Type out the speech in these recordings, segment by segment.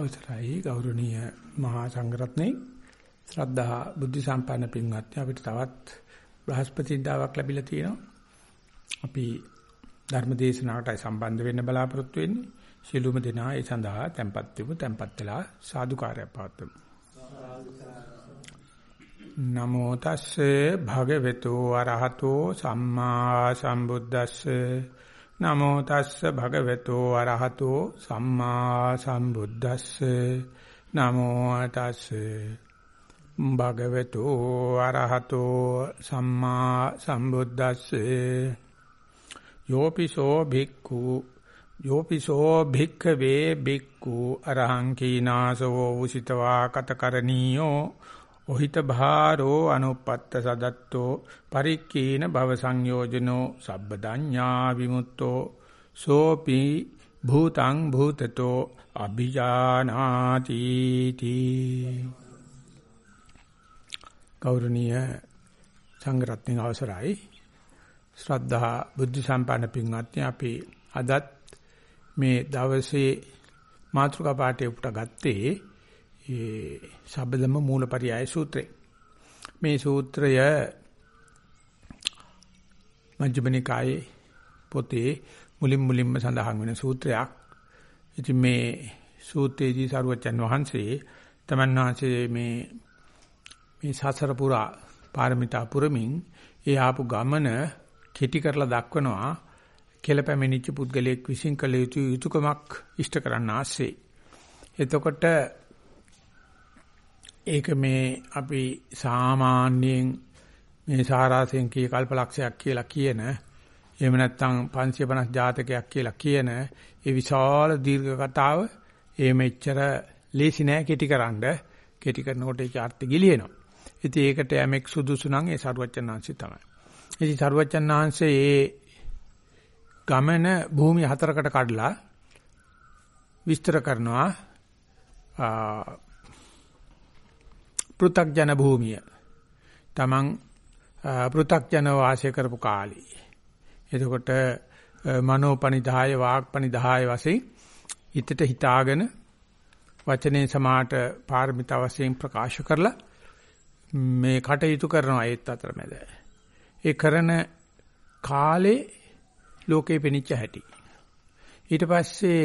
අවසරයි ගෞරවනීය මහා සංඝරත්නයේ ශ්‍රද්ධා බුද්ධ සම්පන්න පින්වත්නි අපිට තවත් බ්‍රහස්පතින්දාවක් ලැබිලා තියෙනවා. අපි ධර්ම දේශනාවටයි සම්බන්ධ වෙන්න බලාපොරොත්තු වෙන්නේ. ශිළුම දෙනා ඒ සඳහා tempත් වෙමු tempත් වෙලා සාදුකාරය පවත්වමු. නමෝ තස්සේ භගවතු අරහතෝ සම්මා සම්බුද්දස්සේ නමෝ තස්ස භගවතු අරහතෝ සම්මා සම්බුද්දස්සේ. නමෝ තස්සේ භගවතු අරහතෝ සම්මා සම්බුද්දස්සේ. යෝපිසෝ භික්ඛු යෝපිසෝ භික්ඛවේ භික්ඛු. අරහං කීනාසෝ උසිතවා කතකරණීයෝ ඔහිත භාරෝ අනුපත්ත සදත්තෝ පරික්කීන භව සංයෝජනෝ සබ්බදඤ්ඤා විමුක්තෝ සෝපි භූතං භූතතෝ අභිජානාති තී. ගෞරවනීය සංඝරත්නයේ අවසරයි. ශ්‍රද්ධා බුද්ධ සම්පන්න පින්වත්නි අපි අදත් මේ දවසේ මාතෘකා පාඩේ උපුට ගත්තේ ඒ සබ්බදම මූලපරියාය සූත්‍රය. මේ සූත්‍රය මජ්ක්‍ධිම නිකායේ පොතේ මුලින් මුලින්ම සඳහන් වෙන සූත්‍රයක්. ඉතින් මේ සූත්‍රයේදී සරුවචන් වහන්සේ තමන් වහන්සේ මේ මේ සසර පුරා පාරමිතා පුරමින් ඒ ආපු ගමන කෙටි කරලා දක්වනවා කෙලපැමිණිච්ච පුද්ගලයෙක් විසින් කළ යුතු යුතුයකමක් ඉෂ්ට කරන්න ආසේ. එතකොට ඒක මේ අපි සාමාන්‍යයෙන් මේ සාරාසෙන් කී කල්පලක්ෂයක් කියලා කියන එහෙම නැත්නම් 550 ජාතකයක් කියලා කියන ඒ විශාල දීර්ඝ කතාව ඒ මෙච්චර ලේසි නෑ කෙටිකරනද කෙටි කරනකොට ඒක අර්ථ ගිලිනවා. ඉතින් ඒකට යමෙක් සුදුසු නම් ඒ සරුවච්චන්හන්සේ තමයි. ඉතින් සරුවච්චන්හන්සේ ඒ ගමන භූමිය හතරකට කඩලා විස්තර කරනවා පෘ탁ජන භූමිය. Taman පෘ탁ජන වාසය කරපු කාලේ. එතකොට මනෝපනිදාය වාග්පනිදාය වශයෙන් හිතට හිතාගෙන වචනේ සමාට පාරමිතා වශයෙන් ප්‍රකාශ කරලා මේ කටයුතු කරනවා ඒත් අතරමැද. ඒ කරන කාලේ ලෝකේ පෙනිච්ච හැටි. ඊට පස්සේ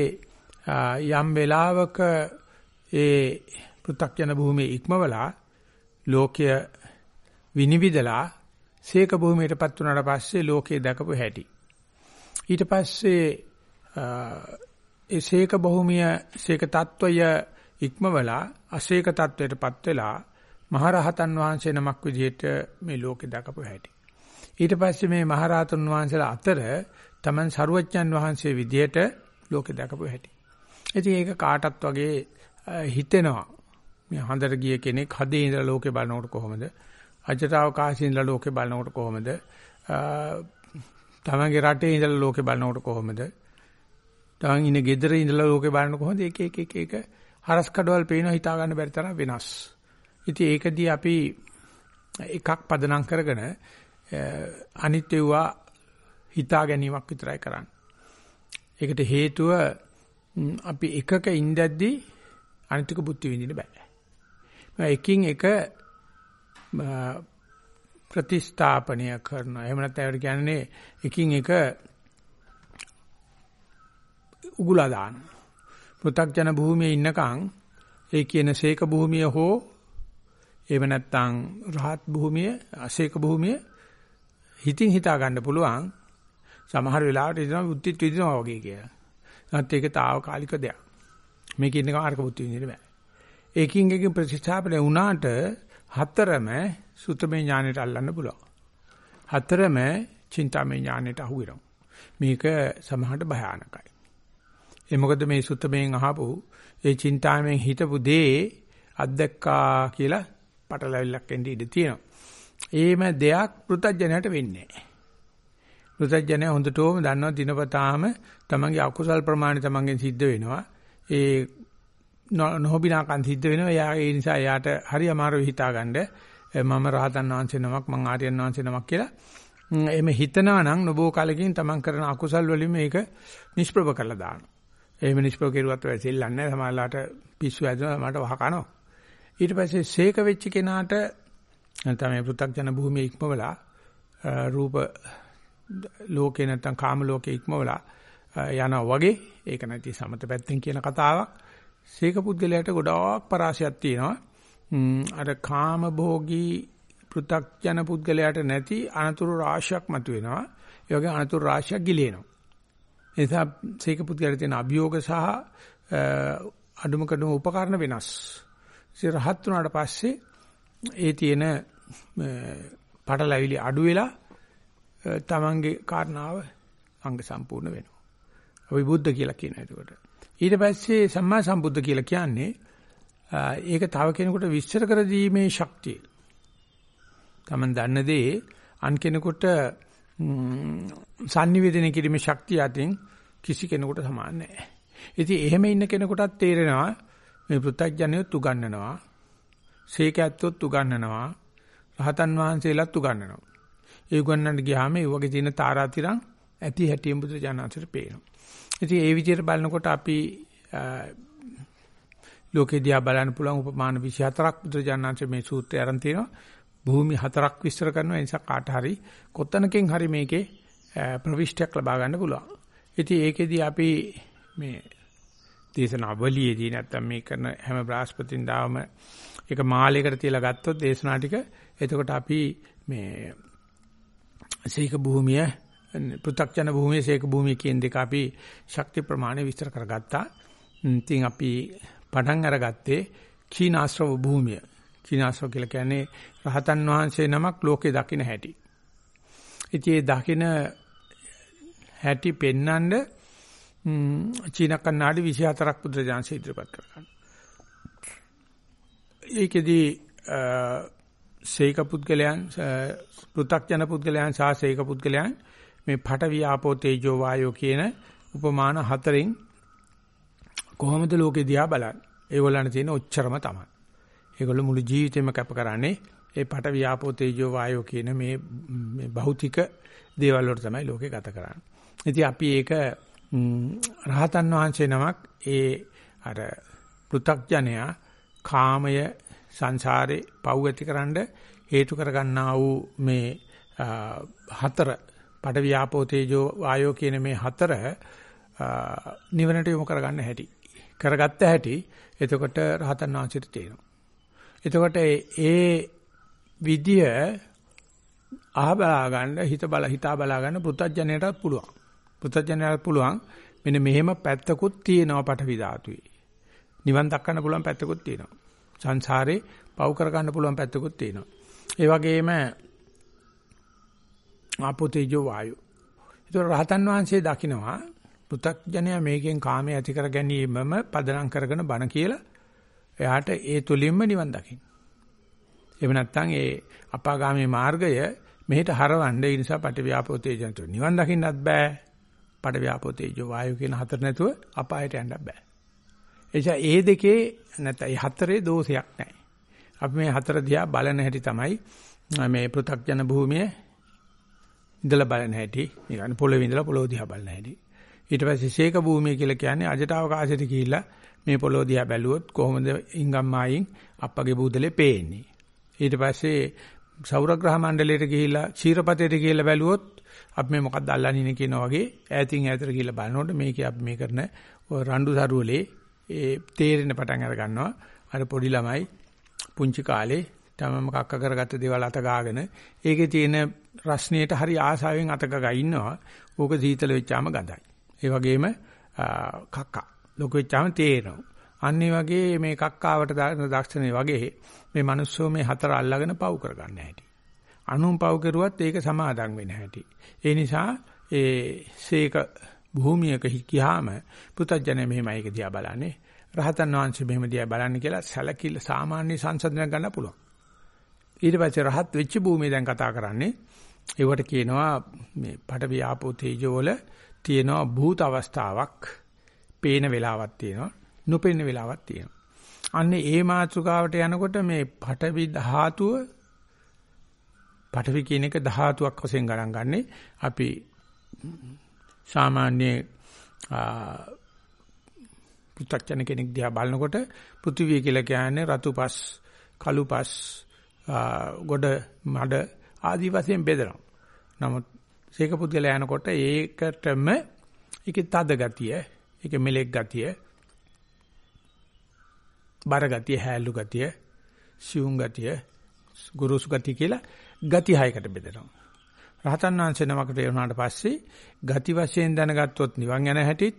යම් වෙලාවක ඒ පෘථග්ජන භූමියේ ඉක්මවලා ලෝකය විනිවිදලා සීක භූමියටපත් වුණාට පස්සේ ලෝකේ දැකපු හැටි. ඊට පස්සේ ඒ සීක භූමිය සීක తত্ত্বය ඉක්මවලා අසීක తত্ত্বයටපත් වෙලා මහරහතන් වහන්සේ නමක් විදිහට මේ ලෝකේ දැකපු හැටි. ඊට පස්සේ මේ මහරහතන් වහන්සේලා අතර තමන් සරුවච්චන් වහන්සේ විදිහට ලෝකේ දැකපු හැටි. ඉතින් ඒක කාටත් වගේ හිතෙනවා මේ හඳට ගිය කෙනෙක් හදේ ඉඳලා ලෝකේ බලනකොට කොහොමද? අජටාවකාශයේ ඉඳලා ලෝකේ බලනකොට කොහොමද? තමන්ගේ රටේ ඉඳලා ලෝකේ බලනකොට කොහොමද? තමන් ඉන්නේ ගෙදර ඉඳලා ලෝකේ බලනකොට කොහොමද? එක එක එක එක හරස් කඩවල් පේනවා හිතා ගන්න බැරි තරම් වෙනස්. ඉතින් ඒකදී අපි එකක් පදනම් කරගෙන අනිත් ඒවා හිතා ගැනීමක් විතරයි කරන්නේ. ඒකට හේතුව අපි එකක ඉඳද්දී අනිතික බුද්ධි විඳින්න බෑ. එකින් එක ප්‍රතිස්ථාපනය කරනවා. එහෙම නැත්නම් ඒකට කියන්නේ එකින් එක උගුලා දානවා. පෘථග්ජන භූමියේ ඉන්නකම් ඒ කියන ශේක භූමිය හෝ එහෙම නැත්නම් රහත් භූමිය, අශේක භූමිය හිතින් හිතා ගන්න පුළුවන්. සමහර වෙලාවට ඉතන බුද්ධිත් විදිනවා වගේ කියලා. නැත්නම් ඒක తాවකාලික දෙයක්. මේක ඉන්න කාර්ක බුද්ධි විදින්න බෑ. ඒකින් එකකින් ප්‍රතිස්ථාපනය වුණාට හතරම සුතමේ ඥානෙට අල්ලන්න පුළුවන්. හතරම චින්තාමේ ඥානෙට අහු වෙනවා. මේක සමහරට භයානකයි. ඒ මොකද මේ සුතමෙන් අහපු ඒ චින්තාමෙන් හිතපු දේ අත්දැක්කා කියලා පටලැවිල්ලක් එන්න ඉඩ තියෙනවා. ඒම දෙයක් පෘතජ්ජනයට වෙන්නේ නැහැ. පෘතජ්ජනය හොඳටම දන්නවා දිනපතාම තමන්ගේ අකුසල් ප්‍රමාණය තමන්ගෙන් සිද්ධ වෙනවා. ඒ නොහොබිනාකන් සිද්ධ වෙනවා. එයා ඒ නිසා එයාට හරි අමාරු හිතාගන්න මම රහතන් වහන්සේ නමක් මං ආර්යයන් වහන්සේ නමක් කියලා එමෙ හිතනවා නම් නොබෝ කාලෙකින් තමන් කරන අකුසල් වලින් මේක නිෂ්ප්‍රභ කරලා දානවා. එහෙම නිෂ්ප්‍රව කෙරුවත් ඔය සෙල්ලන්නේ නැහැ. සමහරලාට පිස්සු ඇදෙනවා මට වහ කනවා. ඊට පස්සේ සීක වෙච්ච කෙනාට නැත්නම් මේ පෘථග්ජන භූමිය ඉක්මවලා රූප ලෝකේ නැත්නම් කාම ලෝකේ ඉක්මවලා යනවා වගේ ඒක නැති සමත පැත්තෙන් කියන කතාවක් සීක පුද්ගලයාට ගොඩාක් පරාසයක් තියෙනවා අර කාම භෝගී පෘථග්ජන පුද්ගලයාට නැති අනතුරු රාශියක් මතුවෙනවා ඒ වගේ අනතුරු රාශියක් ගිලිනවා ඒ නිසා සීක පුද්ගලයාට තියෙන අභියෝග සහ අඩුම කඩුම උපකරණ වෙනස් ඉතින් රහත් වුණාට පස්සේ ඒ තියෙන පටලැවිලි අඩු වෙලා තමන්ගේ කාරණාව අංග සම්පූර්ණ වෙනවා. අපි බුද්ධ කියලා කියනවා එතකොට. ඊට පස්සේ සම්මා සම්බුද්ධ කියලා කියන්නේ ඒක තව කෙනෙකුට විස්තර කර දීමේ ශක්තිය. තමන් දන්න දේ අන් කෙනෙකුට sannivedana කිරීමේ ශක්තිය අතින් කිසි කෙනෙකුට සමාන නැහැ. ඉතින් එහෙම ඉන්න කෙනෙකුටත් තේරෙනවා මේ පෘථග්ජනයොත් උගන්වනවා. සීකයත්ොත් උගන්වනවා. රහතන් වහන්සේලාත් උගන්වනවා. ඒ උගන්වන්න ගියාම ඒ වගේ තියෙන තාරාතිරම් ඇති හැටියෙන් බුදු ජානසට පේනවා. ඉතින් ඒ විදිහට බලනකොට අපි ලෝකේ දිහා බලන්න පුළුවන් උපමාන 24ක් බුදු ජානන්සේ මේ සූත්‍රය අරන් තියෙනවා. භූමි හතරක් විස්තර කරනවා. ඒ නිසා කාට හරි කොතනකින් හරි මේකේ ප්‍රවිෂ්ටයක් ලබා ගන්න පුළුවන්. ඉතින් ඒකෙදි අපි මේ දේශනාවලියේදී නැත්තම් මේ කරන හැම බ්‍රහස්පතින්දාම ඒක මාලයකට තියලා ගත්තොත් දේශනා ටික එතකොට අපි මේ සීක භූමිය පෘථග්ජන භූමිය සීක භූමිය කියන දෙක අපි ශක්ති ප්‍රමාණය විස්තර කරගත්තා. ඉතින් අපි පටන් අරගත්තේ කීනාශ්‍රව භූමිය. කීනාශ්‍රව කියලා කියන්නේ රහතන් වහන්සේ නමක් ලෝකේ දකින්න හැටි. ඉතින් ඒ දකින්න හැටි පෙන්නඳ චීන කන්නාඩි 24ක් බුදුරජාන්සේ ඉදිරිපත් කරගන්න. ඒකෙදී සේක පුද්ගලයන් පෘ탁ජන පුද්ගලයන් සහ සේක පුද්ගලයන් මේ පඨවි ආපෝ තේජෝ වායෝ කියන උපමාන හතරෙන් කොහොමද ලෝකෙ දිහා බලන්නේ? ඒගොල්ලන්ට තියෙන ඔච්චරම තමයි. ඒගොල්ලෝ මුළු ජීවිතේම කැප කරන්නේ ඒ පඨවි ආපෝ තේජෝ වායෝ කියන මේ මේ භෞතික දේවල් වලට තමයි ලෝකේ ගත කරන්නේ. ඉතින් අපි ඒක රහතන් වහන්සේ නමක් ඒ අර පෘ탁ජනයා කාමය සංසාරේ පව් ඇතිකරනද හේතු කරගන්නා වූ මේ හතර පඩ ව්‍යාපෝ තේජෝ වායෝ කියන මේ හතර නිවනට යොමු කරගන්න හැටි කරගත්ත හැටි එතකොට රහතන් වහන්සේට තේරෙනවා එතකොට ඒ විදිය ආබලා ගන්න හිත බල හිතා බලා ගන්න පෘථජ්ජනයටත් පුළුවන් පෘථජ්ජනයට පුළුවන් මෙන්න මෙහෙම පැත්තකුත් තියෙනවා පටවි ධාතුවේ. නිවන් දක්කන්න පුළුවන් පැත්තකුත් තියෙනවා. සංසාරේ පව් කර ගන්න පුළුවන් පැත්තකුත් තියෙනවා. ඒ වගේම ආපෝතේජෝ වායු. ඒතර රහතන් වහන්සේ දකිනවා පෘථග්ජනයා මේකෙන් කාමයේ ඇති කර ගැනීමම පදනම් කරගෙන බණ කියලා එයාට ඒ තුලින්ම නිවන් දකින්න. එහෙම නැත්නම් ඒ අපාගාමී මාර්ගය මෙහෙට හරවන්න ඒ නිසා පටිව්‍යාපෝතේජන්තු නිවන් දකින්නත් බෑ. පඩ ව්‍යාපෝ තේජෝ වායු කියන හතර නැතුව අපායට යන්න බෑ. එනිසා ඒ දෙකේ නැත්නම් ඒ හතරේ දෝෂයක් නැහැ. අපි මේ හතර දිහා බලන හැටි තමයි මේ පෘථග්ජන භූමිය ඉඳලා බලන හැටි. නිකන් පොළොවේ ඉඳලා පොළොව දිහා බලන හැටි. ඊට පස්සේ ශේක භූමිය කියලා කියන්නේ අජට අවකාශයට ගිහිල්ලා මේ පොළොව දිහා බැලුවොත් කොහොමද ඉංගම් මායින් අප්පගේ බූදලේ පේන්නේ. ඊට පස්සේ සෞරග්‍රහ මණ්ඩලයට ගිහිල්ලා ක්ෂීරපතයට ගිහිල්ලා බැලුවොත් අපි මේ මොකක්ද අල්ලන්නේ ඉන්නේ කියන වගේ ඈතින් ඈතට ගිහිල්ලා බලනකොට මේකේ අපි මේ කරන රණ්ඩු සරුවලේ ඒ තේරෙන පටන් අර ගන්නවා අර පොඩි ළමයි පුංචි කාලේ තමම කක්ක කරගත්ත දේවල් අත ගාගෙන ඒකේ තියෙන රස්නියට හරි ආසාවෙන් අත ගා ඉන්නවා ඕක සීතල වෙච්චාම ගඳයි ඒ වගේම කක්කා ලොකු වෙච්චාම තේරෙනවා අන්න වගේ මේ කක්කාවට දාන දක්ෂණේ වගේ මේ මිනිස්සු මේ හතර අල්ලගෙන පව් කරගන්න හැටි අනුන් පව් කරුවත් ඒක සමාදම් වෙන හැටි. ඒ නිසා ඒ සීක භූමියක ගියාම පුතඥය මෙහෙමයි ඒක දිහා බලන්නේ. රහතන් වහන්සේ මෙහෙම දිහා බලන්නේ කියලා සැලකිල්ල සාමාන්‍ය සංසන්දනයක් ගන්න පුළුවන්. ඊට පස්සේ රහත් වෙච්ච භූමිය දැන් කතා කරන්නේ. ඒවට කියනවා මේ පඨවි ආපෝ තේජෝ වල තියෙනවා භූත අවස්ථාවක් පේන වෙලාවක් තියෙනවා නොපෙනෙන වෙලාවක් තියෙනවා. අන්නේ ඒ මාතෘකාවට යනකොට මේ පඨවි ධාතුව පඨවි කියන එක ධාතුවක් වශයෙන් ගණන් ගන්නෙ අපි සාමාන්‍ය පෘථග්ජන කෙනෙක් දිහා බලනකොට පෘථිවිය කියලා කියන්නේ රතුපස්, කළුපස්, ගොඩ මඩ ආදි වශයෙන් බෙදෙනවා. නමුත් සීක පුද්ගලයා යනකොට ඒකටම ඒකේ තද ගතිය, ඒකේ මෙලෙක් ගතිය, බර ගතිය, හැලු ගතිය, සියුම් ගතිය, ගුරුසු ගතිය කියලා ගති හයකට බෙදෙනවා. රහතන් වහන්සේ නමකට එවනාට පස්සේ ගති වශයෙන් දැනගත්තොත් නිවන් යන හැටිත්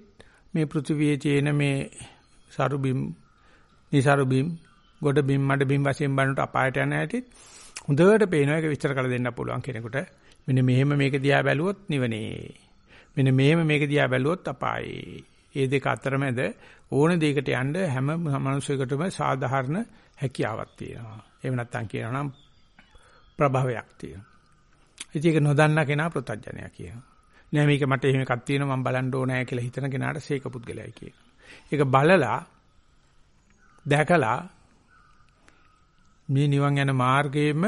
මේ පෘථිවියේ තියෙන මේ සරු බිම්, නිසරු බිම්, ගොඩ බිම්, මඩ බිම් වශයෙන් බලනට අපායට යන හැටිත් හොඳට පේනවා ඒක විස්තර කරලා දෙන්න පුළුවන් කෙනෙකුට. මෙන්න මෙහෙම මේක දිහා බැලුවොත් නිවනේ. මෙන්න මෙහෙම මේක දිහා බැලුවොත් අපායේ. මේ දෙක අතරමැද ඕන දෙයකට යන්න හැම මනුස්සයෙකුටම සාධාරණ හැකියාවක් තියෙනවා. එහෙම නැත්නම් කියනවා නම් ප්‍රභාවයක් තියෙනවා. ඉතින් ඒක නොදන්නා කෙනා ප්‍රත්‍යඥයා කියනවා. නෑ මේක මට එහෙම එකක් තියෙනවා මම බලන්න ඕනෑ කියලා හිතන කෙනාට සීක පුද්ගලයයි කියනවා. ඒක බලලා දැකලා මේ නිවන් යන මාර්ගයේම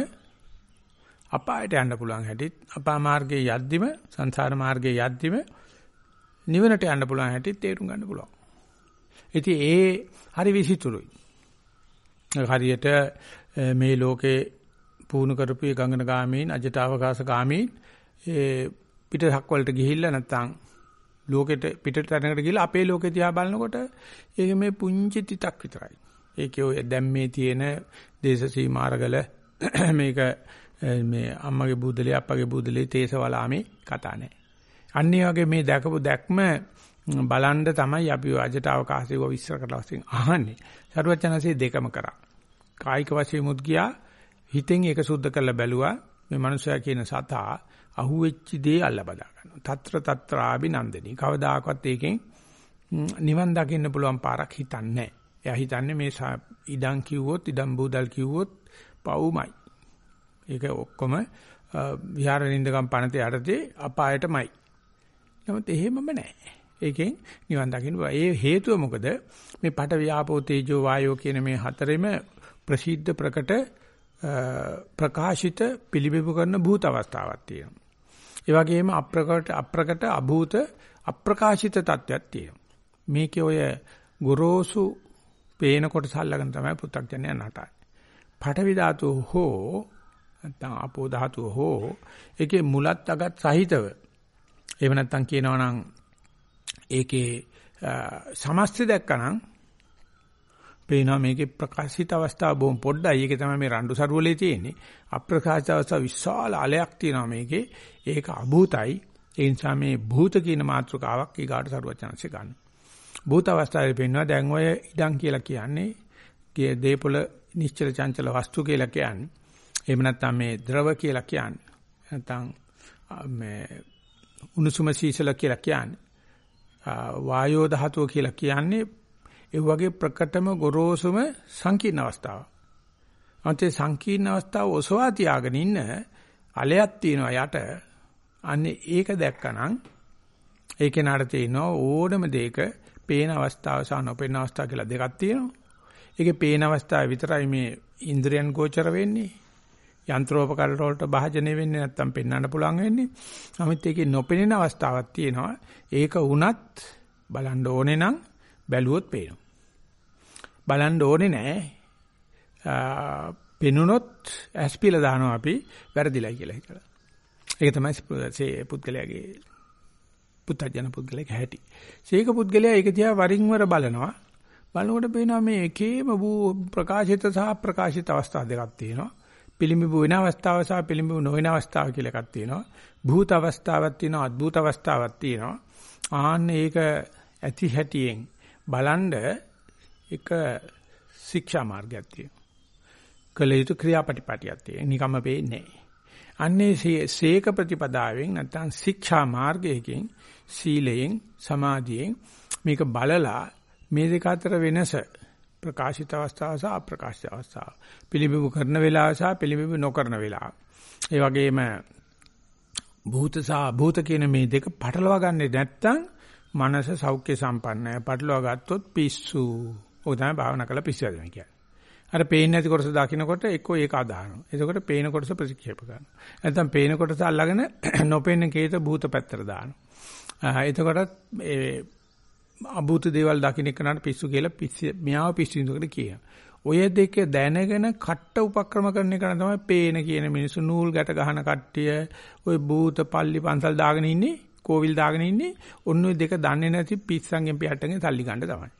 අපායට යන්න පුළුවන් හැටිත් අපා මාර්ගයේ යද්දිම සංසාර මාර්ගයේ යද්දිම නිවනට යන්න පුළුවන් හැටිත් තේරුම් ගන්න පුළුවන්. ඉතින් ඒ හරි විසිතුරුයි. හරියට මේ ලෝකේ පුහුණු කරපු ගංගන ගාමීන් අජටාවකාශ ගාමීන් ඒ පිටසක් වලට ගිහිල්ලා නැත්තම් ලෝකෙට පිටට තැනකට ගිහිල්ලා අපේ ලෝකෙ දිහා බලනකොට ඒක මේ පුංචි තිතක් විතරයි. ඒකේ ඔය දැන් මේ තියෙන දේශ සීමාරගල මේක මේ අම්මගේ බුදලේ අප්පගේ බුදලේ තේසවලාමේ කතා නැහැ. අන්නේ වගේ මේ දැකපු දැක්ම බලන්න තමයි අපි අජට අවකාශයව විශ්ල කරලා වශයෙන් අහන්නේ. සරුවචනසේ දෙකම කරා. කායික වශයෙන් මුත් ගියා හිතෙන් ඒක සුද්ධ කරලා බැලුවා මේ මනුස්සයා කියන සතා අහුවෙච්ච දේ අල්ල බදා ගන්නවා. తත්‍ර తත්‍රාබි නන්දනී. කවදාකවත් ඒකෙන් නිවන් දකින්න පුළුවන් පාරක් හිතන්නේ නැහැ. එයා හිතන්නේ මේ ඉඩම් කිව්වොත් ඉඩම් බූදල් කිව්වොත් පවුමයි. ඒක ඔක්කොම විහාර නින්දකම් පනත යටතේ අපායටමයි. නමුත් එහෙමම නැහැ. ඒකෙන් නිවන් දකින්න බෑ. ඒ හේතුව මොකද? මේ පට ව්‍යාපෝ තේජෝ වායෝ කියන මේ හතරෙම ප්‍රසිද්ධ ප්‍රකට ප්‍රකාශිත පිළිබිඹු කරන භූත අවස්ථාවක් තියෙනවා. ඒ වගේම අප්‍රකට අප්‍රකට අභූත අප්‍රකාශිත තත්ත්වයක් තියෙනවා. මේකේ ඔය ගොරෝසු පේන කොටස අල්ලගෙන තමයි පුත්තක්ජනය නටන්නේ. පඨවි ධාතුව හෝ නැත්නම් ආපෝ ධාතුව හෝ ඒකේ මුලත් අගත් සහිතව එහෙම නැත්නම් කියනවා නම් ඒකේ සමස්ත දැක්කනම් පේනවා මේකේ ප්‍රකාශිත අවස්ථාව බොහොම පොඩ්ඩයි. ඒකේ තමයි මේ රණ්ඩු සරුවලේ තියෙන්නේ. අප්‍රකාශිත අවස්ථාව විශාල අලයක් තියෙනවා මේකේ. ඒක අභූතයි. ඒ නිසා මේ භූත කියන මාතෘකාවක් ඊගාට සරුවචනanse ගන්න. භූත අවස්ථාවේ පෙන්වනවා දැන් ඔය ඉඩම් කියලා කියන්නේ කිය දීපොළ නිශ්චල චංචල වස්තු කියලා කියන්නේ. එහෙම නැත්නම් මේ ද්‍රව කියලා කියන්නේ. නැත්නම් මේ උණුසුම සීසල කියලා කියන්නේ. වායෝ ධාතුව කියලා කියන්නේ ඒ වගේ ප්‍රකටම ගොරෝසුම සංකීර්ණ අවස්ථාව. අන්තේ සංකීර්ණ අවස්ථාව ඔසවා තියාගෙන ඉන්න අලයක් තියෙනවා යට. අන්නේ ඒක දැක්කනම් ඒකේ නඩ තියෙනවා ඕනම දෙයක පේන අවස්ථාව සහ නොපේන අවස්ථාව කියලා දෙකක් තියෙනවා. ඒකේ පේන අවස්ථාව විතරයි මේ ඉන්ද්‍රියන් ගෝචර වෙන්නේ. යන්ත්‍රෝපකරණ වලට භාජනය වෙන්නේ නැත්තම් පෙන්වන්න පුළුවන් වෙන්නේ. නමුත් ඒකේ නොපෙනෙන අවස්ථාවක් තියෙනවා. ඒක වුණත් බලන්න ඕනේ නම් බැලුවොත් පේනවා. බලන්න ඕනේ නැහැ. පෙනුනොත් ඇස්පිල දානවා අපි වැරදිලයි කියලා හිතලා. ඒක තමයි පුද්ගලයාගේ පුත්තජන පුද්ගලයාගේ හැටි. සීක පුද්ගලයා ඒක දිහා වරින් වර බලනවා. බලනකොට පේනවා මේ එකේම ප්‍රකාශිත සහ ප්‍රකාශිත අවස්ථා දෙකක් තියෙනවා. පිළිඹු වෙන අවස්ථාව සහ පිළිඹු නොවන අවස්ථාව කියලා එකක් තියෙනවා. භූත අවස්ථාවක් තියෙනවා, අද්භූත අවස්ථාවක් තියෙනවා. ආන්න ඒක ඇති හැටියෙන් බලන්ඩ එක ශික්ෂා මාර්ගයක් තියෙනවා. කළ යුතු ක්‍රියාපටිපටියක් තියෙනවා. නිකම්ම පේන්නේ නැහැ. අන්නේ සීක ප්‍රතිපදාවෙන් නැත්නම් ශික්ෂා මාර්ගයෙන් සීලයෙන් සමාධියෙන් මේක බලලා මේ දෙක අතර වෙනස ප්‍රකාශිත අවස්ථාව සහ අප්‍රකාශිත අවස්ථාව පිළිබිඹු කරන වේලාව සහ පිළිබිඹු නොකරන වේලාව ඒ වගේම භූත සහ භූත කියන මේ දෙක පටලවා ගන්නේ නැත්නම් මනස සෞඛ්‍ය සම්පන්නයි. පටලවා ගත්තොත් පිස්සු. ඔය තමයි භාවනා කරලා පිස්සු හදනවා කියන්නේ. අර පේන්නේ නැති කොටස දකින්නකොට එක්කෝ ඒක අදහනවා. එතකොට පේන කොටස ප්‍රතික්ෂේප කරනවා. නැත්නම් පේන කොටස අල්ලගෙන නොපේන කේත භූත පැත්තට දානවා. එතකොටත් ඒ අභූත දේවල් දකින්න කෙනාට පිස්සු කියලා පිස්සු මියාව පිස්සු ඉඳකට කියනවා. ඔය දෙක දැනගෙන කට්ට උපක්‍රම කරන එක තමයි පේන කියන මිනිස්සු නූල් ගැට ගහන කට්ටිය ඔය භූත පල්ලි පන්සල් දාගෙන ඉන්නේ කෝවිල් දාගෙන ඉන්නේ ඔන්න ඔය දෙක දන්නේ නැති පිස්සන්ගෙන් පිටටගෙන සල්ලි ගන්න තමයි.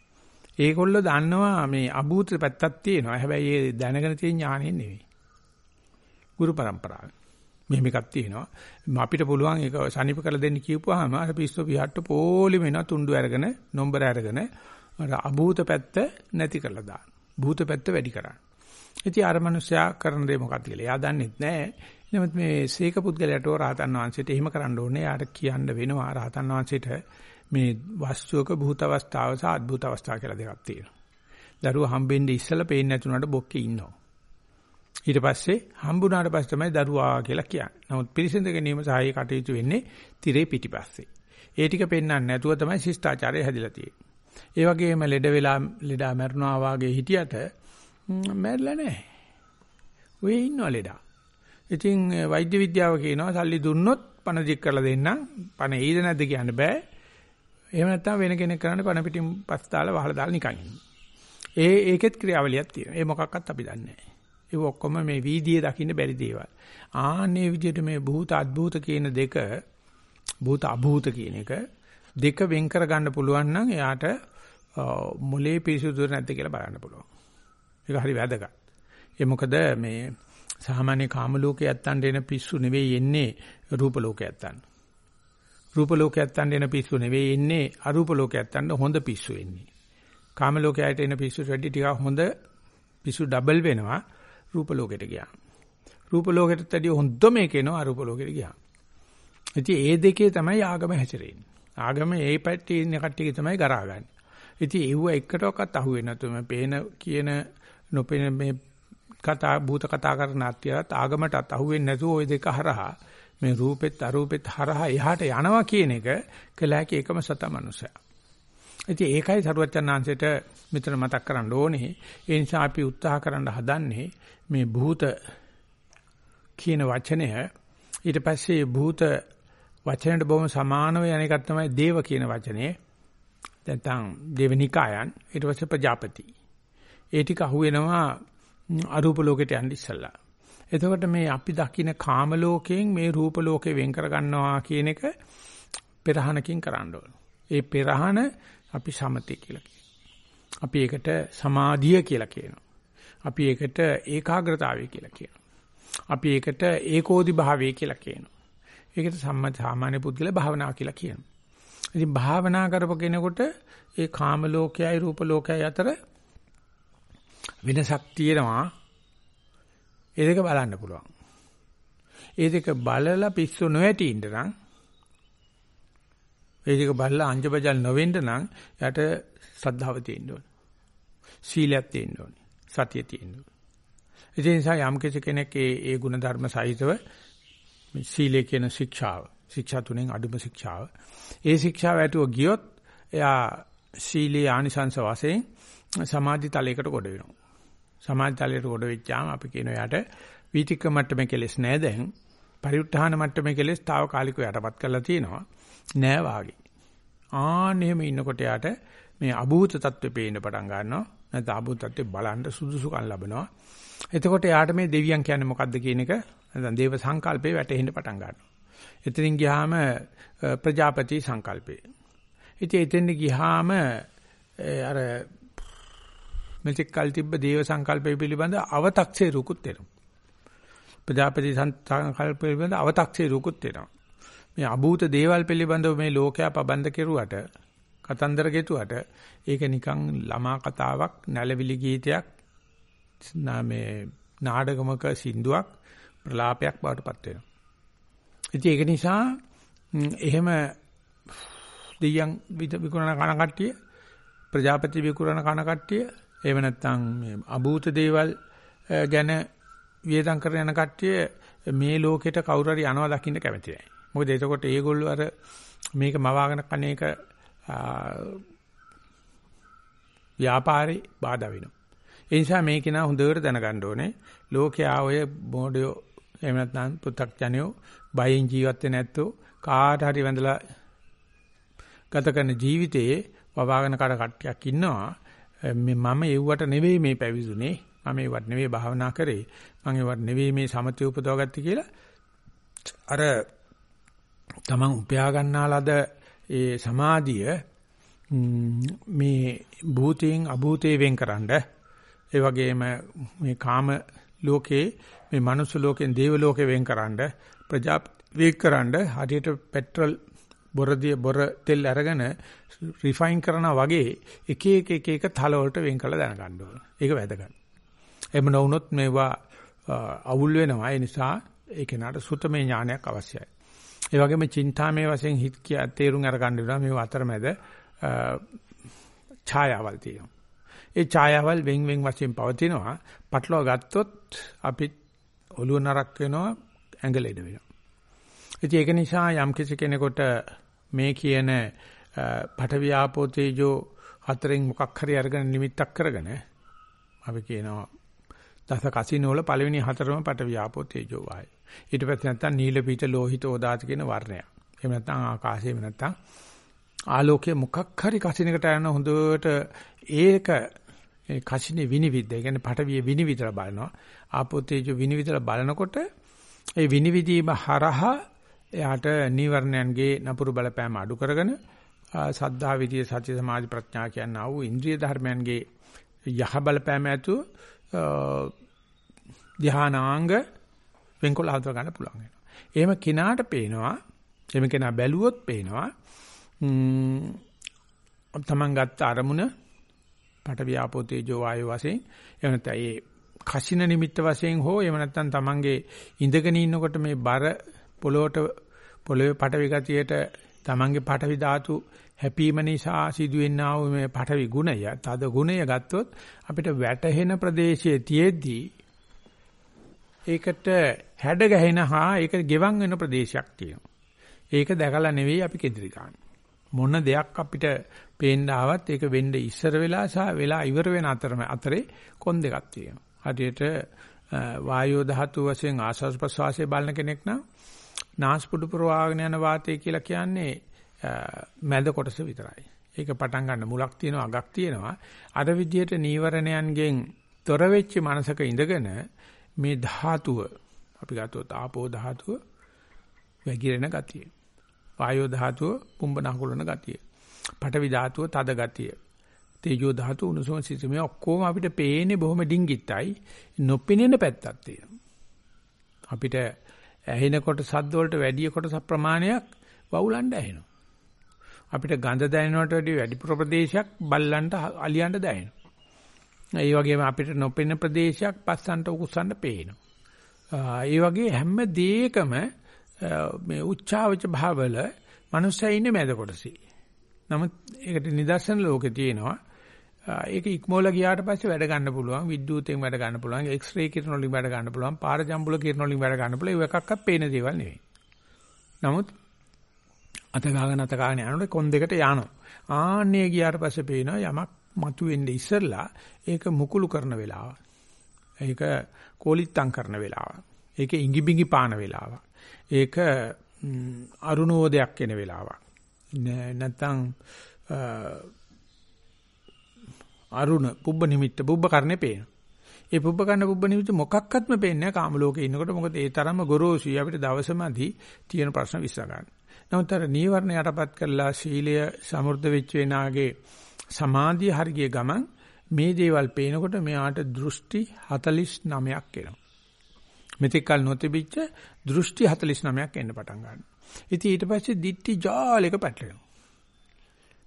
ඒගොල්ලෝ දන්නවා මේ අභූත පැත්තක් තියෙනවා. හැබැයි ඒ දැනගෙන තියෙන ඥානෙ නෙවෙයි. ගුරු પરම්පරාව. මෙහෙම එකක් තියෙනවා. අපිට පුළුවන් ඒක සනීප කරලා දෙන්න කියපුවාම අර පිස්සෝ පිහට්ට පොලි වෙනවා තුණ්ඩු අරගෙන නොම්බර අරගෙන අර අභූත පැත්ත නැති කරලා දාන. භූත පැත්ත වැඩි කරන්න. ඉතින් අර මිනිස්සයා කරන දේ මොකක්ද කියලා. එයා දන්නෙත් නැහැ. නමුත් මේ සීක පුද්ගලයාට රහතන් වහන්සේට එහෙම කරන්න ඕනේ. යාට කියන්න වෙනවා රහතන් වහන්සේට මේ වස්තුවක භූත අවස්ථාව සහ අද්භූත අවස්ථාව කියලා දෙකක් තියෙනවා. දරුවා හම්බෙන්නේ ඉස්සලා පේන්නේ නැතුණාට බොක්කේ ඉන්නවා. ඊට පස්සේ හම්බුනාට පස්සේ තමයි දරුවා කියලා කියන්නේ. නමුත් පිරිසිඳ ගැනීම සහාය කටයුතු වෙන්නේ tire පිටිපස්සේ. ඒ ටික පෙන්වන්න නැතුව තමයි ශිෂ්ටාචාරය හැදිලා තියෙන්නේ. ඒ වගේම ලෙඩ වෙලා ලෙඩා මැරුණා වාගේ හිටියට මැරිලා නැහැ. ඔය ඉන්නවා ලෙඩා. ඉතින් වෛද්‍ය විද්‍යාව කියනවා සල්ලි දුන්නොත් පණ දික් කරලා දෙන්නම්. පණ එයිද නැද්ද කියන්න බෑ. එහෙම නැත්නම් වෙන කෙනෙක් කරන්නේ පණ පිටින් පස් දාලා වහලා දාලා නිකන් ඒ ඒකෙත් ක්‍රියාවලියක් තියෙනවා. ඒ මොකක්වත් අපි දන්නේ නැහැ. ඒ ඔක්කොම මේ වීදියේ දකින්න බැරි දේවල්. ආන්නේ විදිහට මේ භූත අද්භූත කියන දෙක භූත අභූත කියන එක දෙක වෙන් කර ගන්න පුළුවන් නම් එයාට මොලේ පිරිසුදුද නැද්ද කියලා බලන්න පුළුවන්. ඒක හරි වැදගත්. ඒ මොකද මේ සාමාන්‍ය කාම ලෝකයේ යත්තන් දෙන පිස්සු නෙවෙයි එන්නේ රූප ලෝකයේ යත්තන්. රූප ලෝකයේ යත්තන් දෙන පිස්සු නෙවෙයි එන්නේ අරූප ලෝකයේ යත්තන් හොඳ පිස්සු එන්නේ. කාම ලෝකයට එන පිස්සු වැඩි ටිකක් හොඳ පිස්සු ඩබල් වෙනවා රූප ලෝකෙට ගියා. රූප ලෝකෙටත් වැඩිය හොඳම එකේනවා අරූප ලෝකෙට ගියා. ඉතින් ඒ දෙකේ තමයි ආගම හැසිරෙන්නේ. ආගම ඒ පැත්තේ ඉන්න කට්ටිය තමයි ගරාගන්නේ. ඉතින් ඒව එකටවත් අහුවෙන්නේ නැතුව මේ පේන කියන නොපෙන මේ කතා භූත කතා කරන අත්‍යත් ආගමටත් අහුවෙන්නේ නැතුව ওই දෙක හරහා මේ රූපෙත් අරූපෙත් හරහා එහාට යනවා කියන එක කලහක එකම සත මනුසයා. ඉතින් ඒකයි සරුවචනාංශයට මෙතන මතක් කරන්න ඕනේ. ඒ නිසා අපි උත්සාහ කරන්න හදන්නේ මේ භූත කියන වචනය ඊට පස්සේ භූත වචනයට බොහොම සමානව යන එකක් තමයි දේව කියන වචනේ. නැත්නම් දේවනිකායන් ඊට පස්සේ ප්‍රජාපති. ඒ ටික අහුවෙනවා අරූප ලෝකෙට යන්න ඉස්සලා. එතකොට මේ අපි දකින්න කාම ලෝකයෙන් මේ රූප ලෝකේ වෙන් කර ගන්නවා කියන එක පෙරහනකින් කරන්න ඕන. ඒ පෙරහන අපි සමතේ කියලා කියනවා. අපි ඒකට සමාධිය කියලා කියනවා. අපි ඒකට ඒකාග්‍රතාවය කියලා කියනවා. අපි ඒකට ඒකෝදි භාවය කියලා කියනවා. ඒකට සම්මත සාමාන්‍ය පුද්ගල භාවනාව කියලා කියනවා. ඉතින් භාවනා කරපු කෙනෙකුට ඒ කාම ලෝකයයි රූප ලෝකයයි අතර වෙනසක් තියෙනවා. ඒ දෙක බලන්න පුළුවන්. ඒ දෙක බලලා පිස්සු නොඇටි ඉන්න නම් ඒ දෙක බලලා අංජබජල් නොවෙන්න නම් යට සද්ධාව තියෙන්න ඕනේ. සීලයක් තියෙන්න ඕනේ. සතිය තියෙන්න ඕනේ. ඒ නිසා යම් කෙනෙක් ඒ ඒ ගුණ ධර්ම සහිතව සීලය කියන ශික්ෂාව. ශික්ෂා තුනෙන් අඩුම ශික්ෂාව. ඒ ශික්ෂාව ඇතුව ගියොත් එයා සීලේ ආනිසංස වශයෙන් සමාධි තලයකට කොට වෙනවා. සමාධි තලයට කොට වෙච්චාම අපි කියන එයාට වීතික මට්ටමේ කෙලස් නෑ දැන්. පරිඋත්ථාන මට්ටමේ කෙලස් తాවකාලිකව යටපත් කරලා තියෙනවා. නෑ වාගේ. ආන් එහෙම ඉන්නකොට යාට මේ අභූත తත්වේ පේන්න පටන් ගන්නවා. නැත්නම් අභූත తත්වේ බලන්න සුදුසුකම් ලැබෙනවා. එතකොට යාට මේ දෙවියන් කියන්නේ මොකද්ද කියන එක නැත්නම් දේව සංකල්පේ වැටෙන්න පටන් ගන්නවා. එතනින් ගියාම ප්‍රජාපති සංකල්පේ. ඉතින් එතෙන් ගියාම අර මෙතෙක් කල් තිබ්බ දේව සංකල්පය පිළිබඳ අව탁සේ රුකුත් වෙනවා. ප්‍රජාපති සංකල්පය පිළිබඳ අව탁සේ රුකුත් වෙනවා. මේ අභූත දේවල් පිළිබඳව මේ ලෝකයා පබන්ද කෙරුවට කතන්දර ගෙතුවට ඒක නිකන් ළමා කතාවක් නැලවිලි ගීතයක් මේ නාඩගමක සින්දුවක් ප්‍රලාපයක් බවට පත් වෙනවා. ඉතින් ඒක නිසා එහෙම දෙයයන් විකුණන කන කට්ටිය ප්‍රජාපති විකුණන කන කට්ටිය එහෙම නැත්නම් මේ අභූත දේවල් ගැන වියදම් කරන යන කට්ටිය මේ ලෝකෙට කවුරු හරි යනවා දකින්න කැමති නැහැ. මොකද එතකොට ඒගොල්ලෝ අර මේක මවාගෙන කන එක ව්‍යාපාරේ බාධා වෙනවා. ඒ නිසා මේක නා හොඳට දැනගන්න ඕනේ. ලෝකයා ඔය මොඩියෝ එහෙම නැත්නම් පු탁ජනියෝ බයෙන් ජීවත් වෙන්නේ නැත්තෝ කාට හරි වැඳලා ගත කරන ජීවිතයේ වවාගෙන කඩ කට්ටියක් ඉන්නවා. මේ මම එව්වට නෙවෙයි මේ පැවිදුනේ. මම ඒවට නෙවෙයි භාවනා කරේ. මම ඒවට නෙවෙයි මේ සමතය උපදවගත්තේ කියලා අර තමන් උපයා ගන්නාලද ඒ සමාධිය මේ භූතයෙන් අභූතේ වෙන්කරනද ඒ වගේම මේ කාම ලෝකේ මේ මනුස්ස ලෝකෙන් දේව ලෝකේ වෙන්කරනද ප්‍රජා වෙන්කරනද හරියට පෙට්‍රල් බොරදිය බොර තෙල් අරගෙන රිෆයින් කරනා වගේ එක එක එක එක තල වලට වෙන් කළ දැනගන්න ඕන. ඒක වැදගත්. එහෙම නොවුනොත් මේවා අවුල් වෙනවා. ඒ නිසා ඒ කෙනාට සුතමේ ඥානයක් අවශ්‍යයි. ඒ වගේම චින්තාමේ වශයෙන් හිත කිය තේරුම් අරගන්න වෙනවා මේ අතරමැද ඡායාවල් තියෙනවා. ඒ ඡායාවල් වෙන් වෙන් වශයෙන් පවතිනවා. පටලවා ගත්තොත් අපි ඔළුව නරක් වෙනවා ඇඟ ලෙඩ වෙනවා. ඉතින් ඒක නිසා යම් කිසි කෙනෙකුට මේ කියන පඨවි ආපෝ තේජෝ හතරෙන් මොකක් හරි අරගෙන නිමිත්තක් කරගෙන අපි කියනවා දස කසිනෝල පළවෙනි හතරම පඨවි ආපෝ තේජෝ වායය. ඊට පස්සේ නැත්තම් නීල පීත ලෝහිත ඕදාත කියන වර්ණය. එහෙම නැත්තම් ආකාශය එහෙම නැත්තම් ආලෝකයේ මොකක් හරි කසිනකට යන හොඳට ඒක ඒ කසිනේ විනිවිද. ඒ කියන්නේ පටවිය විනිවිදලා බලනවා. ආපෝ තේජෝ විනිවිදලා බලනකොට ඒ විනිවිදීම හරහා එයාට නීවරණයන්ගේ නපුරු බලපෑම අඩු කරගෙන සද්ධා විදියේ සත්‍ය සමාධි ප්‍රඥා කියනා වූ ඉන්ද්‍රිය ධර්මයන්ගේ යහ බලපෑම ඇතු ධානාංග වෙන්කොල්ල හදව ගන්න පුළුවන් වෙනවා. එහෙම කිනාට පේනවා එහෙම කෙනා බැලුවොත් පේනවා තමන් ගත්ත අරමුණ පට ව්‍යාපෝ තේජෝ වායෝ වශයෙන් එහෙම නැත්නම් ඒ කසින නිමිත්ත වශයෙන් හෝ එහෙම නැත්නම් තමන්ගේ ඉඳගෙන ඉන්නකොට මේ බර පොළොවට පොළොවේ පටවි ගතියට තමන්ගේ පටවි ධාතු හැපීම නිසා සිදුවෙනා වූ මේ පටවි ගුණය තද ගුණය ගත්තොත් අපිට වැටහෙන ප්‍රදේශයේ තියේදී ඒකට හැඩ ගැහෙන හා ඒක ගෙවන් වෙන ප්‍රදේශයක් තියෙනවා. ඒක දැකලා නෙවෙයි අපි කෙදිරි ගන්න. මොන දෙයක් අපිට පේන්න ආවත් ඒක වෙන්න ඉස්සර වෙලා සහ වෙලා ඉවර වෙන අතරම අතරේ කොන් දෙකක් තියෙනවා. හරියට වායෝ ධාතු වශයෙන් ආස්වාස් ප්‍රස්වාසයේ බලන කෙනෙක් නම් නාස්පුඩු ප්‍රවාහගෙන යන වාතය කියලා කියන්නේ මැද කොටස විතරයි. ඒක පටන් ගන්න මුලක් තියෙනවා අගක් තියෙනවා. අර විදිහට නීවරණයන්ගෙන් තොර වෙච්ච මනසක ඉඳගෙන මේ ධාතුව අපි ගත්තොත් ආපෝ ධාතුව වැగిරෙන ගතිය. වායෝ ධාතුව පුම්බන හකුලන ගතිය. පඨවි ධාතුව තද ගතිය. තේජෝ ධාතුව උණුසුම සිසිල් මේ ඔක්කොම අපිට පේන්නේ බොහොම ඩිංගිත්තයි. නොපෙනෙන පැත්තක් තියෙනවා. අපිට ඇහෙනකොට සද්ද වලට වැඩි කොටස ප්‍රමාණයක් වවුලන්න ඇහෙනවා. අපිට ගඳ දැනෙනවට වැඩි වැඩි ප්‍රදේශයක් බල්ලන්ට අලියන්ට දැනෙනවා. ඒ වගේම අපිට නොපෙනෙන ප්‍රදේශයක් පස්සන්ට උකුස්සන්ට පේනවා. ඒ වගේ හැම දෙයකම මේ උච්චාවච භාවවල මනුස්සය ඉන්නේ මැද කොටසේ. නමුත් ඒකට නිදර්ශන ලෝකේ තියෙනවා. ඒක ඉක්මෝල ගියාට පස්සේ වැඩ ගන්න පුළුවන් විද්‍යුතෙන් වැඩ ගන්න පුළුවන් එක්ස්රේ කිරණ වලින් වැඩ ගන්න පුළුවන් පාරජම්බුල කිරණ වලින් වැඩ ගන්න පුළුවන් ඒ එකක්වත් පේන දේවල් නෙවෙයි. නමුත් අත ගාගෙන අත ගාගෙන යනකොට කොන් දෙකට යනවා. ආන්නේ ගියාට පස්සේ පේනවා යමක් මතුවෙන්නේ ඉස්සෙල්ලා ඒක මුකුළු කරන වෙලාව. ඒක කෝලිත්තම් කරන වෙලාව. ඒක ඉඟිබිඟි පාන වෙලාව. ඒක අරුණෝදයක් එන වෙලාවක්. නැත්තම් අරුණ පුබ්බ නිමිත්ත පුබ්බ කරන්නේ පේන. ඒ පුබ්බ කරන පුබ්බ නිමිත්ත මොකක්වත්ම පේන්නේ නැහැ කාම ලෝකේ ඉන්නකොට මොකද ඒ තරම්ම ගොරෝසුයි අපිට දවසමදී තියෙන ප්‍රශ්න විශ්ස ගන්න. නමුත් අර නීවරණ යටපත් කරලා සීලය සමෘද්ධ වෙච්ච වෙනාගේ සමාධිය හරිය ගමන් මේ දේවල් පේනකොට මෙයාට දෘෂ්ටි 49ක් එනවා. මෙතෙක්කල් නොතිබිච්ච දෘෂ්ටි 49ක් එන්න පටන් ගන්නවා. ඉතින් ඊට පස්සේ දිට්ටි ජාලයක පැටලෙනවා.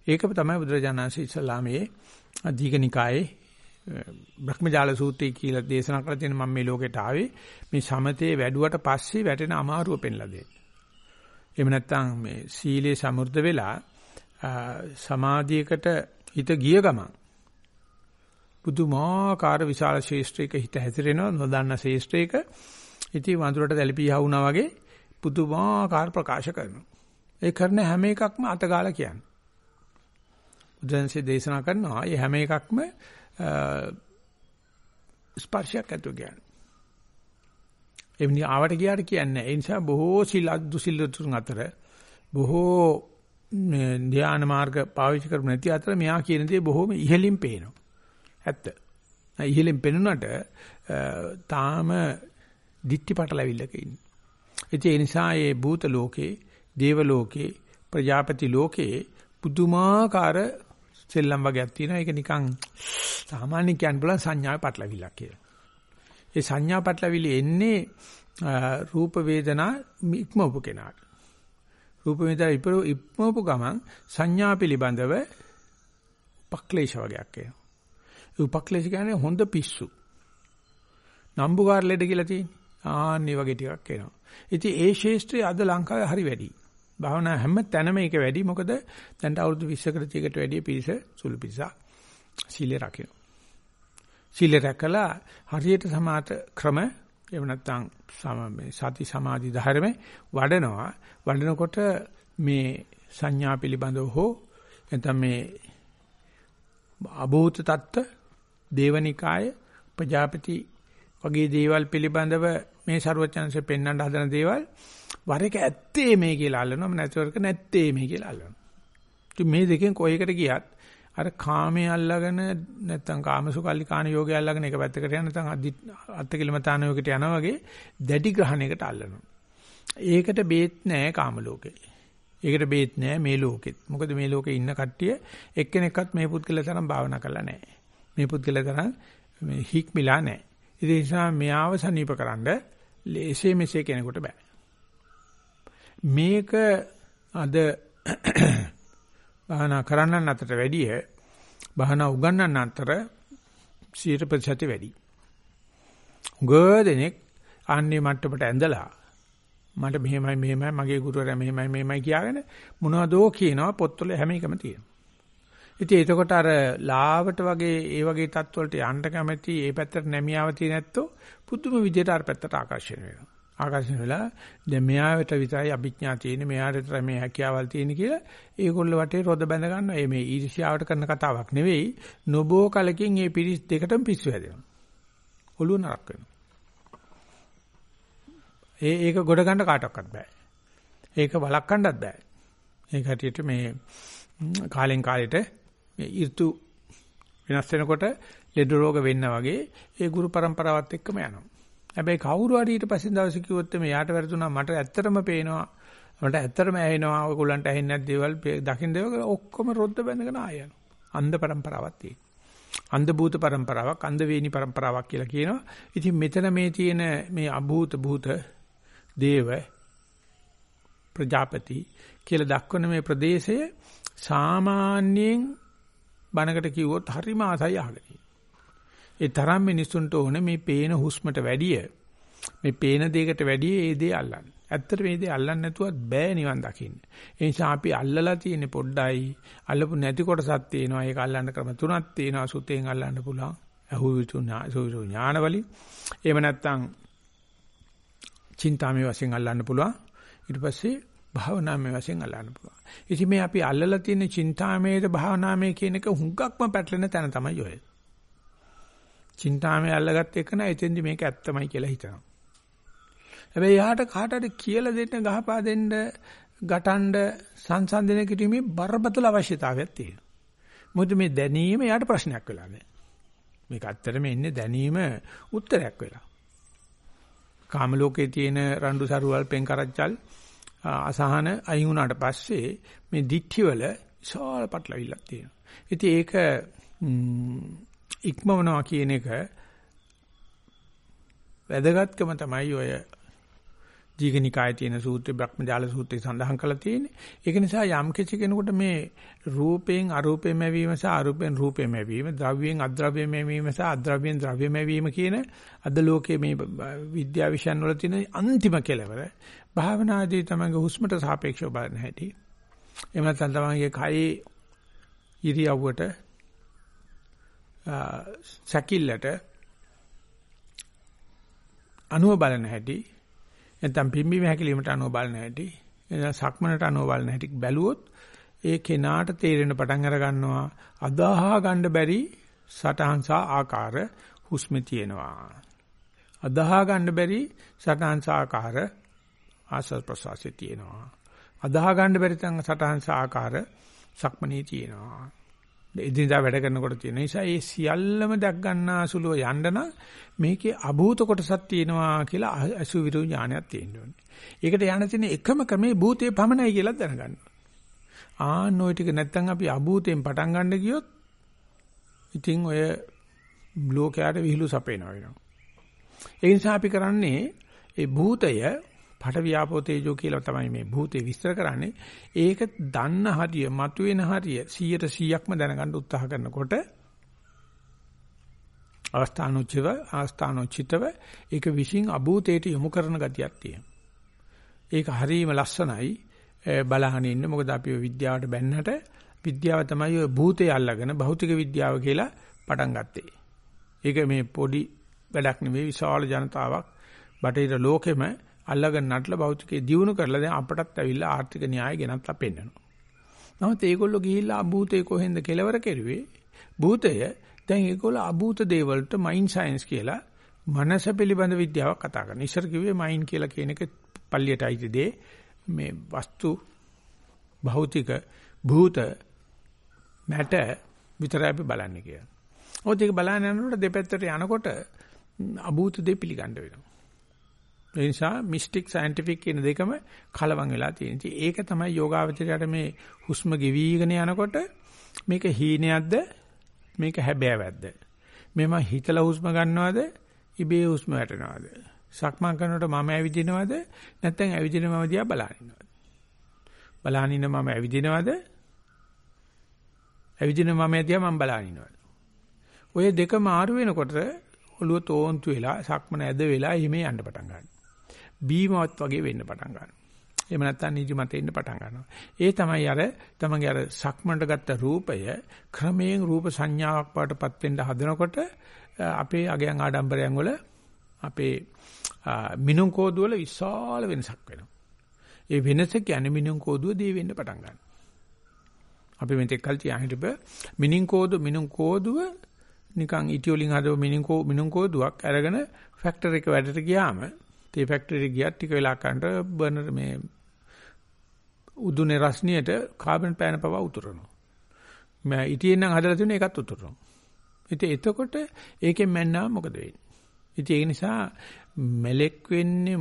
ඒක තමයි බුදුරජාණන්සේ ඉස්ලාමයේ දීඝනිකායේ බ්‍රහ්මජාල සූත්‍රය කියලා දේශනා කරලා තියෙන මම මේ ලෝකෙට ආවේ මේ සමතේ වැඩුවට පස්සේ වැටෙන අමාරුව පෙන්ලා දෙන්න. එහෙම නැත්නම් මේ සීලේ සමෘද්ධ වෙලා සමාධියකට හිත ගිය ගමන් පුදුමාකාර විශාල ශේෂ්ත්‍රයක හිත හැසිරෙනවා නොදන්න ශේෂ්ත්‍රයක ඉතින් වඳුරට දැලිපි යහුණා වගේ පුදුමාකාර ප්‍රකාශ කරනවා. ඒ කරන හැම එකක්ම අතගාලා කියන්නේ. බුදුන්සේ දේශනා කරනවා මේ හැම එකක්ම ස්පර්ශයක් ඇතුව කියන්නේ. එවනි ආවට ගියාට කියන්නේ. ඒ නිසා බොහෝ සිල් දුසිල් තුන් අතර බොහෝ ධ්‍යාන මාර්ග පාවිච්චි කරපු නැති අතර මෙයා කියන දේ බොහොම ඉහළින් පේනවා. ඇත්ත. ඉහළින් පෙනුනට තාම දික්ටි පටලවිල්ලක ඉන්නේ. ඒ නිසා මේ භූත ලෝකේ, දේව ලෝකේ, ප්‍රජාපති ලෝකේ පුදුමාකාර සෙල්ලම් වගේක් තියෙනවා. ඒක නිකන් සාමාන්‍ය කියන්න පුළුවන් සංඥාවේ පටලවිල්ලක් කියලා. ඒ සංඥා පටලවිලි එන්නේ රූප වේදනා ඉක්මවපු කෙනාට. රූප වේදනා ඉක්මවපු ගමන් සංඥා පිළිබඳව උපක්ලේශ වගේක් එනවා. ඒ උපක්ලේශ කියන්නේ හොඳ පිස්සු. නම්බුකාර ලෙඩ කියලා තියෙන්නේ. ආන්නේ වගේ ටිකක් එනවා. ඉතින් ඒ ශේෂ්ත්‍රය අද ලංකාවේ හරි වැඩි. භාවනා හැම තැනම ඒක වැඩි. මොකද දැන් අවුරුදු 20කට 30කට වැඩි පිරිස සුළු පිරිසක් සීලය රකින්න. සීලය රැකලා හරියට සමාත ක්‍රම එහෙම නැත්නම් සති සමාධි ධර්ම වඩනවා වඩනකොට මේ සංඥා පිළිබඳව හෝ නැත්නම් මේ අභූත தত্ত্ব දේවනිකාය ප්‍රජාපති වගේ දේවල් පිළිබඳව මේ ਸਰවචන්සේ පෙන්වන්න හදන දේවල් වර එක ඇත්තේ මේ කියලා අල්ලනවා නැතිවර්ක නැත්තේ මේ කියලා අල්ලනවා. ඉතින් මේ දෙකෙන් කොහේකට ගියත් අර කාමයේ අල්ලගෙන නැත්තම් කාමසුකල්ලි කාණ යෝගය අල්ලගෙන එක පැත්තකට යන නැත්තම් අත්තිකිලමතාන යෝගයට යනවා වගේ දැඩි ග්‍රහණයකට අල්ලනවා. ඒකට බේත් නැහැ කාම ලෝකේ. ඒකට බේත් නැහැ මේ ලෝකෙත්. මොකද මේ ලෝකේ ඉන්න කට්ටිය එක්කෙනෙක්වත් මේ පුද්ගල තරම් භාවනා කරලා නැහැ. මේ පුද්ගල තරම් මේ හික්මිලා නැහැ. ඒ නිසා මෙයාව සනීපකරනද ලේසේ මෙසේ කෙනෙකුට බෑ. මේක අද භාවනා කරන්නන් අතර වැඩිය භාවනා උගන්නන් අතර 100% වැඩි. ගොඩනෙක් ආන්නේ මට්ටමට ඇඳලා මට මෙහෙමයි මෙහෙමයි මගේ ගුරුවරයා මෙහෙමයි මෙහෙමයි කියාගෙන මොනවදෝ කියනවා පොත්වල හැම එකම තියෙනවා. ඉතින් එතකොට අර ලාවට වගේ ඒ වගේ තත්ත්වවලට යන්න කැමති ඒ පැත්තට නැමියාව තියෙන ඇත්තෝ පුදුම විදියට අර පැත්තට ආකර්ෂණය වෙනවා. ආකර්ෂණය වෙලා දැන් මෙයාට විතරයි අභිඥා තියෙන්නේ මෙයාට විතරයි මේ හැකියාවල් තියෙන්නේ කියලා ඒගොල්ලෝ වටේ රොද බැඳ ගන්නවා. මේ ඊර්ෂ්‍යාවට කරන කතාවක් නෙවෙයි. නොබෝ කලකින් මේ පිරිස් දෙකටම පිස්සු හැදෙනවා. ඔළුව නරක් වෙනවා. ඒ ඒක ගොඩ ගන්න කාටවත් බෑ. ඒක වළක්වන්නත් බෑ. ඒ කටියට මේ කාලෙන් කාලෙට මේ ඍතු වෙනස් වෙනකොට ලෙඩ රෝග වෙන්න වගේ ඒ ගුරු પરම්පරාවත් එක්කම යනවා. හැබැයි කවුරු හරි ඊට පස්සේ දවසේ කිව්වොත් මේ යාට වැරදුනා මට ඇත්තටම පේනවා මට ඇත්තටම ඇහෙනවා ඔයගොල්ලන්ට ඇහෙන්නේ නැති දේවල් දකින්න දේවල් ඔක්කොම රොද්ද බැඳගෙන ආය යනවා. අන්ධ પરම්පරාවක් තියෙනවා. අන්ධ භූත પરම්පරාවක්, අන්ධ වේණි પરම්පරාවක් කියලා කියනවා. ඉතින් මෙතන මේ තියෙන මේ අභූත භූත දේව ප්‍රජාපති කියලා දක්වන මේ ප්‍රදේශය සාමාන්‍යයෙන් බණකට කිව්වොත් හරිම ආසයි අහගෙන. ඒ තරම් මිනිස්සුන්ට ඕනේ මේ පේන හුස්මට වැඩිය මේ පේන දෙයකට වැඩිය ඒ දේ අල්ලන්න. ඇත්තට මේ දේ අල්ලන්න නැතුවත් බෑ නිවන් දකින්න. ඒ නිසා අපි අල්ලලා තියෙන පොඩ්ඩයි අල්ලපු නැති කොටසක් තියෙනවා. ඒක අල්ලන්න ක්‍රම තුනක් තියෙනවා. සුතෙන් අල්ලන්න පුළුවන්. අහුවිතු ඥානවලින්. එහෙම නැත්නම් චින්තාමේ වශයෙන් අල්ලන්න පුළුවන්. ඊට පස්සේ භාවනාමය වශයෙන් අල්ලන්න පුළුවන්. ඉතින් මේ අපි අල්ලලා තියෙන චින්තාමේද භාවනාමය කියන එක හුඟක්ම පැටලෙන තැන තමයි ඔය. චින්තාමේ අල්ලගත්ත එක නෑ එතෙන්දි මේක ඇත්තමයි කියලා හිතනවා. හැබැයි යාට කාට හරි කියලා දෙන්න ගහපා දෙන්න ගටඬ සංසන්දනය කිරීමේ බරපතල අවශ්‍යතාවයක් තියෙනවා. මොකද මේ දැනීම යාට ප්‍රශ්නයක් වෙලා නැහැ. මේක ඇත්තටම ඉන්නේ දැනීම උත්තරයක් වෙලා. කාම ලෝකයේ තියෙන රණ්ඩු සරුවල් පෙන් කරච්චල් අසහන අයින් වුණාට පස්සේ මේ දික්ටි වල විශාල පටලවිල්ලක් තියෙනවා. ඉතින් ඒක ඉක්මවනවා කියන එක වැදගත්කම තමයි ඔය දීඝනිකායේ තියෙන සූත්‍රය බ්‍රහ්මජාල සූත්‍රය සඳහන් කරලා තියෙන්නේ. ඒක නිසා යම් කිසි කෙනෙකුට මේ රූපයෙන් අරූපයෙන් ලැබීම සහ අරූපයෙන් රූපයෙන් ලැබීම, ද්‍රව්‍යයෙන් අද්‍රව්‍යයෙන් ලැබීම සහ අද්‍රව්‍යයෙන් ද්‍රව්‍යයෙන් ලැබීම කියන අද ලෝකයේ මේ විද්‍යා විෂයන් වල තියෙන අන්තිම කෙලවර භාවනාදී තමයි හුස්මට සාපේක්ෂව බලන හැටි. එහෙම නැත්නම් තමයිගේ කයේ ඉරියව්වට සැකිල්ලට අනුව බලන හැටි නැත්නම් පිම්බීම හැකිලීමට අනුව බලන හැටි එනවා සක්මනට අනුව බලන හැටි බැලුවොත් ඒ කෙනාට තේරෙන පටන් අර ගන්නවා අදාහා ගන්න බැරි සටහන් සහ ආකාර හුස්මේ තියෙනවා අදාහා ගන්න බැරි සටහන් සහ ආකාර ආස්වාද ප්‍රසවාසයේ තියෙනවා අදාහ ගන්න බැරි තරම් සටහන් ආකාර සක්මනේ තියෙනවා. එදිනදා වැඩ කරනකොට තියෙන නිසා ඒ සියල්ලම දැක් ගන්නාසුලුව යන්න නම් මේකේ අභූත කොටසක් තියෙනවා කියලා අසු විරු ඥානයක් තියෙන්න ඕනේ. ඒකට යන තියෙන එකම ක්‍රමේ භූතේ පමණයි කියලා දැනගන්න. ආන්න ওই ටික නැත්තම් අපි අභූතෙන් පටන් ගන්න ගියොත් ඉතින් ඔය ලෝකයට විහිළු සපේනවා වෙනවා. ඒ නිසා අපි කරන්නේ ඒ භූතය පට වියාපෝ තේජෝ කියලා තමයි මේ භූතේ විස්තර කරන්නේ. ඒක දන්න හරිය, මතුවෙන හරිය 100ට 100ක්ම දැනගන්න උත්සාහ කරනකොට අවස්ථානෝචිව ආස්ථානෝචිතව ඒක විශ්ින් අභූතයට යොමු කරන ගතියක් තියෙනවා. ඒක හරීම ලස්සනයි බලහන් ඉන්න. මොකද අපි විද්‍යාවට බැන්නට විද්‍යාව තමයි ඔය භූතය අල්ලගෙන භෞතික විද්‍යාව කියලා පටන් ගත්තේ. ඒක මේ පොඩි වැඩක් නෙවෙයි විශාල ජනතාවක් බටහිර ලෝකෙම අල්ලගෙන නටලා භෞතිකයේ දියුණු කරලා දැන් අපටත් ඇවිල්ලා ආර්ථික න්‍යාය ගෙනත්ලා පෙන්නනවා. නමුත් ඒගොල්ලෝ ගිහිල්ලා අභූතේ කොහෙන්ද කෙලවර කෙරුවේ? භූතය දැන් ඒගොල්ලෝ අභූත දේවල්ට මයින්ඩ් සයන්ස් කියලා මනස පිළිබඳ විද්‍යාවක් කතා කරනවා. ඉස්සර කිව්වේ මයින්ඩ් කියලා කියන එක පල්ලියට අයිති දේ මේ වස්තු භෞතික භූත මැට විතරයි අපි බලන්නේ කියලා. ඔත් ඒක බලන්න යනකොට දෙපැත්තට යනකොට අභූත දේ පිළිගන්න වෙනවා. ඒ නිසා මිස්ටික් සයන්ටිෆික් කියන දෙකම කලවම් වෙලා තියෙනවා. ඒක තමයි යෝගාවචරයට මේ හුස්ම ගෙවිගෙන යනකොට මේක හීනයක්ද මේක හැබෑවක්ද? මෙම හිතලා හුස්ම ගන්නවද ඉබේ හුස්ම වැටෙනවද? සක්මන් කරනකොට මම ඇවිදිනවද නැත්නම් ඇවිදින මම දිහා බලන ඉන්නවද? බලන ඉන්න මම ඇවිදිනවද? ඇවිදින මම දිහා මම බලන ඉන්නවද? ඔය දෙක මාරු වෙනකොට ඔළුව තෝන්තු වෙලා සක්මන ඇද වෙලා හිමේ යන්න පටන් ගන්නවා. බීමවත් වගේ වෙන්න පටන් ගන්නවා. එහෙම නැත්නම් නිදිමත එන්න පටන් ගන්නවා. ඒ තමයි අර තමන්ගේ අර සක්මනට ගත්ත රූපය ක්‍රමයෙන් රූප සංඥාවක් පාටපත් වෙන්න හදනකොට අපේ අගයන් ආඩම්බරයන් වල අපේ මිනුම් කෝදුව වල විශාල වෙනසක් වෙනවා. ඒ වෙනස කියන්නේ මිනුම් කෝදුව දී වෙන්න පටන් ගන්නවා. අපි මෙතෙක් කල් තියා හිටප මිනින් කෝදුව මිනුම් කෝදුව නිකන් ඉටියෝලින් හදව මිනින් කෝ මිනුම් කෝදුවක් අරගෙන ෆැක්ටරි එක වැඩට ගියාම තේ ෆැක්ටරි ගියත් ටික වෙලා කනට බර්නර් මේ උදුනේ රස්නියට කාබන් පෑන පව උතුරනවා. මම ඉතින් නම් හදලා තියෙන එකත් උතුරනවා. ඉතින් එතකොට ඒකෙන් මැන්නා මොකද වෙන්නේ? ඉතින් ඒ නිසා මෙලෙක් වෙන්නේ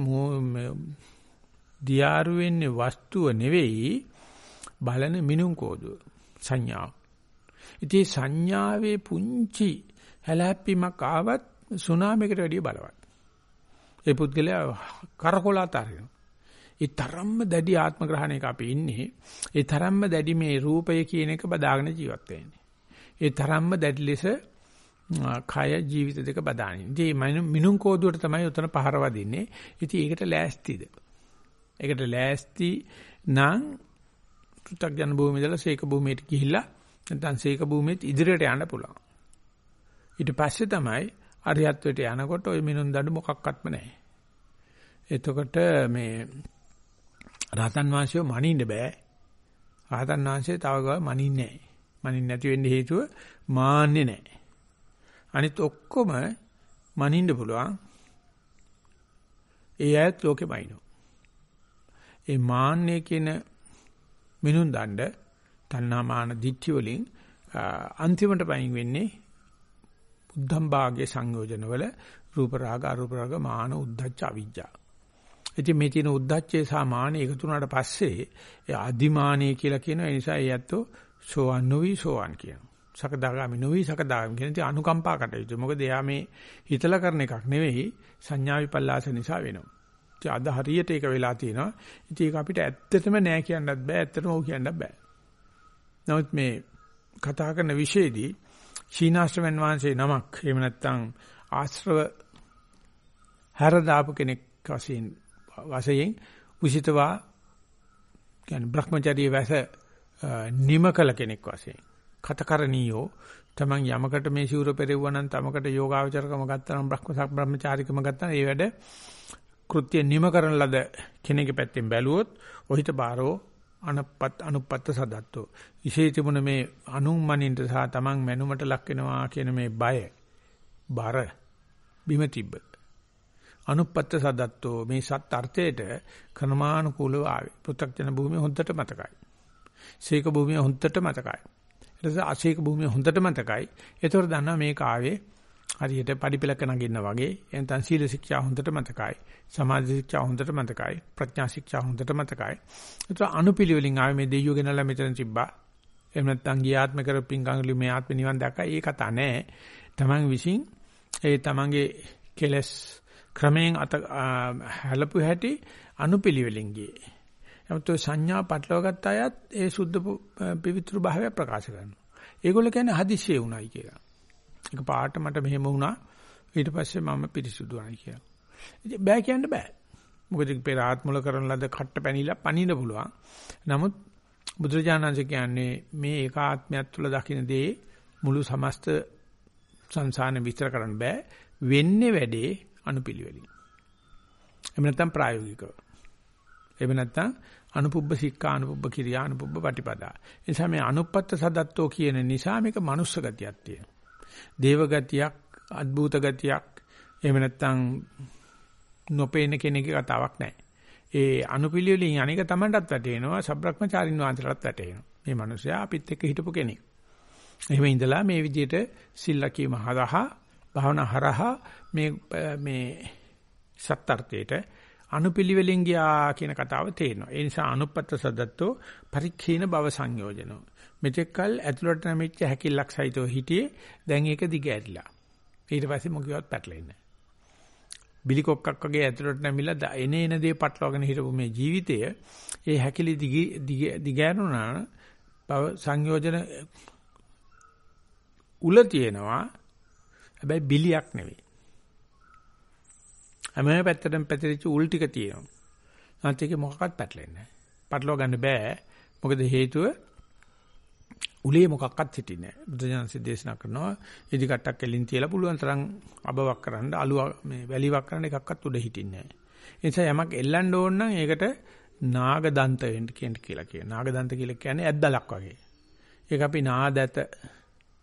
දියාරු වෙන්නේ වස්තුව නෙවෙයි බලන මිනුම් කෝදුව සංඥාව. ඉතින් සංඥාවේ පුංචි හැලහැප්පීමක් ආවත් සුනාමියකට වැඩිය බලවත්. ඒ පුද්ගලයා කරකොලත අරිනවා. ඒ තරම්ම දැඩි ආත්ම ග්‍රහණයක අපි ඉන්නේ. ඒ තරම්ම දැඩි මේ රූපය කියන එක බදාගෙන ජීවත් වෙන්නේ. ඒ තරම්ම දැඩි ලෙස කය ජීවිත දෙක බදානින්. ඉතින් මිනුම් කෝදුවට තමයි උතන පහර වදින්නේ. ඉතින් ඒකට ලෑස්තිද? ඒකට ලෑස්ති නම් පෘථග්ජන භූමියදලා සීක භූමියට ගිහිල්ලා නැත්නම් සීක භූමියත් ඉදිරියට යන්න පුළුවන්. ඊට පස්සේ තමයි අරියත්වයට යනකොට ওই මිනුම් දඬු මොකක්වත්ම නැහැ. එතකොට මේ රහතන් වහන්සේව මනින්න බෑ. රහතන් වහන්සේ තව ගාව මනින්නේ නැහැ. මනින්න නැති වෙන්න හේතුව මාන්නේ නැහැ. අනිත් ඔක්කොම මනින්න පුළුවන්. ඒ ඇත් ලෝකෙමයිනෝ. ඒ මාන්නේ කියන මිනුම් දණ්ඩ තණ්හා මාන දිච්චි වලින් අන්තිමට පයින් වෙන්නේ බුද්ධම් භාගයේ සංයෝජනවල රූප රාග අරූප රාග මාන උද්ධච්ච අවිජ්ජා ඉතින් මේ තියෙන උද්දච්චය සහ මානෙ එකතු වුණාට පස්සේ ඒ අදිමානිය කියලා කියන ඒ නිසා ඒ ඇත්තෝ සෝවන් නොවි සෝවන් කියනවා. සකදාගාමි නොවි සකදාගාමි කියන ඉතින් අනුකම්පා කටයුතු. මොකද එයා මේ හිතලා කරන එකක් නෙවෙයි සංඥා විපල්ලාස නිසා වෙනවා. ඉතින් අද හරියට ඒක වෙලා තියෙනවා. ඉතින් ඒක අපිට ඇත්තටම නෑ කියන්නත් බෑ. ඇත්තටම ඔව් කියන්නත් බෑ. නමුත් මේ කතා කරන විශේෂදී ශීනාශ්‍රමයන් වහන්සේ නමක් එහෙම නැත්නම් ආශ්‍රව හැර දාපු කෙනෙක් වශයෙන් වශයෙන් උසිතවා කියන්නේ Brahmacharya වැස නිමකල කෙනෙක් වශයෙන්. කතකරණීයෝ තමන් යමකට මේ සිවුර පෙරෙවුවා නම් තමකට යෝගාවචරකම ගත්තා නම් බ්‍රහ්ම බ්‍රහ්මචාරිකම ගත්තා ඒ වැඩ කෘත්‍ය නිම කරන ලද කෙනෙක්ගේ පැත්තෙන් බැලුවොත් ඔහිත බාරෝ අනපත් අනුපත්ත සදත්තෝ විශේෂ තිබුණ මේ අනුම්මනින්ට සහ තමන් මැනුමට ලක් වෙනවා කියන මේ බය බර බිම තිබ්බ අනුපත්ත සදත්තෝ මේ සත් අර්ථයට ක්‍රමානුකූලව ආවේ. පෘථග්ජන භූමිය හොඳට මතකයි. සීක භූමිය හොඳට මතකයි. ඊට පස්සේ අසීක භූමිය හොඳට මතකයි. ඒතකොට දන්නවා මේක ආවේ හරියට පඩිපෙලක නගින්න වගේ එතන සීල ශික්ෂා හොඳට මතකයි සමාධි ශික්ෂා හොඳට මතකයි ප්‍රඥා ශික්ෂා හොඳට මතකයි. ඒතර අනුපිළිවෙලින් ආවේ මේ දෙයියෝ ගෙනල්ලා මෙතන තිබ්බා. එහෙම නැත්නම් ගියාත්ම කරපින්කංගලි මේ ආත්ම නිවන් දැක්කා. ඒ කතා නෑ. තමන් විසින් ඒ තමන්ගේ කෙලස් ක්‍රමයෙන් අත හැලපු හැටි අනුපිළිවෙලින් ගියේ. නමුත් සංඥා පටලවාගත්ත අයත් ඒ සුද්ධ පිවිතුරු භාවය ප්‍රකාශ කරනවා. ඒගොල්ලෝ කියන්නේ හදිස්සිය උණයි කියලා. ඒක පාට මට මෙහෙම වුණා. ඊට පස්සේ මම පිරිසුදු වුණා කියලා. ඉතින් බෑ කියන්න බෑ. මොකද පෙර ආත්මවල කරන ලද කට්ට පැනිලා පනින්න පුළුවන්. නමුත් බුදුරජාණන්සේ කියන්නේ මේ ඒකාත්මයක් තුළ දකින්න දේ මුළු සමස්ත සංසාරෙ විස්තර කරන්න බෑ. වෙන්නේ වැඩේ අනුපිළිවෙලින්. එහෙම නැත්නම් ප්‍රායෝගිකව. එහෙම නැත්නම් අනුපුබ්බ සික්ඛා අනුපුබ්බ කිරියා අනුපුබ්බ පටිපදා. ඒ නිසා මේ අනුපත්ත සදත්තෝ කියන නිසා මේක මනුස්ස ගතියක් තියෙනවා. දේව ගතියක්, අద్භූත ගතියක්, එහෙම නැත්නම් නොපේන කෙනෙක්ගේ කතාවක් නැහැ. ඒ අනුපිළිවෙලින් අනේක Tamanටත් වැටෙනවා, සබ්‍රක්‍මචාරින් වහන්සේලාට වැටෙනවා. මේ මිනිසයා අපිත් එක්ක හිටපු කෙනෙක්. එහෙම ඉඳලා මේ විදිහට සිල්ලකීම හරහා, භාවනා හරහා මේ මේ සත්‍තරතේට අනුපිළිවෙලින් ගියා කියන කතාව තේරෙනවා. ඒ නිසා අනුපත්ත සදත්තෝ පරික්ඛීන භව සංයෝජනෝ. මෙතෙක්කල් ඇතුළට නැමිච්ච හැකිලක් සහිතව හිටියේ දැන් ඒක දිග ඇරිලා. ඊට පස්සේ මොකියවත් පැටලෙන්නේ බිලි කොක්කක් වගේ ඇතුළට නැමිලා එන එන දේ පටලවාගෙන හිටපු මේ ජීවිතය ඒ හැකිලි දිග දිගෑරුණා බව සංයෝජන උල තියෙනවා හැබැයි බිලියක් නෙවෙයි හැම පැත්තටම පැතිරිච්ච උල් ටික තියෙනවා. නැත්නම් ඒක මොකක්වත් පැටලෙන්නේ නැහැ. පටලවා ගන්න බෑ. මොකද හේතුව උලේ මොකක්වත් හිටින්නේ නැහැ. බුදුජානක දේශනා කරනවා ඉදි කට්ටක් එලින් තියලා පුළුවන් තරම් අබවක් කරන්න අලුව මේ වැලිවක් කරන්න එකක්වත් උඩ හිටින්නේ නැහැ. ඒ නිසා යමක් එල්ලන්න ඕන නම් ඒකට නාග දන්ත වෙන්න කියලා කියනවා. නාග දන්ත කියලා කියන්නේ ඇද්දලක් වගේ. ඒක අපි නාදැත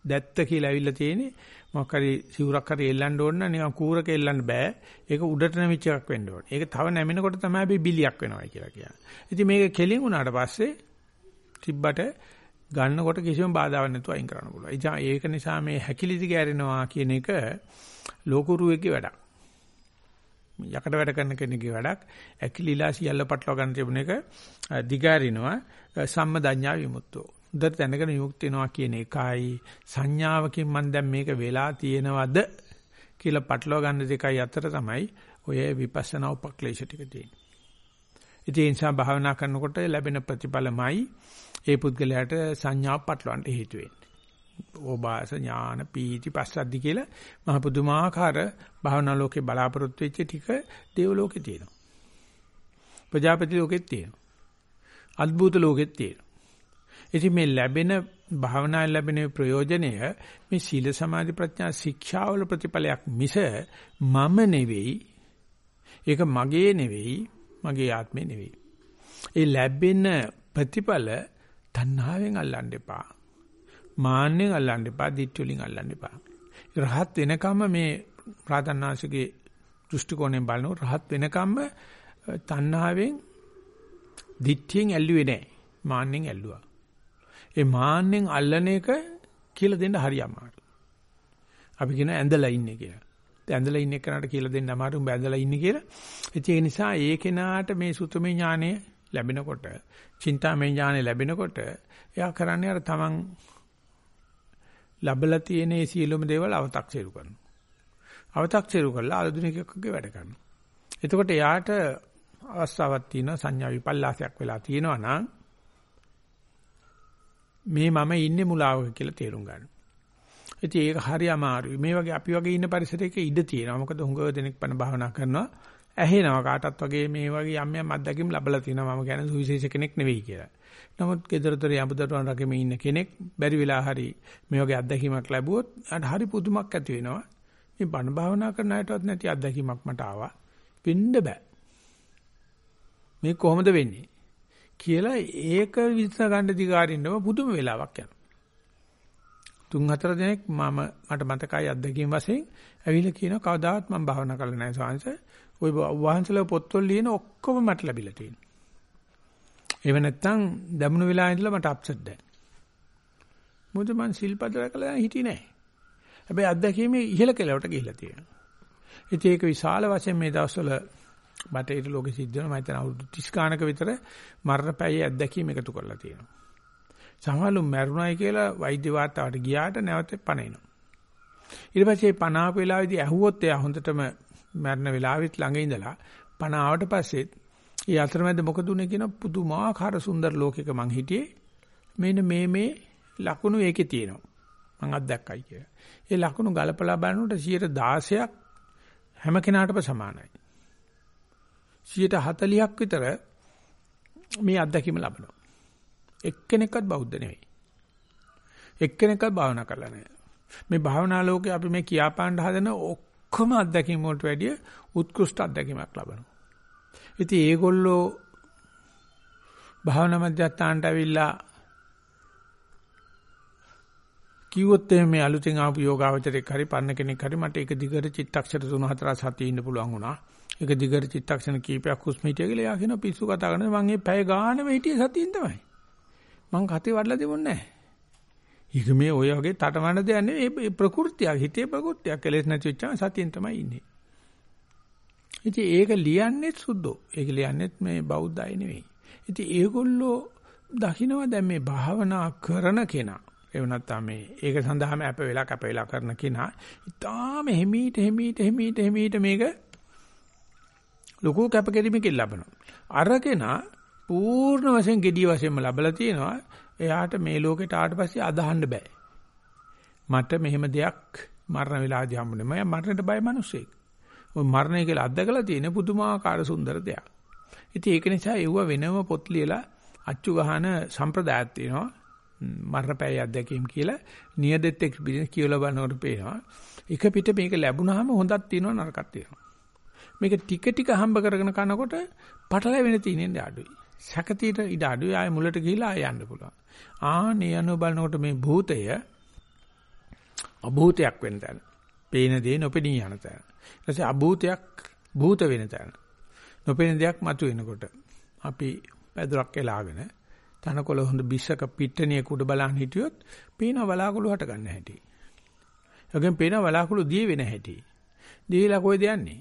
දැත්ත කියලා ඇවිල්ලා තියෙන්නේ මොකක් හරි සිවුරක් හරි එල්ලන්න ඕන නම් නිකන් කූරක එල්ලන්න බෑ. ඒක උඩට නැමිච්ච එකක් වෙන්න ඕනේ. ඒක තව නැමෙනකොට තමයි අපි බිලියක් වෙනවා කියලා කියන්නේ. ඉතින් මේක කෙලින් වුණාට පස්සේ තිබ්බට ගන්නකොට කිසිම බාධාවක් නැතුව අයින් කරන්න පුළුවන්. ඉතින් ඒක නිසා මේ හැකිලිදි ගෑරෙනවා කියන එක ලෝකුරුවේගේ වැඩක්. යකට වැඩ කරන කෙනෙක්ගේ වැඩක්. ඇකිලිලා සියල්ල පටලවා ගන්න තිබුණ එක දිගාරිනවා සම්මදඤ්ඤා විමුක්තෝ. උදට දැනගෙන විමුක්ත වෙනවා කියන එකයි සංඥාවකින් මම දැන් මේක වෙලා තියෙනවද කියලා පටලවා ගන්න දෙකයි අතර තමයි ඔය විපස්සනා උපක්ලේශ ටික තියෙන්නේ. ඉතින් ඒ නිසා භාවනා කරනකොට ලැබෙන ප්‍රතිඵලමයි ඒ පුද්ගලයාට සංඥා පටලවන්න හේතු වෙන්නේ. ඕබාස ඥාන පීති පස්සද්දි කියලා මහ පුදුමාකාර භාවනා ලෝකේ බලාපොරොත්තු වෙච්ච ටික දේව ලෝකේ තියෙනවා. ප්‍රජාපති ලෝකෙත් තියෙනවා. අద్භූත ලෝකෙත් තියෙනවා. ඉතින් මේ ලැබෙන භාවනාවේ ලැබෙන ප්‍රයෝජනය මේ සීල සමාධි ප්‍රඥා ශික්ෂාවල ප්‍රතිඵලයක් මිස මම නෙවෙයි ඒක මගේ නෙවෙයි මගේ ආත්මේ නෙවෙයි. ඒ ලැබෙන ප්‍රතිඵල තණ්හාවෙන් අල්ලන්න එපා. මාන්නෙන් අල්ලන්න එපා, දිට්ඨි වලින් අල්ලන්න එපා. රහත් වෙනකම්ම මේ ප්‍රාතන්නාසිකේ දෘෂ්ටි කෝණයෙන් බලනකොට රහත් වෙනකම්ම තණ්හාවෙන් දිට්ඨියෙන් ඇල්ලුවේ නැහැ. මාන්නෙන් ඇල්ලුවා. ඒ මාන්නෙන් අල්ලන එක කියලා දෙන්න හරි අමාරුයි. අපි කියන ඇඳලා ඉන්නේ කියලා. ඇඳලා ඉන්න කෙනාට කියලා දෙන්න අමාරුයි උඹ ඇඳලා ඉන්නේ කියලා. ඒ නිසා ඒ කෙනාට මේ සුතමේ ඥානය ලැබෙනකොට, චින්තාමය ඥානය ලැබෙනකොට එයා කරන්නේ අර තමන් ලැබලා තියෙන ඒ සියලුම දේවල් අව탁සිරු කරනවා. අව탁සිරු කරලා ආධුනිකයෙක්ගේ වැඩ කරනවා. එතකොට එයාට අවස්ථාවක් තියෙනවා සංඥා විපල්ලාසයක් වෙලා තියෙනවා නම් මේ මම ඉන්නේ මුලාවක කියලා තේරුම් ගන්න. ඉතින් ඒක හරි අමාරුයි. මේ වගේ අපි වගේ ඉන්න පරිසරයක ඉඩ තියෙනවා. මොකද හුඟ දෙනෙක් පණ භාවනා කරනවා. ඇහෙනවා කාටත් වගේ මේ වගේ යම් යම් අත්දැකීම් ලැබලා තියෙනවා. මම කියන්නේ සුවිශේෂ කෙනෙක් නෙවෙයි කියලා. නමුත් ගෙදරතර යඹදරුවන් රකෙම ඉන්න කෙනෙක් බැරි වෙලා හරි මේ වගේ අත්දැකීමක් ලැබුවොත් අර හරි පුදුමක් ඇති වෙනවා. මේ බණ භාවනා කරන අයටවත් නැති අත්දැකීමක් මට ආවා. වෙන්න බෑ. මේ කොහොමද වෙන්නේ? කියලා ඒක විශ්ස ගන්න දිගාරින්නම පුදුම වෙලාවක් යනවා. තුන් හතර දිනක් මම මට මතකයි අත්දැකීම් වශයෙන් ඇවිල්ලා කියනවා කවදාවත් මම භාවනා කරලා නැහැ සාංශ. ওই වහන්සලා පොත්වල ලියන ඔක්කොම මට ලැබිලා තියෙනවා. ඒව නැත්තම් දැමුණු වෙලාව ඉඳලා මට අප්සෙට් දැන්. මොකද මං සිල්පද රැකලා හිටියේ නෑ. හැබැයි අත්දැකීමේ ඉහළ කෙලවට ගිහිල්ලා තියෙනවා. ඉතින් ඒක විශාල වශයෙන් මේ දවස්වල බටේට ලෝකෙ සිද්ධ වෙනවා. මම හිතන අවුරුදු 30 ගානක විතර මරණ පැයේ අත්දැකීම් එකතු කරලා තියෙනවා. සමහරවල් මැරුණයි කියලා වෛද්‍ය වාර්තාවට ගියාට නැවත පණ එනවා. ඊට පස්සේ පණ ආපු වෙලාවේදී ඇහුවොත් එයා හොඳටම මැරෙන වෙලාවෙත් ළඟ ඉඳලා පණ ආවට පස්සෙත් ඒ අතරමැද මොකද උනේ කියන පුදුමාකාර සුන්දර ලෝකයක මං හිටියේ. මෙන්න මේ මේ ලකුණු ඒකේ තියෙනවා. මං අත්දැක්කයි කියලා. ඒ ලකුණු ගලපලා බලනකොට 16ක් හැම කෙනාටම සමානයි. 140ක් විතර මේ අත්දැකීම ලබනවා. එක්කෙනෙක්වත් බෞද්ධ නෙවෙයි. එක්කෙනෙක්වත් භාවනා කරලා නැහැ. මේ භාවනා ලෝකේ අපි මේ කියාපාන්න හදන ඔක්කොම අත්දැකීම් වලට වැඩිය උත්කෘෂ්ඨ අත්දැකීමක් ලබනවා. ඉතින් ඒගොල්ලෝ භාවනා මධ්‍යස්ථානට ඇවිල්ලා කිව්වොත් මේ අලුතෙන් ආපු යෝගාවචරයක් හරි පන්න කෙනෙක් හරි මට එක දිගට චිත්තක්ෂර 3-4 සතිය ඉන්න පුළුවන් වුණා. එක දිගට චිත්තක්ෂණ කීපයක් හුස්ම හිටිය කියලා එයා කියන පිස්සු කතා කරනවා මම මේ පැය ගානෙම හිටියේ සතියින් තමයි. මං කතේ වඩලා දෙමුන්නේ නැහැ. ඒක මේ ඔය වගේ තටමන දෙයක් නෙවෙයි ප්‍රകൃතියක් හිතේ ප්‍රകൃතියක් කෙලෙස් නැති වෙච්චාම සතියෙන් තමයි ඉන්නේ. ඉතින් ඒක ලියන්නේ සුද්ධෝ. ඒක ලියන්නේත් මේ බෞද්ධ අය නෙවෙයි. ඉතින් ඒගොල්ලෝ දකින්නවා දැන් මේ භාවනා කරන කෙනා ඒ නැත්නම් මේ ඒක සඳහාම අප වෙලා කැප වෙලා කරන කෙනා ඉතාලම හිමීට හිමීට හිමීට හිමීට මේක ලොකු කැපකිරීමකින් ලබනවා. අරගෙන පූර්ණ වශයෙන් gediy වශයෙන්ම ලැබලා තියෙනවා. එයාට මේ ලෝකෙට ආවට පස්සේ අදහන්න බෑ. මට මෙහෙම දෙයක් මරණ වෙලාවදී හම්බුනේ. මම මරණයට බය මිනිස්සෙක්. ඔය මරණය කියලා අත්දකලා තියෙන පුදුමාකාර සුන්දර දෙයක්. ඉතින් ඒක නිසා ඒව වෙනම පොත් ලියලා අච්චු ගහන සම්ප්‍රදායක් තියෙනවා. මරණපෑය අධ්‍යක්ීම් කියලා නියදෙත් එක්ස්පීරියන්ස් කියලා බලනකොට පේනවා. එක පිට මේක ලැබුණාම හොඳක් තියෙනවා නරකක් තියෙනවා. මේක ටික ටික හම්බ කරගෙන කනකොට පටලැවෙන තියෙන්නේ අඩුයි. සැකතීට ඉඩ අඩුයි ආය මුලට ගිහිලා ආය යන්න පුළුවන්. ආනේ අනුව බලනකොට මේ භූතය අභූතයක් වෙන තැන. පේන දේ නොපෙනී යන තැන. ඊට අභූතයක් භූත වෙන තැන. නොපෙනෙන දෙයක් මතුවෙනකොට අපි පැදුරක් එලාගෙන තනකොළ හොඳ බිස්සක පිට්ටනියක උඩ බලන් හිටියොත් පේන වලාකුළු හට ගන්න හැටි. ඒකෙන් පේන වලාකුළු දී වෙන හැටි. දීලා කොහෙද යන්නේ?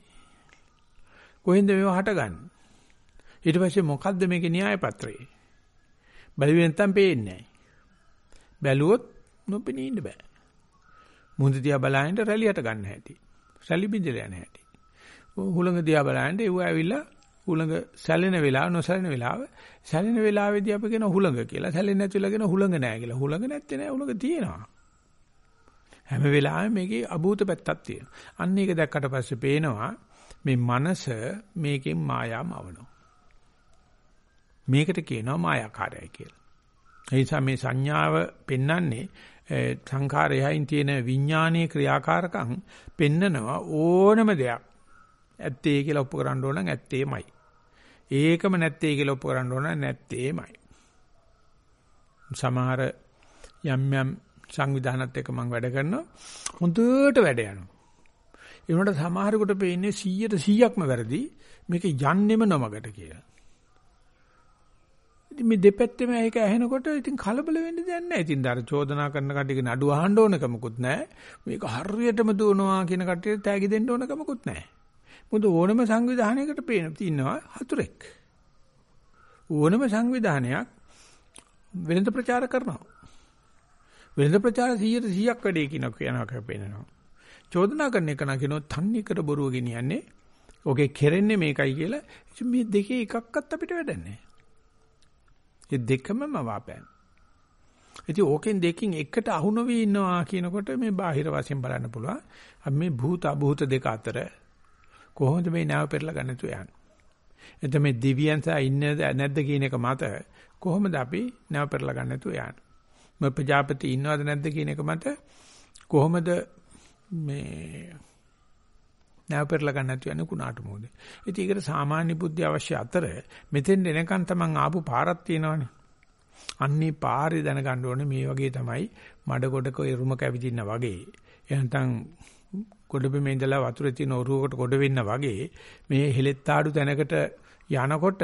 කොහෙන්ද මේව හටගන්නේ? ඊට පස්සේ මොකද්ද මේකේ න්‍යාය පත්‍රය? බලුවෙන් නැත්තම් පේන්නේ නැහැ. බැලුවොත් නොපෙනී ඉන්න බෑ. මුහුද දිහා බලහින්ද රැලියට ගන්න හැටි. රැලි බින්දල යන හැටි. හුළඟ දිහා බලහින්ද ඒව ඇවිල්ලා හුළඟ සැලෙන වෙලාව නොසැලෙන වෙලාව සැලෙන වෙලාවේදී අපි කියන හුළඟ කියලා සැලෙන්නේ නැති වෙලාව කියන හුළඟ නැහැ කියලා. හුළඟ නැත්තේ නෑ හුළඟ තියෙනවා. හැම වෙලාවෙම මේකේ අභූත පැත්තක් තියෙනවා. අන්න ඒක දැක්කට පස්සේ පේනවා මේ මනස මේකෙන් මායාමවනවා. මේකට කියනවා මායාකාරයයි කියලා. ඒ නිසා මේ සංඥාව පෙන්වන්නේ සංඛාරයයින් තියෙන විඥානීය ක්‍රියාකාරකම් පෙන්නනවා ඕනම දෙයක්. ඇත්තේ කියලා ඔප්පු කරන්න ඕන නම් ඇත්තේමයි. ඒකම නැත්තේ කියලා ඔප්පු කරන්න ඕන නැත්තේමයි. සමහර යම් යම් සංවිධානත් එක්ක මම වැඩ කරනවා හොඳට වැඩ යනවා. ඒ වුණාට සමහරකට පේන්නේ 100ට 100ක්ම වැරදි මේක යන්නෙම නොමගට කියලා. ඉතින් මේ දෙපැත්තෙම ඒක ඇහෙනකොට ඉතින් කලබල වෙන්න දෙයක් නැහැ. ඉතින් දර චෝදනා කරන කට්ටියගේ නඩු අහන්න ඕනකමකුත් නැහැ. මේක හරියටම දුවනවා කියන කට්ටියට තෑගි දෙන්න ඕනකමකුත් නැහැ. මොකද ඕනම සංවිධානයකට පේන තියෙනවා හතුරෙක්. ඕනම සංවිධානයක් වෙළඳ ප්‍රචාර කරනවා. වෙළඳ ප්‍රචාර 100ට 100ක් වැඩේ කියන කියනවා පේනවා. චෝදනා කරන එක නම් කියනවා තන්නේ කර බොරුව ගෙනියන්නේ. ඔගේ කෙරෙන්නේ මේකයි කියලා. ඉතින් මේ දෙකේ එකක්වත් අපිට වැඩන්නේ ඒ දෙකම මවාපෑම්. ඉතින් ඕකෙන් දෙකකින් එකට අහු නොවි ඉන්නවා කියනකොට මේ බාහිර වශයෙන් බලන්න පුළුවන්. අපි මේ භූත අභූත දෙක අතර කොහොමද මේ නැව පෙරලා ගන්න තු යන්නේ? එතන මේ දිව්‍යයන්සා ඉන්නද නැද්ද කියන එක මත කොහොමද අපි නැව පෙරලා ගන්න තු යන්නේ? මේ ප්‍රජාපති ඉන්නවද නැද්ද කියන එක මත කොහොමද මේ නැව පෙරලා ගන්න නැතු යන කුණාට මොකද? ඉතින් ඒකට සාමාන්‍ය බුද්ධි අවශ්‍ය අතර මෙතෙන් එනකන් තමන් ආපු පාරක් තියෙනවනේ. අන්නේ පාරේ දැනගන්න ඕනේ මේ වගේ තමයි මඩ ගොඩක එරුම කැවිදින්න වගේ. එහෙනම් ගොඩබිමේ ඉඳලා වතුරේ තියෙන ඔරුවකට ගොඩ වෙන්න වගේ මේ හෙලෙත්තාඩු තැනකට යනකොට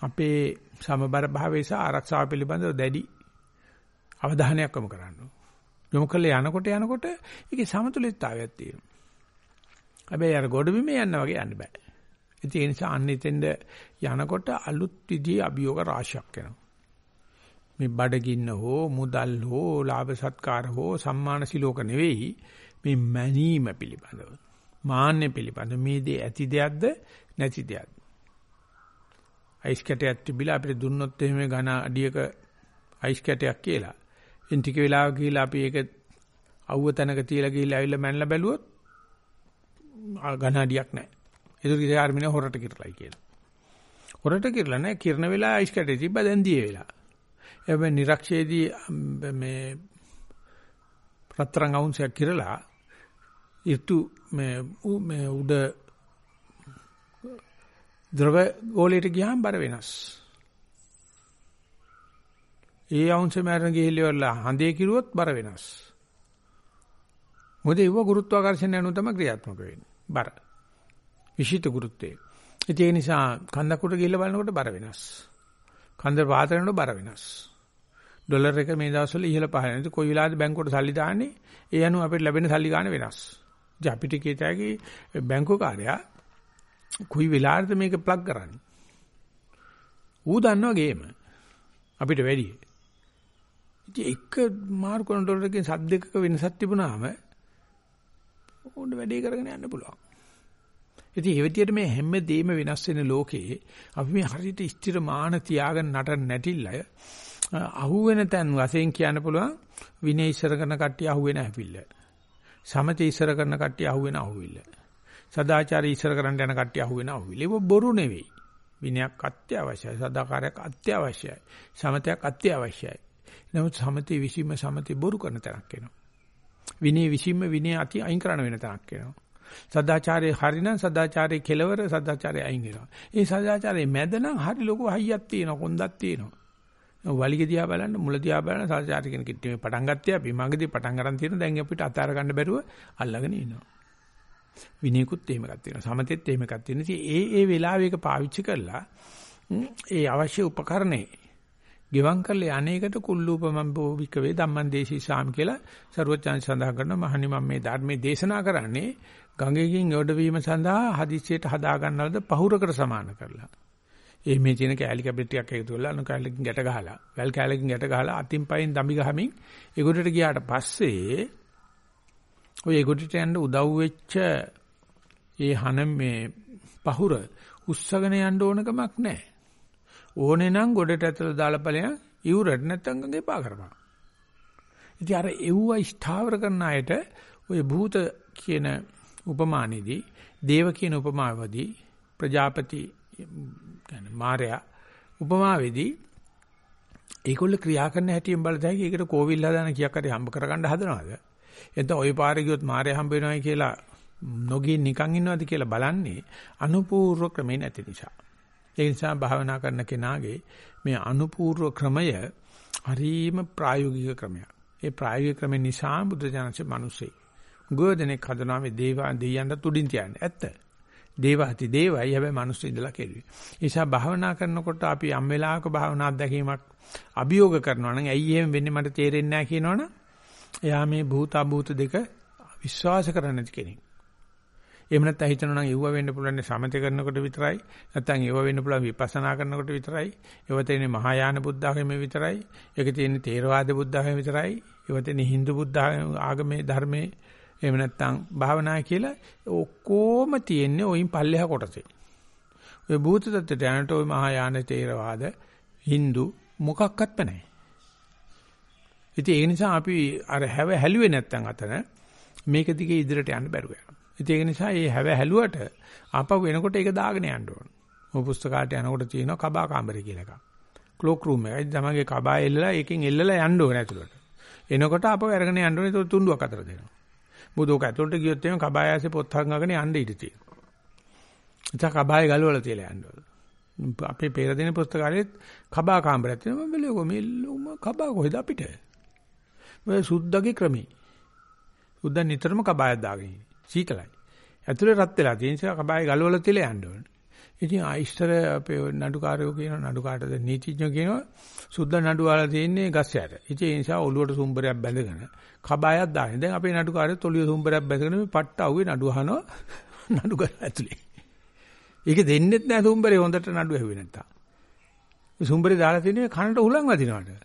අපේ සමබර භාවයේ සහ ආරක්ෂාව පිළිබඳව දැඩි අවධානයක් යොමු කරන්න ඕන. යොමු කළේ යනකොට යනකොට ඒකේ සමතුලිතතාවයක් තියෙනවා. හැබැයි අර ගොඩබිමේ යන්න වගේ යන්න බෑ. ඒ නිසා අන්න එතෙන්ද යනකොට අලුත් විදිහේ අභියෝග රාශියක් එනවා. මේ බඩගින්න හෝ මුදල් හෝ ලාභ සත්කාර හෝ සම්මාන සිලෝක නෙවෙයි මේ මැනීම පිළිබඳව. මාන්නේ පිළිබඳව මේ දේ ඇති දෙයක්ද නැති දෙයක්ද? අයිස් කැටයක් තිබිලා අපිට දුන්නොත් එහෙම ඝන අඩියක අයිස් කැටයක් කියලා. ඉන් ටික වෙලාවක ගිහිල්ලා අපි ඒක අවුව තැනක තියලා ගිහිල්ලා ඇවිල්ලා මැනලා බැලුවොත් ඝන අඩියක් නැහැ. ඒක කිසි ආර්මිනේ හොරට කිරලයි කියලා. හොරට කිරලා නැහැ කිරන වෙලාව අයිස් කැටේ තිබ්බ දැන් දියේ වෙලා. එබැවින් නිරක්ෂයේදී මේ රත්තරන් අවුන්සයක් කිරලා ඍතු මේ මේ උඩ ද්‍රව ගෝලයට ගියාම බර වෙනස්. ඒ අවුන්සේ මරන ගිහිල්ලා හඳේ කිරුවොත් බර වෙනස්. මොකද ඒව ගුරුත්වාකර්ෂණය අනුව තමයි ක්‍රියාත්මක වෙන්නේ. බර. විශිත ගුරුත්වය. ඒ නිසා කන්දකුට ගිහිල්ලා බලනකොට බර වෙනස්. කන්ද වාත වෙනකොට බර වෙනස්. ඩොලර් එක මේ දවස්වල ඉහළ පහළ යනවා. කොයි වෙලාවද බැංකුවට සල්ලි දාන්නේ? ඒ අනුව අපිට ලැබෙන සල්ලි ගන්න වෙනස්. ඉතින් අපිට කීතයගේ බැංකු කාර්යයා කොයි වෙලාවද මේක ප්ලග් කරන්නේ? ඌ දන්නවා ගේම. අපිට වැඩි. ඉතින් එක මාරු කරන ඩොලර් එකකින් සද්දයක වෙනසක් තිබුණාම ඕන වැඩේ කරගෙන යන්න පුළුවන්. ඉතින් ඒ විදිහට මේ හැම දෙයක්ම වෙනස් වෙන ලෝකේ අපි මේ හරියට ස්ථිර මාන තියාගෙන නටන්න නැටිල්ලය අහුවෙන තැන් වශයෙන් කියන්න පුළුවන් විනය ඉස්සර කරන කට්ටිය අහුවෙන හැපිල්ල. සමථ ඉස්සර කරන කට්ටිය අහුවෙන අහුවිල්ල. සදාචාරය ඉස්සර කරන්න යන කට්ටිය අහුවෙන අහුවිල්ල. ඒක බොරු නෙවෙයි. විනයක් අත්‍යවශ්‍යයි. සදාකාරයක් අත්‍යවශ්‍යයි. සමතයක් අත්‍යවශ්‍යයි. නමුත් සමතේ විසීම සමතේ බොරු කරන තරක් වෙනවා. විනය විසීම විනය අති අයින් කරන වෙන තරක් වෙනවා. සදාචාරයේ හරිනම් සදාචාරයේ කෙලවර සදාචාරයේ අයින් වෙනවා. ඒ සදාචාරයේ මැද නම් හරි ලොකු හයියක් තියෙනවා, කොන්දක් තියෙනවා. වලිග දිහා බලන්න මුල දිහා බලන්න සාචාර්ය කෙනෙක් ඉතින් මේ පටන් ගත්තේ අපි මගදී පටන් ගන්න තියෙන දැන් අපිට අතාර ගන්න බැරුව අල්ලගෙන ඉන්නවා. විනයකුත් එහෙම එකක් තියෙනවා. සමතෙත් එහෙම එකක් තියෙනවා. ඉතින් ඒ ඒ වෙලාවෙක පාවිච්චි කරලා ඒ අවශ්‍ය උපකරණේ ගෙවම් කරලා අනේකට කුල්ලූපමම් බෝවික වේ ධම්මං දේශී සාම කියලා ਸਰවඥාන් සඳහන් කරනවා. මහනි මම මේ ධර්මයේ දේශනා කරන්නේ ගඟකින් යොඩවීම සඳහා හදිස්සියට හදා ගන්නවලද පහුරකට සමාන කරලා. ඒ මේ තියෙන කෑලි කැබිලි ටිකක් එකතු කරලා අනු කෑල්ලකින් ගැට ගහලා වැල් කෑල්ලකින් ගැට ගහලා අතින් පයින් දම්බි ගහමින් ඒගොඩට ගියාට පස්සේ ඔය ඒගොඩට යන්න උදව් වෙච්ච ඒ හන මේ පහුර උස්සගෙන යන්න ඕනකමක් නැහැ. ඕනේ නම් ගොඩට ඇතුළට දාලා ඵලයන් ඉවුරට නැත්තම් ගඟේ පා කරපන්. ඉතින් අර එව්ව ස්ථාවර කරන අයට ඔය භූත කියන උපමානේදී දේව කියන උපමාවදී ප්‍රජාපති කියන්නේ මාර්යා උපමාවේදී ඒගොල්ල ක්‍රියා කරන හැටියෙන් බලතයි ඒකට කෝවිල් හදාන කීයක් හරි හම්බ කරගන්න හදනවද? එතන ওই පාරේ ගියොත් මාර්යා හම්බ වෙනවයි කියලා නොගී නිකන් ඉන්නවද කියලා බලන්නේ අනුපූර්ව ක්‍රමේ නැති නිසා. ඒ නිසා භාවනා කරන කෙනාගේ මේ අනුපූර්ව ක්‍රමය හරීම ප්‍රායෝගික ක්‍රමයක්. ඒ ප්‍රායෝගික ක්‍රම නිසා බුද්ධ ජානසේ මිනිස්සේ ගෝධනෙක් හදනවා මේ දේවා දෙයයන්ට තුඩින් තියන්නේ. ඇත්ත. දේවාති දේවයි හැබැයි මිනිස්සු ඉඳලා කෙරුවේ. ඒ නිසා භාවනා කරනකොට අපි යම් වෙලාවක භාවනා අත්දැකීමක් අභියෝග කරනවා නම් ඇයි එහෙම වෙන්නේ මට තේරෙන්නේ නැහැ කියනවනම් එයා මේ භූත අභූත දෙක විශ්වාස කරන්නේ නැති කෙනෙක්. එහෙම නැත්නම් හිතනවා නම් යුව වෙන්න පුළුවන් සමථ කරනකොට විතරයි. නැත්නම් යුව වෙන්න පුළුවන් විපස්සනා කරනකොට විතරයි. ඒව තේන්නේ මහායාන බුද්ධ ආගමේ විතරයි. ඒක තියෙන්නේ තේරවාද බුද්ධ ආගමේ විතරයි. ඒව තේන්නේ Hindu බුද්ධ ආගමේ ධර්මයේ එහෙම නැත්නම් භාවනා කියලා ඔක්කොම තියෙන්නේ ওইන් පල්ලෙහා කොටසේ. ඔය භූත தත්ත්වයට යනට ওই මහායාන තේරවාද Hindu මොකක්වත් නැහැ. ඉතින් ඒ නිසා අපි අර හැව හැලුවේ නැත්තම් අතන මේක දිගේ ඉදිරියට යන්න බැරුව යනවා. ඉතින් ඒක නිසා මේ හැව හැලුවට ආපහු එනකොට ඒක දාගෙන යන්න ඕන. ඔය පුස්තකාලයට යනකොට තියෙනවා කබා කාමරය කියලා එකක්. ක්ලෝක් රූම් එකයි තමගේ කබා එල්ලලා ඒකෙන් එල්ලලා යන්න ඕන ඇතුළට. එනකොට ආපහු අරගෙන යන්න ඕනේ ඒක තුන්ඩුවක් අතර දෙනවා. මොකද ඕක ඇතුළට ගියොත් එහෙම කබායසේ පොත් හංගගෙන යන්න ඉඩ තියෙනවා. ඉතින් කබාය ගලවලා තියලා යන්න ඕන. අපේ පෙරදින පුස්තකාලෙත් කබා කාමරයක් තියෙනවා. මම බැලුවා මේ කබා කොහෙද අපිට? මේ සුද්දගේ ක්‍රමී. සුද්දා නිතරම කබායක් දාගෙන ඉන්නේ. සීතලයි. ඇතුලේ රත් වෙලා තියෙන නිසා කබාය ගලවලා තියලා යන්න ඕනේ. ඉතින් ආයිස්තර අපේ නඩුකාරයෝ කියන නඩුකාටද නීතිඥයෝ කියනවා සුද්ද නඩු වල තියෙන්නේ ගස් යට. ඉතින් ඒ නිසා ඔලුවට සුම්බරයක් බැඳගෙන කබායක් දාන්නේ. දැන් අපේ නඩුකාරයෝ තොලිය සුම්බරයක් බැඳගෙන මේ පට්ට අවුවේ නඩු අහනවා නඩුකාර ඇතුලේ. ඒක දෙන්නෙත් නෑ සුම්බරේ හොඳට නඩු ඇහුවේ නැත්තම්. සුම්බරේ දාලා තියෙන්නේ කනට උලන් වදිනවට.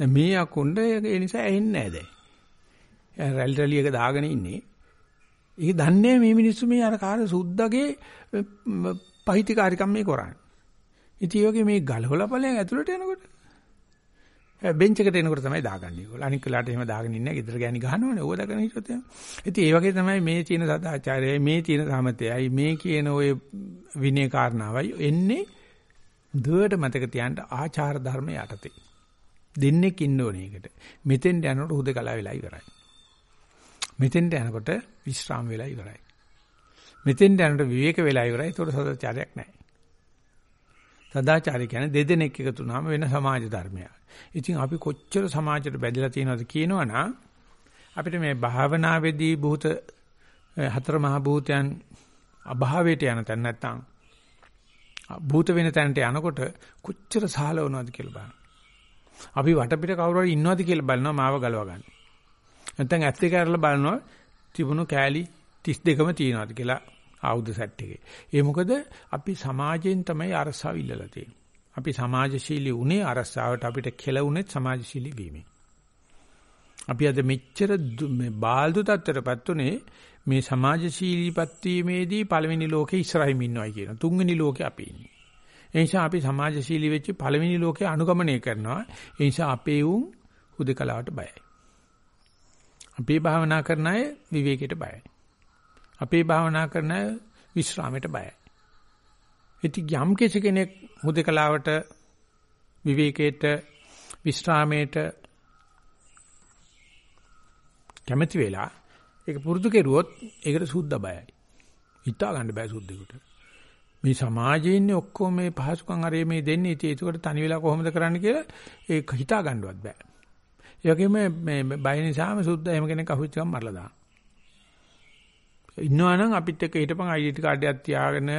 දැන් මේ අකුණ්ඩ ඒ නිසා ඇහෙන්නේ නෑ දැන්. රැලි රැලි එක දාගෙන ඉන්නේ. ඒක දන්නේ මේ මිනිස්සු මේ අර කාර්ය සුද්දගේ පහිතිකාරිකම් මේ කරන්නේ. ඉතින් ඒ වගේ මේ ගලවලා ඵලයන් ඇතුළට යනකොට බෙන්ච් එකට එනකොට තමයි දාගන්නේ ඒගොල්ලෝ. අනික් වෙලාවට එහෙම දාගෙන ඉන්නේ ගෙදර ගෑණි ගහනවනේ. ඕව දාගෙන හිටියොත් එහෙම. ඉතින් ඒ වගේ තමයි මේ තියෙන සදාචාරයයි මේ තියෙන සමතයයි මේ කියන ওই විනය කාරණාවයි එන්නේ දුවට මතක තියාගන්න ආචාර ධර්ම යටතේ. දෙන්නෙක් ඉන්න ඕනේ ඒකට. මෙතෙන්ට යනකොට හුදකලා වෙලා ඉවරයි. මෙතෙන්ට යනකොට විශ්‍රාම වෙලා ඉවරයි. මෙතෙන්ට යනකොට විවේක වෙලා ඉවරයි. ඒතකොට සදාචාරයක් නැහැ. සදාචාරය කියන්නේ දෙදෙනෙක් එකතු වුනහම වෙන සමාජ ධර්මයක්. ඉතින් අපි කොච්චර සමාජයට බැඳලා තියෙනවද කියනවනම් අපිට මේ භාවනාවේදී භූත හතර මහ භූතයන් අභාවයට යන තැන නැත්තම් භූත වෙන තැනට යනකොට කොච්චර සාලවනවද කියලා බලන්න. අපි වටපිට කවුරු හරි ඉන්නවද කියලා බලනවා මාව ගලව ගන්න. නැත්තම් ඇත්ත දෙක අරලා බලනවා තිබුණු කෑලි 32ම තියෙනවද කියලා ආයුධ සෙට් එකේ. ඒ මොකද අපි සමාජයෙන් තමයි අරසාව ඉල්ලලා තියෙන්නේ. අපි සමාජශීලී උනේ අරසාවට අපිට කෙලුණෙත් සමාජශීලී වීමෙන්. අපි අද මෙච්චර මේ බාල්දු තත්ත්වයටපත් උනේ මේ සමාජශීලීපත් වීමේදී පළවෙනි ලෝකේ ඉස්සරහින් ඉන්නවයි කියන. තුන්වෙනි ලෝකේ අපි ඉන්නේ. ඒ නිසා අපි සමාජශීලී වෙච්ච පළවෙනි ලෝකේ අනුගමනය කරනවා. ඒ නිසා අපේ උන් හුදකලාවට බයයි. අපේ භාවනා කරන අය විවේකයට බයයි. අපේ භාවනා කරන අය විශ්‍රාමයට බයයි. ඉතින් යම් කෙනෙක් හුදකලාවට විවේකයට විශ්‍රාමයට කැමති වෙලා ඒක පුරුදු කෙරුවොත් ඒකට සුද්ධ බයයි. හිතා ගන්න බෑ සුද්ධෙකුට. මේ සමාජයේ ඉන්නේ ඔක්කොම මේ පහසුකම් අරේ මේ දෙන්නේ ඉතින් ඒකට තනි වෙලා කොහොමද කරන්න කියලා ඒක හිතා ගන්නවත් බෑ. ඒ වගේම මේ බය නිසාම සුද්ධ එහෙම කෙනෙක් අහුවෙච්ච ගමන් මරලා දානවා. ඉන්නවා නම් අපිත් එක්ක හිටපන් ID කාඩ් එකක් තියාගෙන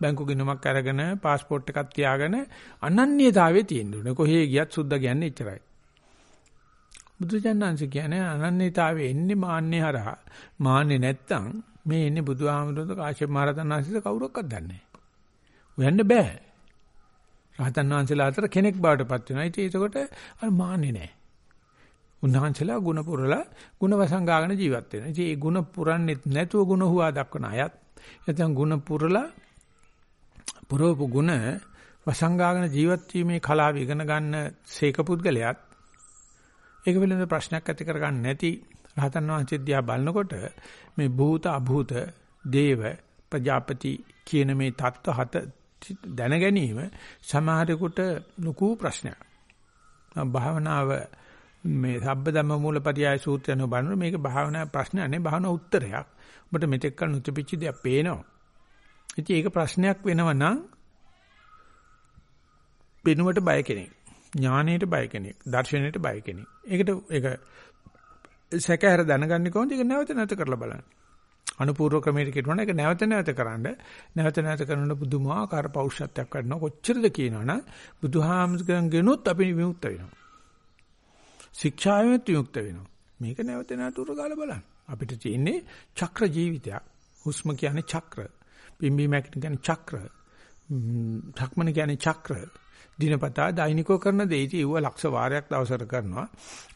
බැංකු ගිණුමක් අරගෙන પાස්පෝර්ට් එකක් තියාගෙන අනන්‍යතාවයේ තියෙන්න ඕනේ. කොහේ ගියත් සුද්ධ කියන්නේ එච්චරයි. බුදුජානනාංශ කියන්නේ අනන්‍යතාවයේ එන්නේ මාන්නේ හරහා. මාන්නේ නැත්තම් මේ එන්නේ බුදුහාමුදුරුවෝ කාශ්‍යප මහ රහතන් වහන්සේට කවුරක්වත් දන්නේ නැහැ. හොයන්න බෑ. රහතන් වහන්සේලා අතර කෙනෙක් බවට පත් වෙනවා. ඉතින් ඒකට අර මාන්නේ නැහැ. උන්වහන්සේලා ಗುಣ පුරලා ಗುಣ වසංගාගෙන ජීවත් වෙනවා. ඉතින් ඒ ಗುಣ පුරන්නේ නැතුව ಗುಣ හුවා දක්වන අයත් නැත්නම් ಗುಣ පුරලා පුරවපු ಗುಣ වසංගාගෙන ජීවත් වීමේ කලාව ඉගෙන ගන්න සීක පුද්ගලයාත් ඒක පිළිබඳ ප්‍රශ්නයක් ඇති කරගන්න නැති රහතන් වහන්සේ දිහා බලනකොට මේ භූත අභූත දේව ප්‍රජාපති කියන මේ தত্ত্ব හත දැන ගැනීම සමහරෙකුට ලොකු ප්‍රශ්නයක්. භාවනාව මේ සබ්බදම්ම මූලපරියාය සූත්‍රයන බලනකොට මේක භාවනා ප්‍රශ්නයක් නෙවෙයි භාවනා උත්තරයක්. ඔබට මෙතෙක් කල නොතිබිච්ච දෙයක් පේනවා. ඉතින් ඒක ප්‍රශ්නයක් වෙනව නම් පෙනුමට බය කෙනෙක්. ඥානයට බය කෙනෙක්. දර්ශනයට බය කෙනෙක්. ඒකට ඒක සැකහැර දැනගන්නේ කොහොමද? ඒක නැවත නැවත කරලා බලන්න. අනුපූර්ව ක්‍රමයකට කියනවා ඒක නැවත නැවත කරන්න නැවත නැවත කරන බුදුමාකාර පෞරුෂත්වයක් කරනවා කොච්චරද කියනවනම් බුදුහාමුදුරන්ගෙනුත් අපි විමුක්ත වෙනවා ශික්ෂාවෙත් විමුක්ත වෙනවා. මේක නැවත නැවත උරගාලා බලන්න. අපිට තියෙන්නේ චක්‍ර ජීවිතයක්. හුස්ම කියන්නේ චක්‍ර. පිම්බි මැක්ට කියන්නේ චක්‍ර. ධක්මන කියන්නේ චක්‍ර. දිනපතා දෛනිකව කරන දේ ඉතින් ඌව ලක්ෂ වාරයක් දවසට කරනවා.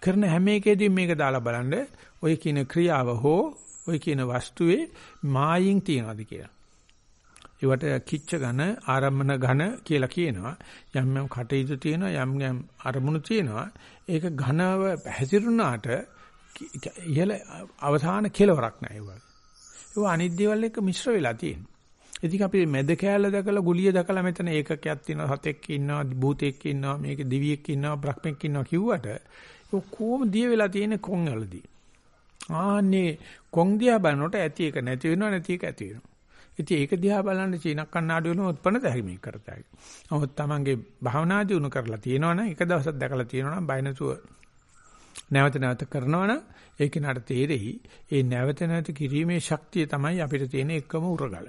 කරන හැම එකෙදීම මේක දාලා බලන්න ඔය කියන ක්‍රියාව හෝ ඔය කියන වස්තුවේ මායින් තියනවාද කියලා. ඒවට කිච්ච ඝන ආරම්මන ඝන කියලා කියනවා. යම් යම් කටයුතු තියෙනවා යම් යම් අරමුණු තියෙනවා. ඒක ඝනව හැසිරුණාට ඉහළ අවසාන කෙලවරක් නැහැ ඒක. ඒක අනිත් දේවල් එක්ක මිශ්‍ර වෙලා තියෙනවා. ඉතින් අපි මැද කෑල්ල දැකලා ගුලිය දැකලා මෙතන ඒකකයක් තියෙනවා සතෙක් ඉන්නවා භූතෙක් ඉන්නවා මේක දිවියෙක් ඉන්නවා බ්‍රහ්මෙක් ඉන්නවා කිව්වට ඒක කොහොම දිය වෙලා තියෙන කොන් වලදී. ආන්නේ කොන් දිහා බලනකොට ඇති එක නැති වෙනවා නැති එක ඇති වෙනවා. ඉතින් ඒක දිහා බලන්න චීන කන්නාඩි වල උත්පන්න දැරීමක් කරතයි. නමුත් Tamange භාවනා දිනු කරලා තියෙනවනම් එක දවසක් දැකලා තියෙනවනම් බය නැතුව නැවත නැවත කරනවනම් ඒක නට තේරෙයි. ඒ නැවත නැවත කිරීමේ ශක්තිය තමයි අපිට තියෙන එකම උරගල.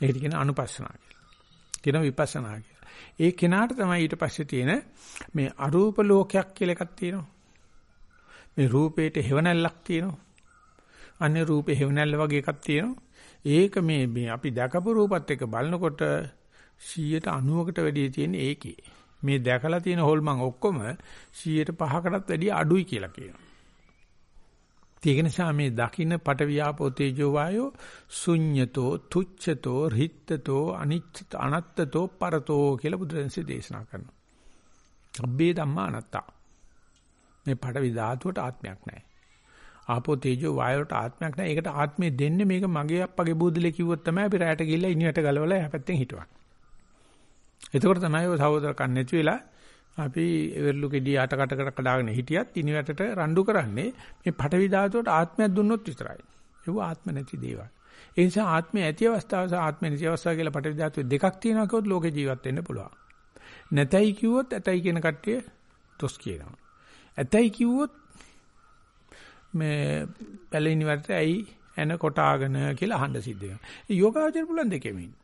ඒකට කියන අනුපස්සනා කියලා. කියන විපස්සනා කියලා. ඒ කෙනාට තමයි ඊට පස්සේ තියෙන මේ අරූප ලෝකයක් කියලා එකක් තියෙනවා. මේ රූපේට හේවණල්ලක් තියෙනවා. අන්නේ රූපේ හේවණල්ල වගේ එකක් තියෙනවා. ඒක මේ මේ අපි දැකපු රූපත් එක්ක බලනකොට 190කට වැඩිය තියෙන ඒකේ. මේ දැකලා තියෙන හොල්මන් ඔක්කොම 105කටත් වැඩිය අඩුයි කියලා කියනවා. ඒක නිසා මේ දකින්න පට වියාපෝ තේජෝ වායෝ ශුඤ්‍යතෝ තුච්ඡතෝ රිත්තතෝ අනිච්ච අනත්තතෝ පරතෝ කියලා බුදුරජාණන්සේ දේශනා කරනවා. අබ්බේ ධම්මා අනත්තා. මේ පට විධාතුවට ආත්මයක් නැහැ. ආපෝ තේජෝ වායෝට ආත්මයක් නැහැ. ඒකට ආත්මය දෙන්නේ මේක මගේ අප්පගේ බුදුලේ කිව්වොත් තමයි අපි රැයට ගිහිල්ලා ඉනියට ගලවලා එහා පැත්තෙන් හිටවන්නේ. එතකොට තමයි ඔය සහෝදරකම් නැති වෙලා අපි එවර්ලු කෙඩි අට කටකට කඩාගෙන හිටියත් ඉනිවැටට රණ්ඩු කරන්නේ මේ පටවි ධාතුවට ආත්මයක් දුන්නොත් විතරයි. ඒක ආත්ම නැති දේවල්. ඒ නිසා ආත්මය ඇති අවස්ථාව සහ ආත්මය නැති අවස්ථාව කියලා පටවි ධාතුවේ දෙකක් තියෙනවා කිව්වොත් ලෝකේ ජීවත් වෙන්න පුළුවන්. නැතයි කිව්වොත් ඇතයි කියන කට්ටිය තොස් කියනවා. ඇතයි කිව්වොත් මේ පැලිනි වලට ඇයි එන කොටාගෙන කියලා අහන්න සිද්ධ වෙනවා. ඒ යෝගාචර පුළුවන් දෙකෙම ඉන්න.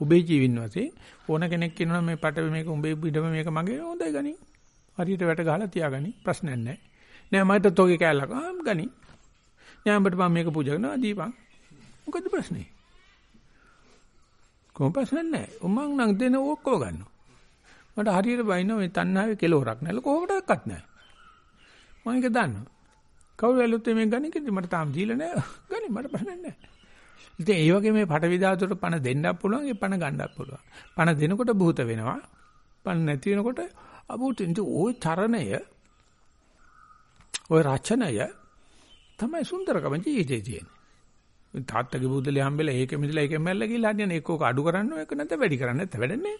උඹේ ජීවින් වශයෙන් ඕන කෙනෙක් කියනවා මේ පට මේක උඹේ පිටම මේක මගේ හොඳයි ගනි. හරියට වැට ගහලා තියාගනි ප්‍රශ්නයක් නැහැ. නෑ මට තෝගේ කෑල්ලක් ආම් ගනි. නෑ උඹට මම මේක පූජා කරනවා දීපන්. මොකද ප්‍රශ්නේ? කොහොම ප්‍රශ්නයක් නැහැ. උමං නම් දෙන ඔක්කොම ගන්නවා. මට හරියට බයිනවා මේ තණ්හාවේ කෙලවරක් නැහැ. කොහොමඩක්වත් නැහැ. මම ඒක දන්නවා. කවුරු ඇලුත් මේ ගන්නේ කිව්ද මට තාම දීලා නැහැ. ගනි මට ප්‍රශ්නයක් නැහැ. ඉතින් ඒ වගේ මේ පටවි ධාතුවට පණ දෙන්නත් පුළුවන් ඒ පණ ගන්නත් පුළුවන්. පණ දෙනකොට භූත වෙනවා. පණ නැති වෙනකොට අභූත. ඉතින් ওই තරණය ওই රචනය තමයි සුන්දරකම ජීවිතේ තියෙන්නේ. තාත්තගේ බුදුලේ හම්බෙලා ඒක මිදලා ඒක මැල්ල ගිහලා හදින ඒක අඩු කරන්න ඕක නැත්නම් වැඩි කරන්න නැත්නම් වැඩන්නේ.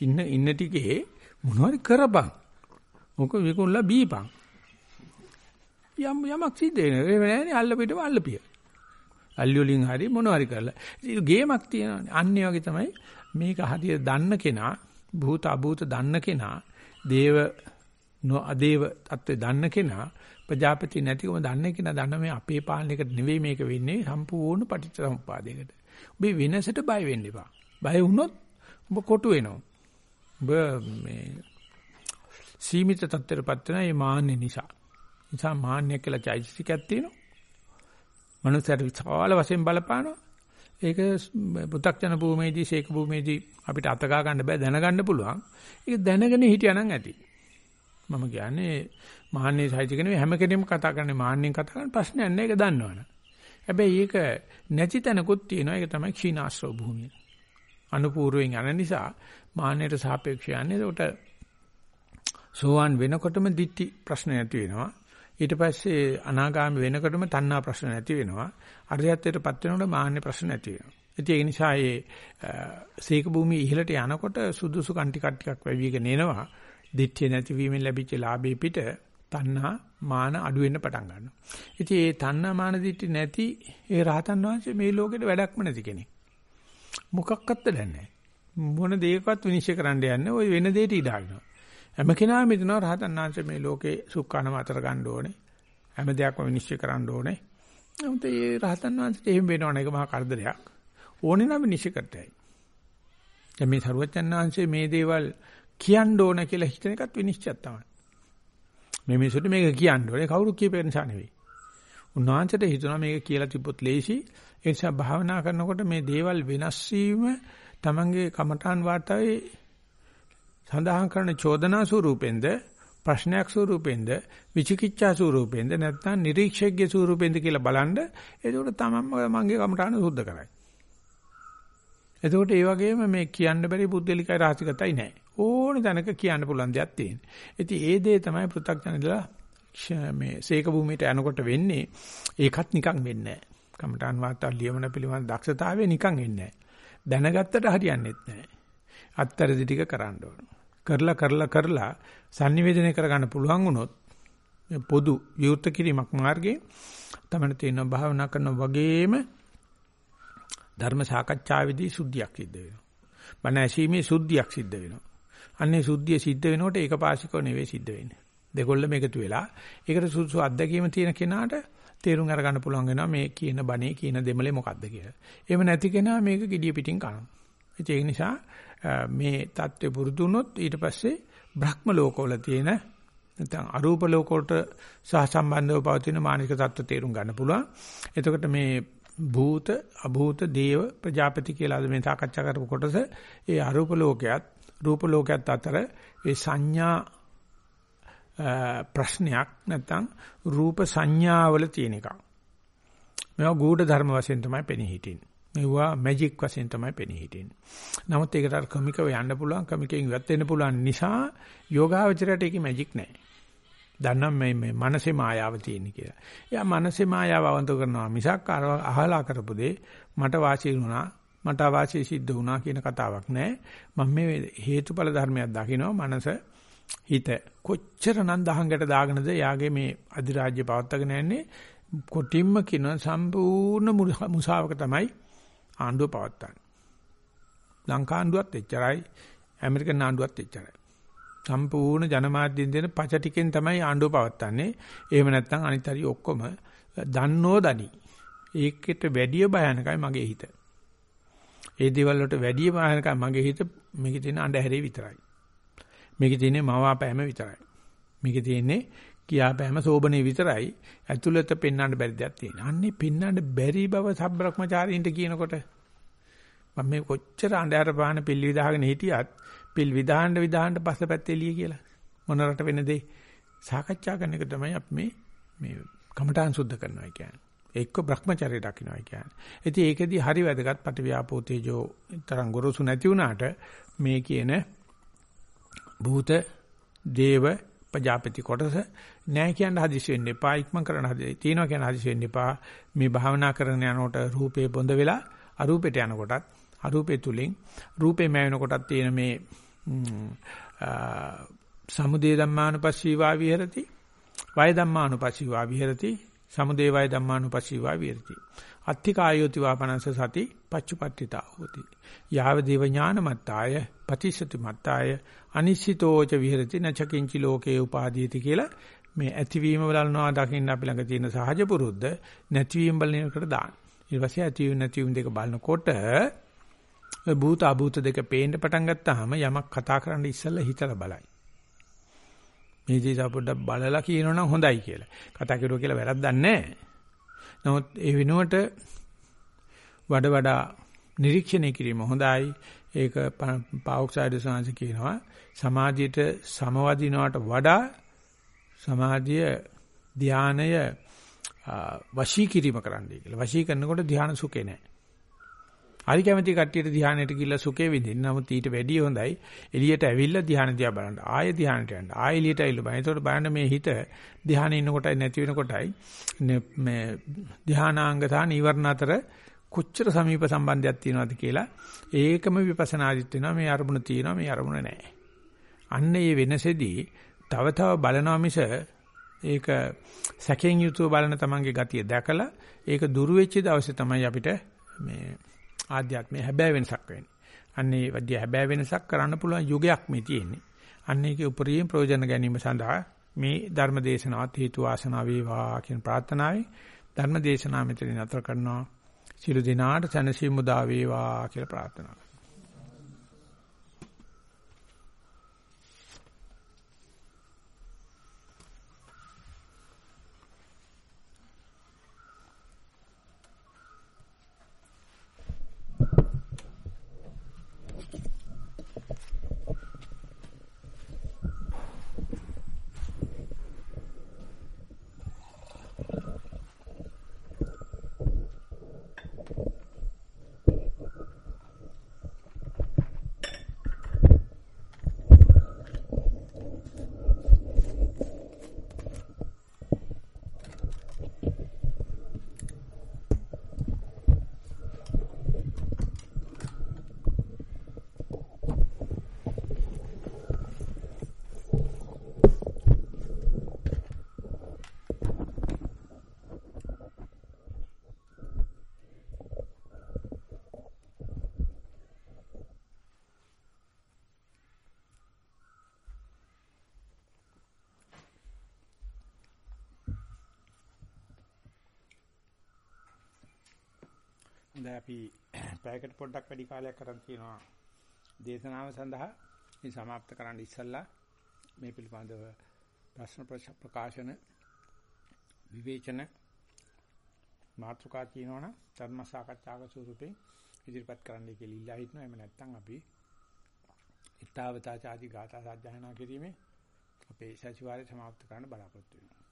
ඉන්න ඉන්න ටිකේ මොනවද කරපන්. මොක විකුණලා බීපන්. යම් යමක් සිද්ධ වෙනවා. ඒ වෙලාවේ අල්ල පිටම අල්ලපිය. අල්ලි වලින් හරි මොනවා හරි කරලා. ඒක ගේමක් තියෙනවානේ. අන්න වගේ තමයි මේක හරියට දන්න කෙනා, භූත අභූත දන්න කෙනා, දේව නොඅදේව தත්ත්වේ දන්න කෙනා, ප්‍රජාපති නැතිකම දන්න කෙනා දන්න මේ අපේ පාලනයකට නෙවෙයි මේක වෙන්නේ සම්පූර්ණ පටිච්චසමුපාදයකට. ඔබ වෙනසට බය වෙන්න එපා. බය වුණොත් ඔබ කොටු වෙනවා. ඔබ මේ සීමිත තත්ත්වයටපත් වෙන මේ මාන්නේ නිසා. නිසා මාන්නය කියලා චෛතසිකයක් තියෙනවා. මනුස්සයට විශාල වශයෙන් බලපානවා. ඒක පු탁ජන භූමියේදී ශේක භූමියේදී අපිට අතගා ගන්න බෑ දැනගන්න පුළුවන්. ඒක දැනගෙන හිටියානම් ඇති. මම කියන්නේ මාන්නේ සහිත කෙනෙක් හැම කෙනෙක්ම කතා කරන්නේ මාන්නෙන් කතා කරන ප්‍රශ්නයක් නෑ ඒක දන්නවනේ. හැබැයි ඒක නැති තැනකුත් තියෙනවා. ඒක තමයි ක්ෂීණාශ්‍රව භූමිය. අනුපූර්වයෙන් යන නිසා මාන්නයට සාපේක්ෂව යන්නේ. ඒකට සෝවාන් වෙනකොටම දිට්ටි ප්‍රශ්න ඇති වෙනවා. ඊට පස්සේ අනාගාමී වෙනකොටම තණ්හා ප්‍රශ්න නැති වෙනවා. අරියත්වයටපත් වෙනකොට මාන්නේ ප්‍රශ්න නැති වෙනවා. ඉතින් ඒ නිසා මේ සීක භූමිය ඉහළට යනකොට සුදුසු කන්ටි කට්ටියක් වැවිගෙන එනවා. දිට්ඨිය නැතිවීමෙන් ලැබිච්ච ලාභේ පිට තණ්හා මාන අඩු වෙන්න පටන් ගන්නවා. ඉතින් ඒ තණ්හා මාන දිට්ඨි නැති ඒ රහතන් වහන්සේ මේ ලෝකෙට වැඩක්ම නැති කෙනෙක්. මොකක්වත් නැහැ. මොන දෙයකවත් විනිශ්චය කරන්න යන්නේ ওই වෙන දෙයට ඉඩාරිනවා. හැම කෙනාම හිතනවා රහතන් වහන්සේ මේ ලෝකේ සුඛානම අතර ගන්න ඕනේ. හැම දෙයක්ම විනිශ්චය කරන්න ඕනේ. නමුත් ඒ රහතන් වහන්සේට එහෙම වෙනවනේ ඒක මහා කරදරයක්. ඕනේ නම් විනිශ්චය කරතයි. දැන් මේ සරුවචන් වහන්සේ මේ දේවල් කියන්න ඕන කියලා හිතන එකත් විනිශ්චයක් තමයි. මේ මිනිසුන්ට මේක කියන්න ඕනේ කවුරු කියපේ නිසා නෙවෙයි. උන්වහන්සේට හිතුණා මේක කියලා තිබ්බොත් ලේසි. ඒ නිසා භාවනා කරනකොට මේ දේවල් වෙනස් වීම තමන්ගේ කමඨාන් වාර්තාවේ සඳහන් කරන චෝදනා ස්වරූපෙන්ද ප්‍රශ්නයක් ස්වරූපෙන්ද විචිකිච්ඡා ස්වරූපෙන්ද නැත්නම් නිරීක්ෂකගේ ස්වරූපෙන්ද කියලා බලන්න එතකොට තමන්ම මගේ කමටහන සුද්ධ කරයි. එතකොට ඒ වගේම මේ කියන්න බැරි බුද්ධලිකයි රාසිකතයි නැහැ. ඕනි තැනක කියන්න පුළුවන් දෙයක් තියෙනවා. ඉතින් ඒ දේ තමයි පෘථග්ජනදලා මේ සීක භූමියට යනකොට වෙන්නේ ඒකත් නිකන් වෙන්නේ නැහැ. කමඨාන් වාර්තා ලියමන පිළිබඳ දක්ෂතාවය නිකන් එන්නේ නැහැ. දැනගත්තට හරියන්නේත් නැහැ. අත්තරදි ටික කරන්න ඕන. කරලා කරලා කරලා sannivedana කරගන්න පුළුවන් වුණොත් පොදු විවෘත කිරීමක් මාර්ගයේ තමයි තියෙන භාවනා කරන වගේම ධර්ම සාකච්ඡාවේදී සුද්ධියක් සිද්ධ වෙනවා. බණ ඇසීමේ සුද්ධියක් සිද්ධ වෙනවා. අන්නේ සුද්ධිය සිද්ධ වෙනකොට ඒකපාසිකව නෙවෙයි සිද්ධ වෙන්නේ. දෙකොල්ලම එකතු වෙලා ඒකට සුසු අත්දැකීම තියෙන කෙනාට තේරුම් අරගන්න පුළුවන් වෙනවා මේ කියන බණේ කියන දෙමලේ මොකද්ද කියලා. එහෙම නැති කෙනා මේක gediya පිටින් කනවා. ඒ නිසා මේ தත්ත්වෙ පුරුදු වුණොත් ඊට පස්සේ බ්‍රහ්ම ලෝකවල තියෙන නැත්නම් අරූප ලෝකවලට සහසම්බන්ධව පවතින මානසික தත්ත්ව තේරුම් ගන්න පුළුවන්. එතකොට මේ භූත අභූත දේව ප්‍රජාපති කියලා මේ සාකච්ඡා කරපු කොටස ඒ අරූප ලෝකයක් රූප ලෝකයක් අතර ඒ සංඥා ප්‍රශ්නයක් නැත්නම් රූප සංඥාවල තියෙන එකක්. මේවා ගුඪ ධර්ම වශයෙන් තමයි පෙනී හිටින්නේ. මේවා මැජික් වශයෙන් තමයි පෙනී හිටින්නේ. නමුත් ඒකට අර කමිකව යන්න පුළුවන් කමිකෙන් ඉවත් වෙන්න පුළුවන් නිසා යෝගාවචරයට ඒකේ මැජික් නැහැ. දන්නම් මේ මේ මනසේ මායාව තියෙන කියලා. එයා මනසේ මායාව අවන්ත කරනවා මිසක් අහලා කරපු දේ මට වාසිය වුණා මට අවාසිය සිද්ධ වුණා කියන කතාවක් නෑ. මම මේ හේතුඵල ධර්මයක් දකිනවා මනස හිත කොච්චරනම් දහංගට දාගෙනද යාගේ මේ අධිරාජ්‍ය පවත්වාගෙන යන්නේ කොටින්ම කියන සම්පූර්ණ මුසාවක තමයි ආණ්ඩුව පවත්වන්නේ. ලංකා ආණ්ඩුවත් එච්චරයි ඇමරිකන් ආණ්ඩුවත් එච්චරයි. සම්පූර්ණ ජනමාධ්‍යෙන් දෙන පච ටිකෙන් තමයි ආණ්ඩුව පවත්වන්නේ. එහෙම නැත්නම් අනිත් හරි ඔක්කොම දන්නෝ දනි. ඒකට වැඩිය භයානකයි මගේ හිත. ඒ දේවල් වලට වැඩිය භයානකයි මගේ හිත මේකේ තියෙන අඳුරේ විතරයි. මේකේ තියෙන්නේ මවාපෑම විතරයි. මේකේ තියෙන්නේ කියාපෑම සෝබනේ විතරයි. ඇතුළත පෙන්වන්න බැරි දෙයක් තියෙනවා. අන්නේ පෙන්වන්න බැරි බව සබ්‍රක්‍මචාරීන්ට කියනකොට මම මේ කොච්චර අඳුර පාන පිල් විදාගෙන හිටියත් පිල් විදාන්න විදාන්න පස්සපැත්තේ එළිය කියලා. මොන රට වෙන දේ සාකච්ඡා කරන එක තමයි අපි මේ මේ කමඨාන් සුද්ධ කරනවා කියන්නේ. එක්ක Brahmacharya දකින්නයි කියන්නේ. ඉතින් ඒකෙදි හරි වැදගත් පටිව්‍යාපෝ තේජෝ තරම් ගොරෝසු නැති වුණාට මේ කියන භූත දේව ප්‍රජාපති කොටස නෑ කියන හදිසි වෙන්න එපා ඉක්මන් කරන හදිසි තියනවා කියන හදිසි වෙන්න එපා. මේ භාවනා කරන යනකොට රූපේ බොඳ වෙලා අරූපෙට යනකොටත් අරූපේ තුලින් රූපේ මැවෙනකොටත් තියෙන මේ සමුදේ ධම්මානුපස්සීවා විහෙරති වය ධම්මානුපස්සීවා විහෙරති සමුදේ වය ධම්මානුපස්සීවා විහෙරති. අත්තිකායෝති වාපනස සති පච්චුපට්ඨිතා හෝති. යාව දේව ඥානමත්තාය පතිසති මත්තාය අනිශ්චිතෝච විහෙරති නචකින්චි ලෝකේ උපාදීති කියලා මේ ඇතිවීම බලනවා දකින්න අපි ළඟ තියෙන සහජ පුරුද්ද නැතිවීම බලන එකට දාන්න ඊට පස්සේ ඇතිවීම නැතිවීම දෙක බලනකොට ඔය භූත අභූත දෙක පේන්න පටන් ගත්තාම යමක් කතා කරන්න ඉස්සෙල්ලා හිතලා බලයි. මේ දේ පොඩ්ඩක් බලලා කියනවනම් හොඳයි කියලා. කතා කරුවා කියලා වැරද්දක් නැහැ. නමුත් ඒ වෙනුවට වඩා වඩා නිරීක්ෂණය කිරීම හොඳයි. ඒක පාවොක්සයිඩ් සාංශ කියනවා සමාධියට සමවදිනවට වඩා සමාධිය ධානය වශී කිරීම කරන්නයි කියලා. වශී කරනකොට ධාන සුඛේ නැහැ. හරි කැමති කට්ටියට ධානයට ගිහිල්ලා සුඛේ විඳින්න. නමුත් ඊට වැඩිය හොඳයි එළියට ඇවිල්ලා ධාන දිහා බලන්න. ආයෙ ධානයට යන්න. ආයෙ එළියට ඇවිල්ලා බලන්න. ඒතකොට බලන්න මේ හිත ධානයේ ඉන්න කොටයි නැති වෙන කොටයි මේ ධානාංග සහ නීවරණ අතර කොච්චර සමීප සම්බන්ධයක් තියෙනවද කියලා ඒකම විපස්සනාදිත් වෙනවා. මේ අරමුණ තියෙනවා මේ අරමුණ නැහැ. අන්න ඒ වෙනසෙදී තව තව බලනවා මිස ඒක සැකෙන් යුතුව බලන තමන්ගේ ගතිය දැකලා ඒක දුරු වෙච්ච දවසේ තමයි අපිට මේ ආධ්‍යාත්මයේ හැබෑ වෙනසක් වෙන්නේ. අන්නේ වඩිය හැබෑ වෙනසක් කරන්න පුළුවන් යුගයක් මේ තියෙන්නේ. අන්න ඒකේ උපරිම ප්‍රයෝජන ගැනීම සඳහා මේ ධර්ම දේශනාවත් හේතු වාසනා වේවා කියන ප්‍රාර්ථනාවයි ධර්ම දේශනාව මෙතන නතර කරනවා. සියලු දිනාට සැනසීම උදා වේවා කියලා ප්‍රාර්ථනා ඉඳලා අපි පැයකට පොඩ්ඩක් වැඩි කාලයක් කරන් තියෙනවා දේශනාව සඳහා. ඉතින් સમાપ્ત කරන්න ඉස්සෙල්ලා මේ පිළිබඳව ප්‍රශ්න ප්‍රකාශන විවේචන මාතෘකා තියෙනවනම් ධර්ම සාකච්ඡාක ස්වරූපයෙන් ඉදිරිපත් කරන්න කියලා ඉල්ලා හිටනවා. එහෙම නැත්නම් අපි ඊතාවතා ආදී ගාථා සාධ්‍යයනා කිරීමේ අපේ සතිವಾರය સમાપ્ત කරන්න බලාපොරොත්තු වෙනවා.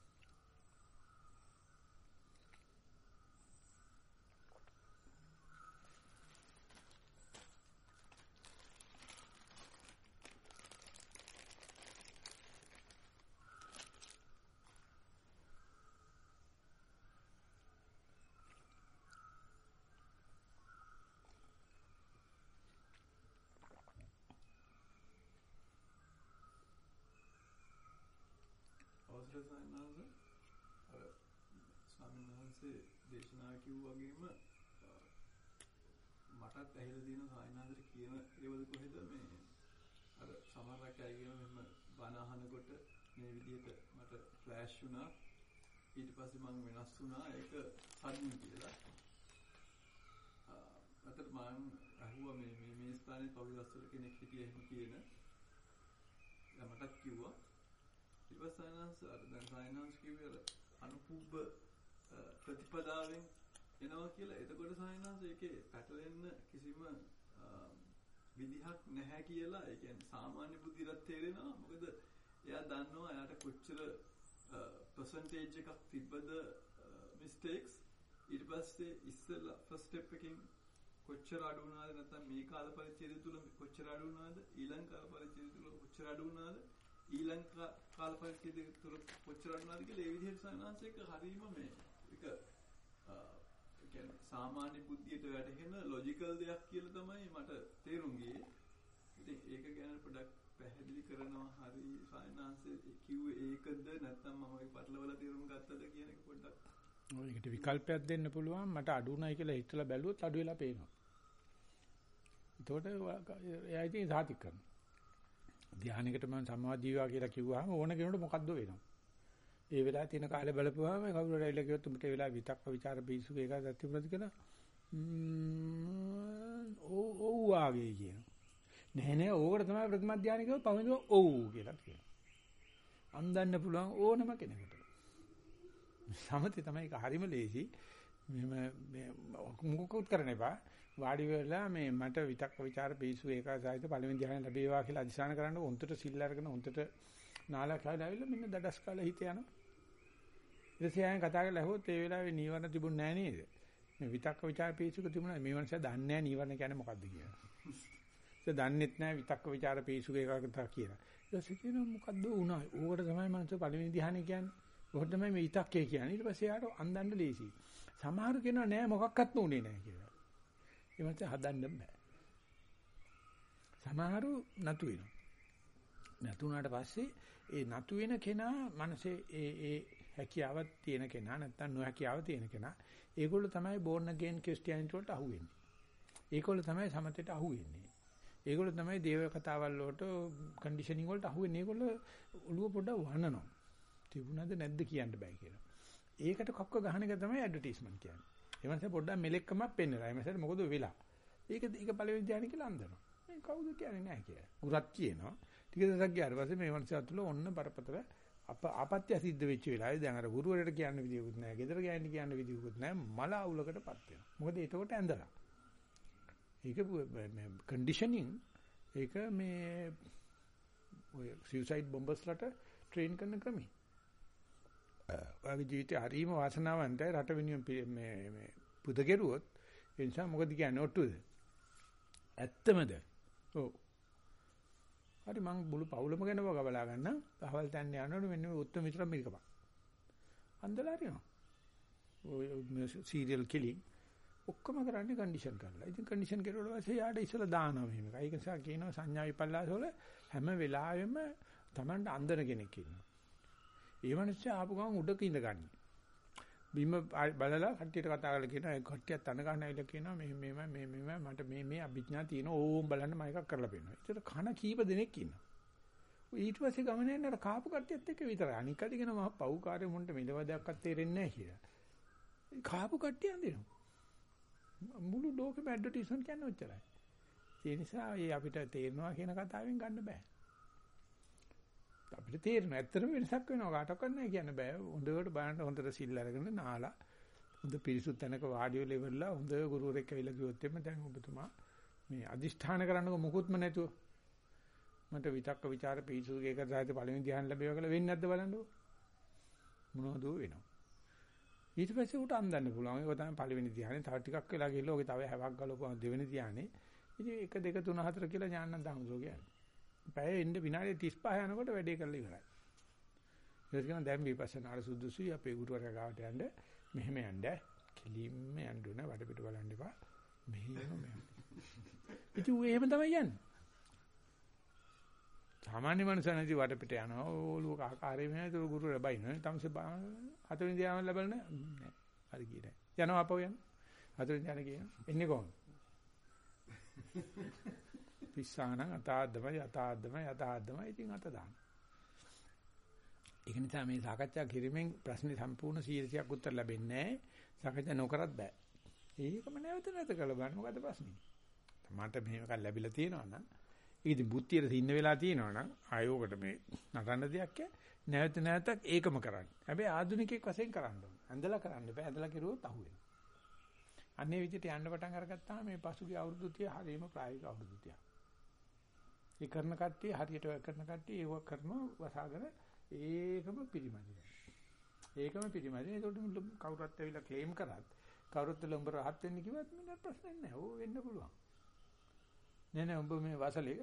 මටත් ඇහිලා තියෙන සායනාදර කියන ඒවල කොහෙද මේ අර සමහරක් අය කියන මෙන්න බණ අහනකොට මේ විදිහට මට ෆ්ලෑෂ් වුණා. ඊට පස්සේ මම වෙනස් වුණා. ඒක සද්දින් කියලා. මට මම අහුවා මේ මේ මේ ස්ථානයේ පවිවස්තර කෙනෙක් හිටියේ එහෙම කියන. දැන් මටත් කිව්වා. ඊට පස්සේ සායනාංශ අර දැන් සායනාංශ කිව්වේ අර අනුපුබ්බ ප්‍රතිපදාවෙන් එනවා කියලා. එතකොට සායනාංශ ඒකේ පැටලෙන්න කිසිම විදිහක් නැහැ කියලා. ඒ කියන්නේ සාමාන්‍ය බුද්ධියට තේරෙනවා. මොකද එයා දන්නවා එයාට කොච්චර percentage එකක් තිබ්බද mistakes. ඊට පස්සේ ඉස්සෙල්ලා first step එකකින් කොච්චර අඩු වුණාද නැත්නම් මේ කාල පරිච්ඡේදය තුල කොච්චර අඩු වුණාද? ඊළඟ කාල පරිච්ඡේදය තුල කොච්චර අඩු වුණාද? ඊළඟ කාල පරිච්ඡේදය තුල කොච්චර අඩු වුණාද කියලා ඒ විදිහට සායනාංශයක හරීම මේ එක Uh, කියන්නේ සාමාන්‍ය බුද්ධියට වැටහෙන ලොජිකල් දෙයක් කියලා තමයි මට තේරුම් ගියේ. ඉතින් ඒක ගැන පොඩ්ඩක් පැහැදිලි කරනවා හරි ෆයිනාන්ස් කිව්වේ ඒකද නැත්නම් මම ඒක පටලවලා තේරුම් ගත්තද කියන එක පොඩ්ඩක් ඔයකට විකල්පයක් දෙන්න පුළුවන් මට අඩු උනායි කියලා හිතලා බැලුවොත් අඩු වෙලා පේනවා. එතකොට එයා ඉතින් සාතික් කරනවා. ධානයකට මම සමාධියවා කියලා කිව්වහම ඕන කෙනෙකුට මොකද්ද වෙනවා. ඒ වෙලාවේ තියෙන කාලය බලපුවාම කවුරු හරි ඇවිල්ලා කිව්වොත් උඹට ඒ වෙලාව විතක්ක ਵਿਚාර පිසුක ඒක සත්‍ය ප්‍රති කියලා? ඕ ඕ වාගේ කියන. නෑ නෑ ඕකට තමයි ප්‍රථම ධානය කියව පහුවෙන් ඕ කියලා කියන අන්දන්න පුළුවන් ඕනම කෙනෙකුට. සමතේ තමයි ඒක හරිම ලේසි. මෙහෙම මේ මොකක්වත් කරන්න එපා. වාඩි වෙලා මේ මට විතක්ක ਵਿਚාර පිසු ඒකාසයිත පළවෙනි ධ්‍යාන ලැබේවා කියලා අදිශාන කරන්න උන්ටට සිල් අරගෙන උන්ටට නාලා කියලා ඇවිල්ලා මෙන්න දඩස් කාලා හිත යනවා. ඉතින් කතා කරලා ඇහුවොත් ඒ වෙලාවේ නීවරණ තිබුණ නෑ නේද? මේ විතක්ක විචාර පීසුක තිබුණා. මේ මනුස්සයා දන්නේ නෑ නීවරණ කියන්නේ මොකද්ද කියලා. ඒක දන්නෙත් නෑ විතක්ක විචාර පීසුක එකකට කියලා. ඊට පස්සේ කියනවා මොකද්ද වුණා? ඕකට තමයි මනුස්සයා පළවෙනි ධ්‍යානෙ කියන්නේ. ඕකට තමයි මේ විතක්කේ කියන්නේ. ඊට පස්සේ යාට අන්දන්න ලේසි. සමහරු කියනවා නෑ මොකක්වත් නුනේ නෑ කියලා. ඒ මනුස්සයා හදන්න බෑ. සමහරු නතු වෙනවා. නතුනාට පස්සේ ඒ නතු වෙන කෙනා මනසේ ඒ ඒ හැකියාවක් තියෙන කෙනා නැත්තම් නොහැකියාව තියෙන කෙනා ඒගොල්ලෝ තමයි born again Christianity වලට අහු වෙන්නේ. ඒගොල්ලෝ තමයි සමතේට අහු වෙන්නේ. ඒගොල්ලෝ තමයි දේව කතාවල් වලට කන්ඩිෂනින් වලට අහු වෙන්නේ. ඒගොල්ලෝ ඔළුව පොඩ්ඩක් වහනනවා. තිබුණාද නැද්ද කියන්න බෑ කියලා. ඒකට කක්ක ගහන එක තමයි ඇඩ්වර්ටයිස්මන්ට් කියන්නේ. ඒ මාසේ පොඩ්ඩක් මෙලෙක්කමක් පෙන්නලා. ඒ මාසේ මොකද වෙලා? ඒක ඒක පළවෙනි ධානය කියලා අන්දනවා. මේ කවුද කියන්නේ නැහැ කියලා. ගුරත් කියනවා. ටික දවසක් ගියාට පස්සේ මේ මනස ඇතුළ ඔන්න බරපතල අප ආපත්‍ය සිද්ධ වෙච්ච වෙලාවේ දැන් අර ගුරුවරට කියන්න විදියකුත් නැහැ. ගෙදර ගෑනට කියන්න විදියකුත් නැහැ. මල අවුලකටපත් වෙනවා. මොකද ඒකට ඇඳලා. ඒක මේ කන්ඩිෂනින් ඒක මේ ඔය සුයිසයිඩ් බොම්බර්ස්ලට ට්‍රේන් කරන ක්‍රමයි. ඔයගේ ජීවිතේ හරීම වාසනාවන්තයි රට වෙනුවෙන් මේ මේ පුද කෙරුවොත් ඒ නිසා මොකද කියන්නේ ඔට්ටුද? ඇත්තමද? ඔව්. හරි මං මුළු පවුලම ගැන වග බලා ගන්න. පහවල් තැන්න යනකොට මෙන්න මේ උත්තර මිත්‍ර මිරිකපන්. අන්දලා හරිනවා. ඔය සීරියල් කිලින් ඔක්කොම කරන්නේ කන්ඩිෂන් කරලා. ඉතින් කන්ඩිෂන් කරුවොත් පස්සේ යාට ඉස්සලා දානවා මෙහෙම. ඒක නිසා කියනවා සංඥා විපල්ලාස වල හැම වෙලාවෙම Tamanට අන්දන කෙනෙක් ඉන්නවා. ඒ මිනිස්සු ආපු ගමන් උඩක ඉඳගන්නේ. බිම බලලා කට්ටියට කතා කරලා කියනවා ඒ කට්ටියත් තන ගන්න ඇවිල්ලා කියනවා මේ මේ මේ මේ මට මේ මේ අභිඥා තියෙන ඕම් බලන්න මම එකක් කරලා පෙන්නනවා. ඒතර කන කීප දෙනෙක් ඉන්නවා. ඊට පස්සේ ගමනේ යනකොට කාපු කට්ටියත් එක්ක විතරයි. අනික කටි කියන මම පව්කාරය මොන්ට මෙලවදයක්වත් තේරෙන්නේ නැහැ කියලා. කාපු කට්ටිය අඳිනවා. මුළු ලෝකෙම ඇඩ්වර්ටයිස්මන්ට් කියන්නේ ඔච්චරයි. ඒ නිසා ඒ අපිට තේරෙනවා කියන කතාවෙන් ගන්න බෑ. අපිට තේරෙනවා. ඇත්තටම වෙනසක් වෙනවා. කාටවත් නැහැ කියන්න බෑ. හොඳට බලන්න හොඳට සිල් අරගෙන නාලා හොඳ පිරිසුදු තැනක වාඩි වෙලා ඉවරලා හොඳ ගුරුවරෙක් ඇවිල්ලා කිව්වොත් එimhe දැන් ඔබතුමා මේ අදිෂ්ඨාන කරන්නකො මොකුත්ම නැතුව මට විතක්ක ਵਿਚාර පිරිසුදුගේ එක සාහිත්‍ය පළවෙනි ධ්‍යාන ලැබෙවා කියලා වෙන්නේ නැද්ද බලන්නකො? මොනවද වෙනවා? ඊට පස්සේ උට අන්දන්න පුළුවන්. ඒක තමයි පළවෙනි ධ්‍යානෙ. තව ටිකක් වෙලා ගිහලා ඔගේ තව හැවක් ගලපුවා. දෙවෙනි ධ්‍යානෙ. ඉතින් 1 2 3 4 කියලා ඥානන්ත හමුසෝ කියන්නේ. පැය එන්න විනාඩි 35 යනකොට වැඩේ කරලා ඉවරයි. ඊට කියන දැන් විපස්සනාට සුදුසුයි අපේ ගුරුවරයා ගාවට යන්න මෙහෙම යන්න කෙලින්ම යන්න ඕන වඩ පිට බලන්න එපා. මෙහෙම මෙහෙම. ඉතින් ඌ එහෙම තමයි යන්නේ. සාමාන්‍ය මනුස්සයන් ඉතින් වඩ පිට යනවා ඕලුව කාකාරේ මෙහෙම ඒක ගුරු රබයින තමසේ හතරවෙනි ධ්‍යාන ලැබල නැහැ. හරි කීරයි යනවා අපෝ යන හතරවෙනි ධ්‍යාන කියන එන්නේ කොහොමද? පිස්සාන අතාද්දමයි අතාද්දමයි අතාද්දමයි ඉතින් අත දාන්න ඒක නිසා මේ සාකච්ඡා කිරීමෙන් ප්‍රශ්නේ සම්පූර්ණ 100ක් උත්තර ලැබෙන්නේ නැහැ. සාකච්ඡා නොකරත් බෑ. ඒකම නැවත නැවත කළ බලන්න මොකද ප්‍රශ්නේ? මට මෙහෙම එකක් ලැබිලා තියෙනවා නම් ඒක ඉතින් බුද්ධියට ඉන්න වෙලා තියෙනවා නම් ආයෝකට මේ නටන්න දෙයක් නැවත නැවතත් ඒකම කරන්න. හැබැයි ආධුනිකයෙක් වශයෙන් කරන්න ඕනේ. ඇඳලා කරන්න බෑ. ඇඳලා කිරුවොත් අහුවෙනවා. අන්නේ විදිහට යන්න පටන් අරගත්තාම මේ පසුගිය අවුරුදු 30 හරීම ප්‍රායෝගික අවුරුදු 30. ඒ කරන කට්ටිය හරියට කරන කට්ටිය ඒව කරනවා වසාගෙන ඒකම පිරිමදින. ඒකම පිරිමදින. ඒකට කවුරුත් ඇවිල්ලා ක්ලේම් කරත් කවුරුත් උඹ රහත් වෙන්න කිව්වත් මට ප්‍රශ්නයක් නැහැ. ඕක වෙන්න පුළුවන්. නෑ නෑ උඹ මේ වසලේ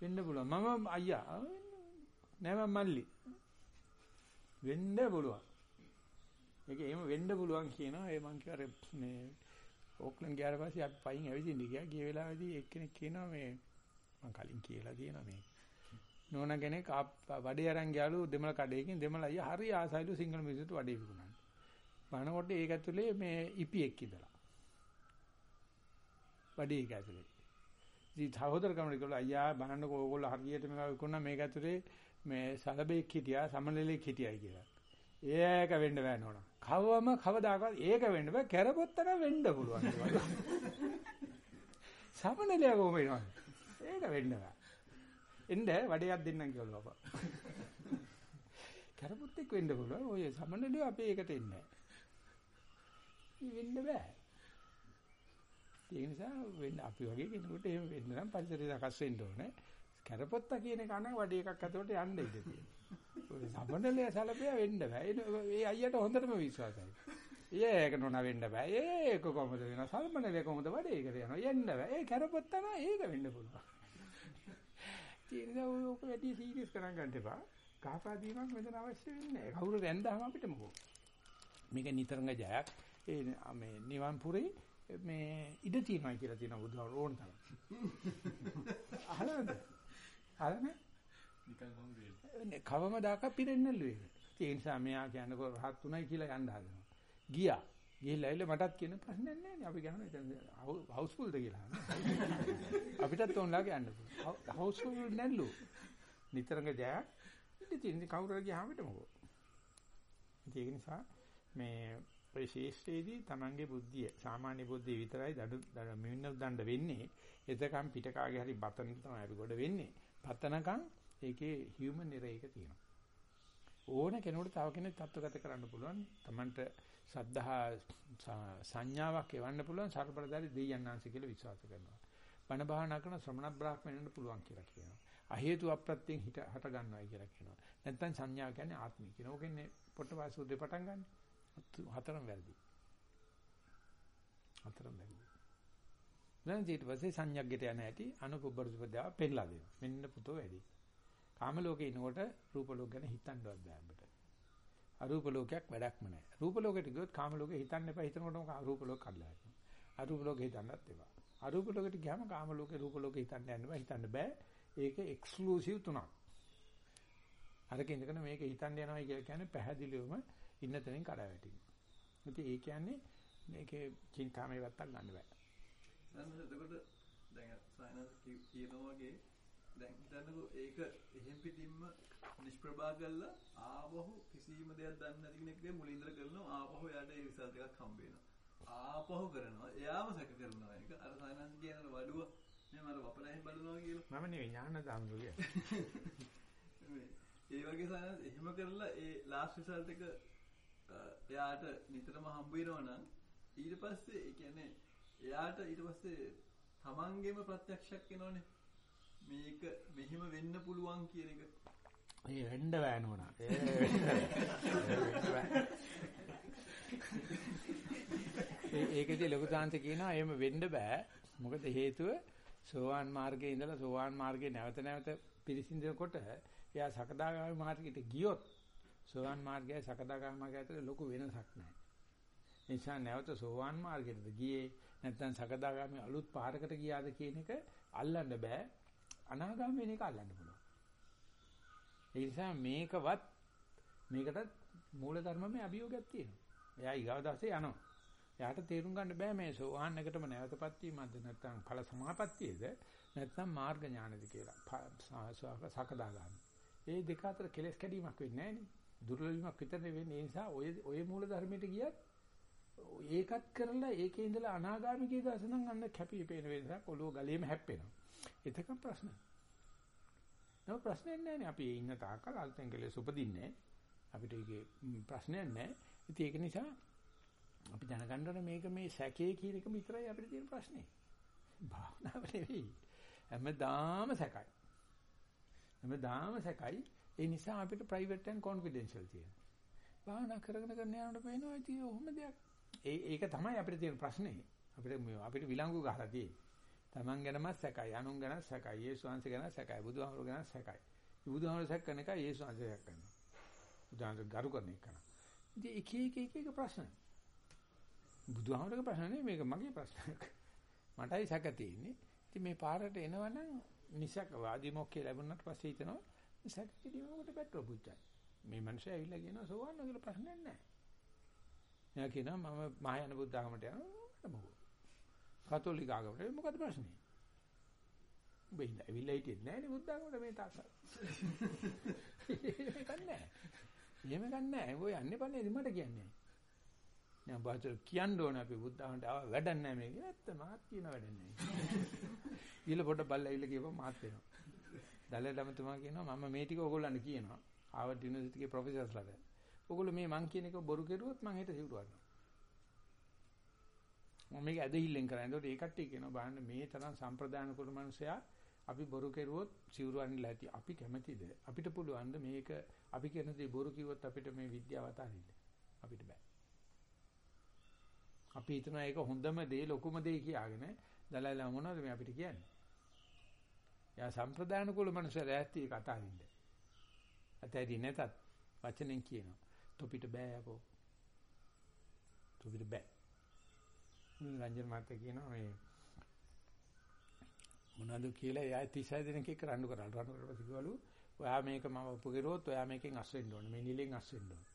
වෙන්න පුළුවන්. මම අයියා නෑ මම මල්ලි. වෙන්න පුළුවන්. ඒක එහෙම වෙන්න පුළුවන් කියනවා. ඒ මං කිව්වා මේ ඕක්ලන්ඩ් ගියාට පස්සේ අපි පයින් ඇවිදින්න ගියා. ගිය වෙලාවේදී එක්කෙනෙක් කියනවා මේ මං කලින් කියලා තියෙනවා මේ නෝන කෙනෙක් වඩේ අරන් ගියාලු දෙමළ කඩේකින් දෙමළ අයියා හරි ආසයිලු සිංගල් මිනිස්සුන්ට වඩේ විකුණන්න. බනකොට ඒක ඇතුලේ මේ ඉපියෙක් ඉඳලා. වඩේ ඒක ඇතුලේ. ඉතින් සහෝදර කමඩ කිව්ලා අයියා බලන්නකෝ ඕගොල්ලෝ හරියට මේවා විකුණන මේක ඇතුලේ මේ සලබෙක් හිටියා සමනලෙක් හිටියයි කියලා. ඒක වෙන්න බෑ නෝනා. කවවම කවදාකවත් ඒක වෙන්න බෑ කැරපොත්තක වෙන්න පුළුවන්. සමනලයා කොහොම වෙනවද? ඒක වෙන්න බෑ. එන්න වඩයක් දෙන්නම් කියලා අපා. කරපුත්තෙක් වෙන්න පුළුවන්. ඔය සමනලිය අපේ එකට එන්නේ නැහැ. වෙන්න බෑ. ඒ නිසා වෙන්න අපි වගේ කෙනෙකුට එහෙම වෙන්න නම් පරිසරය සකස් වෙන්න ඕනේ. කරපොත්ත කියන එක නම් වඩ එකක් අතට යන්න ඉඩ තියෙනවා. ඔය සමනලිය සලපියා වෙන්න බෑ. ඒ අයියට හොඳටම විශ්වාසයි. ඒක නෝන වෙන්න බෑ. ඒක කොහොමද වෙනව? සල්මනලිය කොහොමද වඩේ එකට යනවා. යන්න බෑ. ඒ කරපොත්ත නම් ඒක වෙන්න පුළුවන්. තියෙනවා ඔක වැඩි සීරියස් කරන් ගන්න එපා. කහපා දීමක් මෙතන අවශ්‍ය වෙන්නේ නැහැ. කවුරු වැන්දාම අපිට මොකෝ. මේක නිතරම ජයක්. ඒ මේ නිවන් පුරේ මේ ඉඩ තියනවා කියලා තියෙනවා බුදුහාර ඕන තරම්. අහලාද? අහලානේ? නිකන් හම්බෙන්නේ. කවම දාක පිරෙන්නලු ඒක. ඒ නිසා මෙයා කියනකො රහත් උනායි කියලා යන්න හදනවා. ගියා. ගිහිල්ලා ඇවිල්ලා මටත් කියන ප්‍රශ්නයක් නැහැ නේ. අපි ගහන එතන හවුස්ෆුල්ද කියලා. අපිටත් ඕනලා කියන්න පුළුවන්. හවුස්ෆුල් නැල්ලු. නිතරම ජයක්. ඉතින් කවුරු හරි ගියාම අපිට මොකෝ. ඒක නිසා මේ ඔය ශේෂ්ඨයේදී Tamange බුද්ධිය සාමාන්‍ය බුද්ධිය විතරයි දඩ මෙන්න දණ්ඩ වෙන්නේ. එතකම් පිටකාගේ හරි බතන තමයි අපි ගොඩ වෙන්නේ. පතනකම් ඒකේ හියුමන් එරර් එක තියෙනවා. ඕන කෙනෙකුට තව කෙනෙක් තත්ත්වගත කරන්න පුළුවන්. Tamanට සද්ධා සංඥාවක් එවන්න පුළුවන් සර්බලදාරි දෙයයන්ාංශ කියලා විශ්වාස කරනවා. බණ භාවනා කරන ශ්‍රමණ බ්‍රාහ්මණයන්ට පුළුවන් කියලා කියනවා. අ හේතු අප්‍රත්‍යයෙන් හිට හට ගන්නවයි කියලා කියනවා. නැත්නම් සංඥා කියන්නේ ආත්මය කියන. ඕකෙන්නේ පොට්ටපාසු දෙපටන් ගන්න. හතරම වැරදි. හතරම වැරදි. දැන් ඊට පස්සේ සංඥාග්ගයට යන හැටි අනුපබ්බරුපදාව පෙන්ලා දෙනවා. මෙන්න පුතෝ වැඩි. කාම ලෝකේ ඉනකොට රූප ලෝක ගැන හිතන්නවත් බෑ අපිට. අරූප ලෝකයක් වැඩක්ම නැහැ. රූප ලෝකෙට ගියොත් කාම ලෝකෙ හිතන්න එපා හිතනකොටම අරූප ලෝක කඩලා යනවා. අරූප ලෝකෙ හිතන්නත් එපා. අරූප ලෝකෙට ගියාම කාම ලෝකේ රූප ලෝකෙ හිතන්න යන්න බෑ හිතන්න බෑ. ඒක එක්ස්ක්ලූසිව් තුනක්. අරක ඉඳගෙන මේක හිතන්න යනවා කියලා කියන්නේ පැහැදිලිවම ඉන්න තැනින් කඩා වැටීම. ඉතින් ඒ කියන්නේ මේකේ චින්තාමේ වැත්තක් ගන්න බෑ. දැන් එතකොට දැන් සයනස් කියනවා වගේ දැන් හිතන්නකෝ ඒක එහෙම් පිටින්ම නිෂ්ප්‍රභා කළා ආවහු කිසිම දෙයක් දන්නේ නැති කෙනෙක්ගේ මුලින් ඉඳලා කරනවා ආවහු යාට ඒ රිසල්ට් එකක් හම්බ වෙනවා. ආපහු කරනවා. එයාම සැක කරනවා ඒක. අර සයනස් කියන වඩුව මේ මර වපරහෙන් බලනවා කියලා. මම නෙවෙයි ඥාන දාමුගේ. ඒ වගේ සයනස් එහෙම කරලා ඒ ලාස්ට් රිසල්ට් එක එයාට නිතරම හම්බ වෙනවා නම් ඊට පස්සේ ඒ කියන්නේ එයාට ඊට පස්සේ තමන්ගේම ප්‍රත්‍යක්ෂයක් එනවනේ. මේක මෙහෙම වෙන්න පුළුවන් කියන එක. ඒ වෙන්න බෑ නෝනා. ඒකදී ලොකු තාන්ත කියනවා එහෙම වෙන්න බෑ. මොකද හේතුව සෝවාන් මාර්ගයේ ඉඳලා සෝවාන් මාර්ගයේ නැවත නැවත පිරිසිදුනකොට එයා සකදාගාමී මාර්ගයට ගියොත් සෝවාන් මාර්ගයයි සකදාගාමී මාර්ගය අතර ලොකු වෙනසක් නැහැ. ඒ නිසා නැවත සෝවාන් මාර්ගයටද ගියේ නැත්නම් සකදාගාමී අලුත් පාරකට ගියාද කියන එක අල්ලන්න බෑ. අනාගාමී වෙන එක අල්ලන්න පුළුවන්. ඒ නිසා මේකවත් මේකටත් මූල ධර්මමේ අභියෝගයක් තියෙනවා. එයා ඊගව දවසේ යනවා. එයාට තේරුම් ගන්න බෑ මේ සෝවාන් එකටම නැවතපත් වීමක්ද නැත්නම් ඵල සමාපත්තියද නැත්නම් මාර්ග ඥානද කියලා. සකදාගාමී. ඒ දෙක අතර කෙලස් කැඩීමක් වෙන්නේ නැහැ නේ. දුර්වල වීමක් විතර වෙන්නේ. ඒ නිසා ඔය ඔය මූල ධර්මයට ගියත් ඒකත් කරලා ඒකේ ඉඳලා අනාගාමිකයේ දසනම් අන්න කැපී පේන වෙනසක් ඔළුව ගලේම හැප්පෙනවා. එතක ප්‍රශ්න. නෝ ප්‍රශ්නයක් නැහැ නේ. අපි ඉන්න තාක්කල් අලුතෙන් කෙලෙස් උපදින්නේ අපිට ඒකේ ප්‍රශ්නයක් නැහැ. ඉතින් ඒක නිසා අපි දැනගන්න ඕනේ මේක මේ සැකේ කියන එක විතරයි අපිට තියෙන ප්‍රශ්නේ. භාවනාව නෙවෙයි. හැමදාම සැකයි. හැමදාම සැකයි. ඒ නිසා අපිට private and confidential තියෙනවා. භාවනා කරගෙන කරන යනකොට පේනවා ඉතින් ඔහොම දෙයක්. ඒ ඒක තමයි අපිට තියෙන ප්‍රශ්නේ. අපිට අපිට විලංගු ගහලා තියෙන්නේ. Taman ගැනම සැකයි, අනුන් ගැන සැකයි, යේසුස් වහන්සේ ගැන සැකයි, බුදුහාමුදුරු ගැන සැකයි. බුදුහාමුදුරු සැක කරන එක යේසුස් වහන්සේ සැක කරනවා. බුදුහාමුදුරු ගරු කරන එක කරනවා. ඉතින් එක එක එක එක ප්‍රශ්න. බුදුහාමුදුරුගේ ප්‍රශ්න නෙවෙයි මේක මගේ ප්‍රශ්නයක්. මටයි සැක තියෙන්නේ. ඉතින් මේ පාරට එනවනම් නිසක වාදී මොක්කේ ලැබුණාට පස්සේ හිතනවා සැක කිරීමකට පැටව පුච්චයි. මේ මිනිස්සු ඇවිල්ලා කියනවා සෝවන්න කියලා ප්‍රශ්නයක් නැහැ. එයා කියනවා මම මහායාන බුද්ධ ආගමට යනවා මොකද? කතෝලික ආගමට මොකද ප්‍රශ්නේ? උඹ ඉන්න ඇවිල්ලා හිටියේ නැහැ නේ බුද්ධ ආගමට මේ තාක්ෂ. ඒක නැහැ. එහෙම ගන්නෑ. ඔය යන්නේ බලන්නේ මට කියන්නේ. නෑ බාතල් කියන්න ඕන අපි බුද්ධ ආගමට ආව වැඩක් නැහැ මේක. ඇත්ත මාත් කියන වැඩක් නැහැ. ඊළ පොඩ බල්ලා ඊළ කියපුවා මාත් වෙනවා. දලලමතුමා කියනවා මම මේ ටික ඕගොල්ලන්ට කියනවා. ආවර්ඩ් යුනිවර්සිටි එකේ ප්‍රොෆෙසර්ස්ලාට. ඕගොල්ලෝ මේ මං කියන එක බොරු කෙරුවොත් මං හෙට සිවුරු ගන්නවා. මම මේක ඇදහිල්ලෙන් කරන්නේ. ඒකට ඒ කට්ටිය කියනවා බලන්න මේ තරම් සම්ප්‍රදාන කුල මනුස්සයා අපි බොරු කෙරුවොත් සිවුරු අනිලා ඇති. අපි කැමතිද? අපිට පුළුවන් ද මේක අපි කියන දේ බොරු කිව්වොත් අපිට මේ විද්‍යාව අතාරින්න. අපිට බෑ. අපි හිතනවා ඒක හොඳම දේ ලොකුම දේ කියාගෙන දලයිලා මොනවද මේ අපිට කියන්නේ? යා සම්ප්‍රදාන කුල මනුස්සයා ඇත්ති ඒක අතාරින්න. අතෑරි නැතත් වචනෙන් කියනවා. තොපිට බෑ යකෝ. තොපිට බෑ. රංජන මාත්‍ය කියනවා මේ මොනවද කියලා එයා 36 දෙනෙක් එක්ක රණ්ඩු කරා. රණ්ඩු කරලා කිව්වලු ඔයා මේක මම උපකිරුවොත් ඔයා මේකෙන් අස් වෙන්න ඕනේ. මේ නිලෙන් අස් වෙන්න ඕනේ.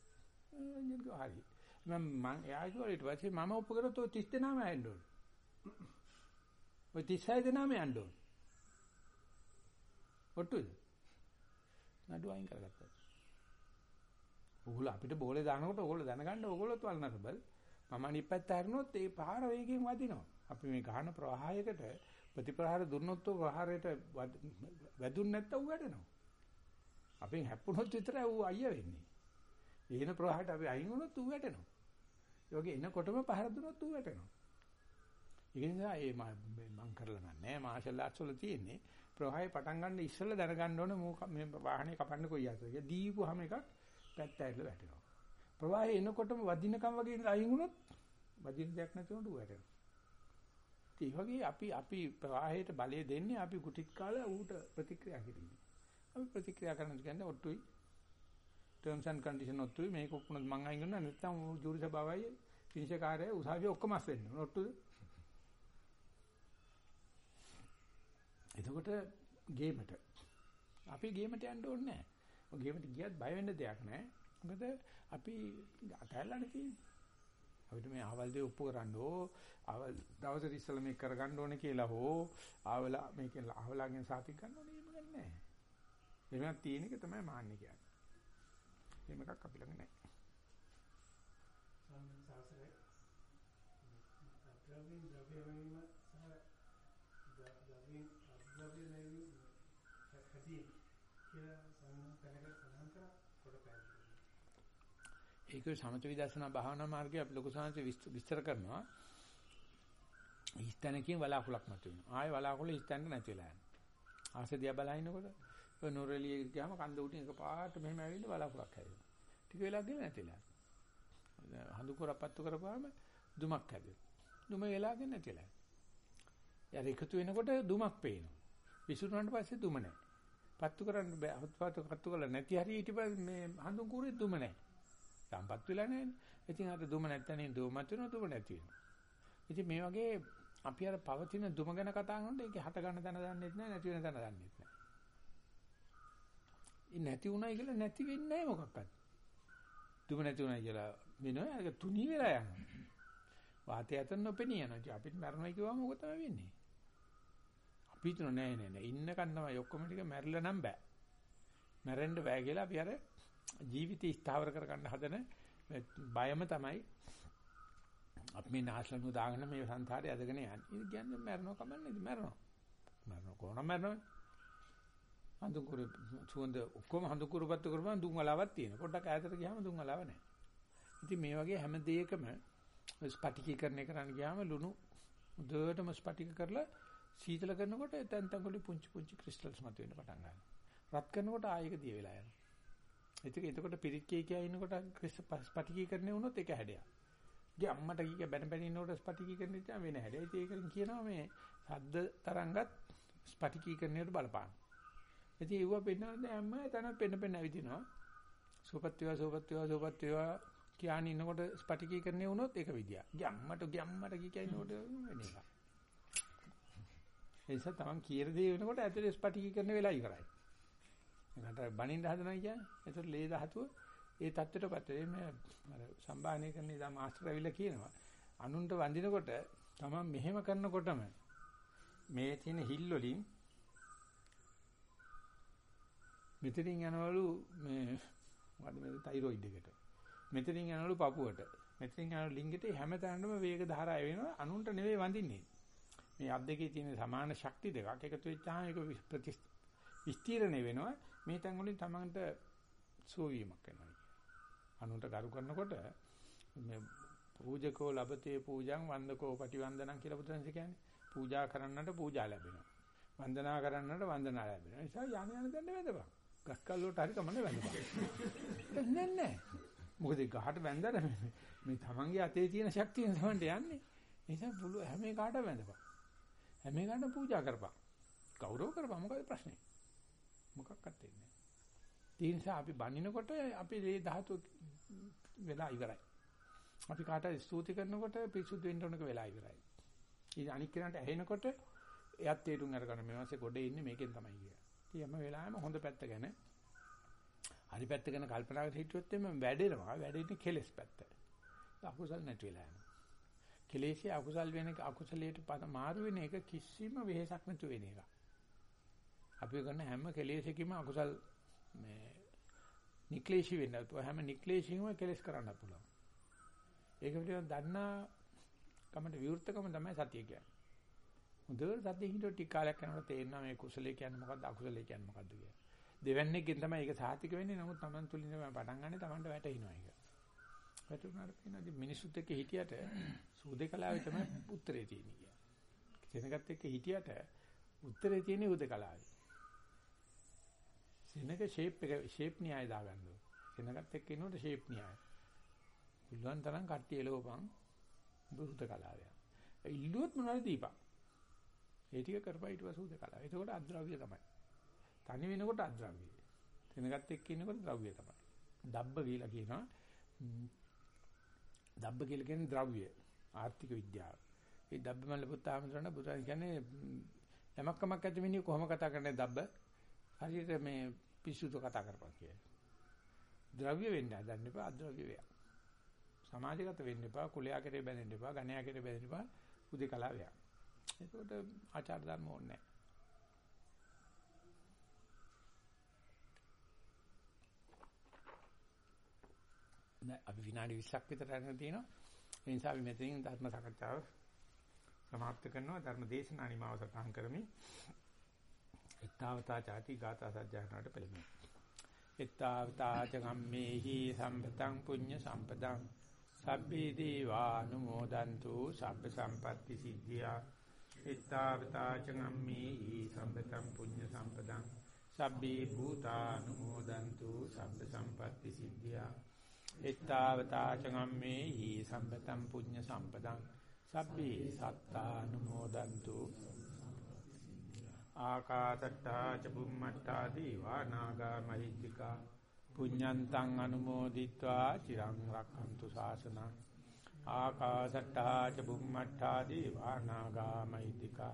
රංජන කිව්වා හරි. මම මං එයා කිව්වා ඊට පස්සේ මම උපකිරුවොත් ඔය 30 දෙනාම යන්න ඕනේ. ඔය 36 දෙනාම යන්න ඕනේ. ඔට්ටුද? නඩු අයින් කරගත්තා. ඕගොල්ලෝ අපිට බෝලේ දානකොට ඕගොල්ලෝ දැනගන්න ඕගොල්ලොත් වල්නරබල්. මම අනිත් පැත්ත හරිනොත් ඒ පාර වේගෙන් වදිනවා. අපි මේ ගහන ප්‍රවාහයකට ප්‍රතිප්‍රහාර දුන්නොත් ප්‍රහාරයට වැදුන් නැත්තම් ඌ වැටෙනවා. අපෙන් හැප්පුණොත් විතරයි ඌ අයියා වෙන්නේ. එහෙන ප්‍රවාහයට අපි අයින් වුණොත් ඌ වැටෙනවා. ඒ වගේ එනකොටම පහර දුන්නොත් ඌ වැටෙනවා. ඒ නිසා ඒ මම කරලා නැහැ මාෂල් ආර්ට්ස් වල තියෙන්නේ ප්‍රවාහය පටන් ගන්න ඉස්සෙල්ලා දැනගන්න ඕනේ මේ වාහනේ කපන්න කොයි අතද. දීපුවාම එකක් පැත්ත ඇරලා වැටෙනවා. ප්‍රවාහය එනකොටම වදිනකම් වගේ අයින් වුණොත් වදින දෙයක් නැතුනට වැටෙනවා. ඒ වගේ අපි අපි ප්‍රවාහයට බලය දෙන්නේ අපි කුටිත් කාලා ඌට ප්‍රතික්‍රියා කිරීම. අපි ප්‍රතික්‍රියා කරන කියන්නේ ඔට්ටුයි. terms and condition ඔට්ටුයි මේක ඔක්කොම මං අයින් කරනවා නැත්නම් ජූරි සභාවයි විනිශ්චයකාරය උසාවිය ඔක්කොම අස් වෙන්න ඕන ඔට්ටුද? එතකොට ගේමට අපි ගේමට යන්න ඕනේ නැහැ. ඔය ගේමට ගියත් බය වෙන්න දෙයක් නැහැ. මොකද අපි අතහැරලානේ තියෙන්නේ. අපිට මේ ආවල් දේ ඔප්පු කරන්න ඕ ආවල් දවසට ඉස්සෙල්ලා මේක කරගන්න ඕනේ කියලා හෝ ආවලා මේකෙන් ආවලාගෙන් සාතික් ගන්න ඕනේ එහෙම ගන්නෑ. එහෙමක් තියෙන එක තමයි මාන්නේ කියන්නේ. එහෙම එකක් අපි ළඟ නැහැ. තුළින් ද්‍රව්‍ය වීම සහ ද්‍රව්‍යෙන් අද්‍රව්‍ය වීම හැදී කියලා සම්මත තැනක සඳහන් කරා කොට පැහැදිලි. ඒක සමථ විදර්ශනා භාවනා මාර්ගය අපි ලොකු සංහස විස්තර කරනවා. ඉස්තනකින් වලාකුලක් මතුවෙනවා. ආයේ වලාකුල ඉස්තනක නැති වෙලා යනවා. ආසදියා බලනකොට ඔය නොරෙලිය ගියාම කන්ද උටින් එකපාරට මෙහෙම ඇවිල්ලා වලාකුලක් හැදෙනවා. ටික වෙලාවක් ගිහලා නැතිලා. හඳු කරපත්තු කරපුවාම දුමක් හැදෙනවා. දුම වෙලාගෙන නැතිලා. යාර එකතු වෙනකොට දුමක් පේනවා. විසුරුනට පස්සේ දුම නැහැ. පත්තු කරන්න බෑ. හත්පත්තු පත්තු කරලා නැති හරිය ඊට පස්සේ මේ හඳුන් කුරේ දුම නැහැ. සම්පත් වෙලා නැහැනේ. ඉතින් අර දුම නැත්තනේ දුමත් වෙනවා දුම නැති වෙනවා. ඉතින් මේ වගේ අපි අර පවතින දුම ගැන කතා කරනකොට ඒක හට ගන්න තැන දන්නෙත් නැහැ නැති වෙන තැන දන්නෙත් නැහැ. ඉන්නේ නැති උනායි කියලා නැති වෙන්නේ නැහැ මොකක්වත්. දුම නැති උනායි කියලා වෙනවා ඒක තුනී වෙලා යනවා. වාතය අතර නොපෙනී යනවා. අපිට මරණයි කිව්වම මොකද තමයි වෙන්නේ? අපි හිතන නෑ නෑ නෑ ඉන්නකන් තමයි ඔක්කොම ටික මැරිලා නම් බෑ. මැරෙන්න බෑ කියලා අපි අර ජීවිතය ස්ථාවර කරගන්න හදන බයම තමයි අපි මේ නාශලනු දාගෙන මේ සංසාරේ ඇදගෙන යන්නේ. ඉතින් කියන්නේ මැරෙනවා කමන්නේ මැරෙනවා. මැරෙනවා කොහොම මැරෙනවද? හඳුකුරු සුවඳ ඔක්කොම හඳුකුරුපත්තු කරපුවම දුම් වලාවක් තියෙනවා. පොඩ්ඩක් ඈතට ගියාම දුම් වලාව නැහැ. ඉතින් මේ වගේ හැම දෙයකම ස්පටිකීකරණය කරන්න ගියාම ලුණු උදේටම ස්පටික කරලා සීතල කරනකොට එතෙන් තඟුලි පුංචි පුංචි ක්‍රිස්ටල්ස් මතුවෙන්න පටන් ගන්නවා. රත් කරනකොට ආයෙක දිය වෙලා යනවා. ඒක එතකොට පිරික්කේ කියා ඉන්නකොට ස්පටිකීකරණය වුණොත් ඒක හැඩයක්. ගිය අම්මට කිය බැන බැන ඉන්නකොට ස්පටිකීකරණය ඉතින් වෙන හැඩයක්. ඒකෙන් කියනවා මේ ශබ්ද තරංගත් ස්පටිකීකරණයට බලපාන. ඉතින් ඒව පෙන්නන්නේ අම්ම එතන පෙන්න පෙන්න ඇවිදිනවා. සුවපත් වේවා සුවපත් වේවා සුවපත් වේවා කියාන ඉන්නකොට ස්පටිකීකරණය වුණොත් ඒක විදියක්. ගැම්මට ගැම්මට කිය ඉන්නකොට වෙන එක. ඒ නිසා තමන් කීර දේ වෙනකොට ඇතුලේ ස්පටිකීකරණය වෙලා ඉවරයි. ඒකට බණින්න හදනවා කියන්නේ. ඒතර ලේ ධාතුව ඒ தත්ත්වයටපත් මේ අර සම්බාහනය කරන ඉදා මාස්ටර් ඇවිල්ලා කියනවා. අනුන්ට වඳිනකොට තමන් මෙහෙම කරනකොටම මේ තියෙන හිල් වලින් මෙතනින් යනවලු මේ මොකද්ද මේ තයිරොයිඩ් එකට. මෙතනින් යනවලු පපුවට. මෙතනින් යනවලු ලිංගෙට හැම තැනම වේග ධාරාව වෙනවා. අනුන්ට නෙවෙයි වඳින්නේ. මේ අත් දෙකේ තියෙන සමාන ශක්ති දෙකක් එකතු වෙච්චාම ඒක විස්තීර්ණය වෙනවා. මේ තැන් වලින් තමන්ට සෝවීමක් වෙනවා. අනුන්ට ගරු කරනකොට මේ පූජකෝ ලබතේ පූජං වන්දකෝ පටිවන්දනං කියලා බුදුන්සේ කියන්නේ. පූජා කරන්නට පූජා ලැබෙනවා. වන්දනා කරන්නට වන්දනා ලැබෙනවා. ඒ නිසා යන යන දෙන්න වැදපන්. ගස්කල් වලට හරි කමන්නේ වැදපන්. නෑ නෑ. මොකද ගහට වැන්දර මේ තමන්ගේ අතේ තියෙන ශක්තිය තමන්ට යන්නේ. ඒ නිසා පුළු හැම එකාට වැඳපන්. හැම එකාට පූජා කරපන්. ගෞරව කරපන් මොකද ප්‍රශ්නේ? මොකක්වත් වෙන්නේ නෑ. ඒ නිසා අපි බනිනකොට අපි මේ ධාතු වෙලා ඉවරයි. අපි කාට ස්තුති කරනකොට පිසුදු වෙන්න ඕනක වෙලා ඉවරයි. ඉතින් අනික් කෙනාට ඇහෙනකොට එයත් තේරුම් අරගන්න මේ මාසේ ගොඩේ ඉන්නේ මේකෙන් තමයි කියලා. ඉතින් හැම වෙලාවෙම හොඳ පැත්ත ගැන හරි පැත්ත ගැන කල්පනා කරලා හිටියොත් එimhe වැඩෙනවා. වැඩෙන්නේ කෙලස් පැත්ත. අකුසල් නැති වෙලා යනවා. කෙලෙසිය අකුසල් වෙන එක අකුසලයට මාරු වෙන එක කිසිම වෙහෙසක් නැතු වෙන එක. අපි කරන හැම කෙලෙසකින්ම අකුසල් මේ නික්ලේශී වෙන්න පුළුවන්. හැම නික්ලේශීම කෙලස් කරන්න පුළුවන්. ඒක පිළිබඳව දන්නා කමට විවෘතකම තමයි සතිය කියන්නේ. හොඳට සතිය හිටියොත් ටික කාලයක් යනකොට තේරෙනවා මේ කුසලයේ කියන්නේ මොකද්ද අකුසලයේ කියන්නේ මොකද්ද කියලා. දෙවන්නේකින් තමයි ඒක සාතික වෙන්නේ. නමුත් Taman තුලින් තමයි පටන් ගන්න Tamanට වැටෙනවා ඒක. වැටුණාට පේනදී මිනිසුත් එක්ක හිටියට සූදේකලාවේ තමයි උත්තරේ තියෙන්නේ කියලා. සෙනගත් එක්ක හිටියට උත්තරේ තියෙන්නේ උදේකලාවේ. සෙනග ෂේප් එක ෂේප් න්‍යාය දාගන්න ඕන. සෙනගත් එක්ක ඉන්නකොට ෂේප් න්‍යාය. පුළුවන් තරම් කට්ටිය එලවපන් උදේකලාවේ. ඉල්ලුවොත් මොනවද දීපන්. ඒ ටික කරපයි ඊට පස්සේ උදේකලාව. එතකොට අද්‍රව්‍ය තමයි. තනි වෙනකොට අද්‍රව්‍ය. සෙනගත් එක්ක ඉන්නකොට ද්‍රව්‍ය තමයි. දබ්බ කියලා කියනවා. දබ්බ කියලා කියන්නේ ද්‍රව්‍ය ආර්ථික විද්‍යාව. ඒ දබ්බ මල්ල පුතාමතරණ බුදුන් කියන්නේ යමක් කමක් ඇති මිනිහ කොහොම කතා කරන්නේ දබ්බ හරියට මේ පිස්සුතු කතා කරපන් කියලා. ද්‍රව්‍ය වෙන්න හදන්න එපා අද්‍රව්‍ය වේ. සමාජගත වෙන්න එපා කුලයා කෙරේ බැඳෙන්න එපා ගණයා කෙරේ බැඳෙන්න එපා උදේකලා වේ. ඒකට ආචාර ධර්ම ඕනේ නැහැ. අපි විනාඩි 20ක් විතර යන තියෙනවා. ඒ නිසා අපි මෙතනින් ධර්ම සාකච්ඡාව සමාප්ත කරනවා ධර්ම දේශනා නිමාව සටහන් කරමින් ඊතාවතා ചാති ගාථා සජ්ජායනාවට පෙළඹෙනවා. ඊතාවතා චගම්මේහි සම්පතං පුඤ්ඤ සම්පතං සබ්බේ දීවානුමෝදන්තු සබ්බ සම්පatti සිද්ධියා. ඊතාවතා චගම්මේහි සම්පතං පුඤ්ඤ සම්පතං සබ්බේ භූතානුමෝදන්තු සබ්බ සම්පatti සිද්ධියා. ඊතාවතා චගම්මේහි සම්පතං පුඤ්ඤ සම්පතං සබ්බේ සත්තානුමෝදන්තු ආකාසට්ටා ච බුම්මට්ටා දීවා නාග මහිත්‍තිකා පුඤ්ඤන්තං අනුමෝදිත්වා චිරං රක්ඛන්තු ශාසනං. ආකාසට්ටා ච බුම්මට්ටා දීවා නාග මහිත්‍තිකා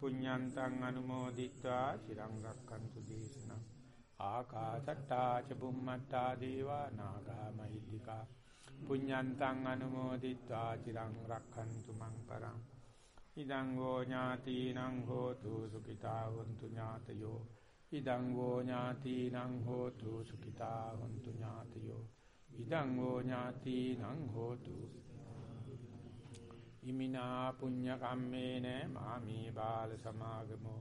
පුඤ්ඤන්තං අනුමෝදිත්වා චිරං රක්ඛන්තු දේශනං. ආකාසට්ටා ච බුම්මට්ටා දීවා නාග මහිත්‍තිකා පුඤ්ඤන්තං අනුමෝදිත්වා චිරං රක්ඛන්තු මං පරං. ඉදං වෝ ඥාතිනං හෝතු සුඛිතා වന്തു ඥාතයෝ. ඉදං වෝ ඥාතිනං හෝතු සුඛිතා වന്തു ඥාතයෝ. ඉදං වෝ ඥාතිනං හෝතු. ඉමිනා පුඤ්ඤ කම්මේන මාමේ බාල සමාගමෝ.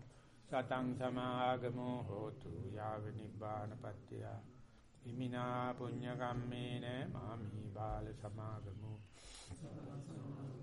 සතං සමාගමෝ හෝතු යාව නිබ්බානපත්ත්‍ය ඉමිනා පුඤ්ඤ කම්මේන මාමේ බාල සමාගමෝ සතං සමාගමෝ.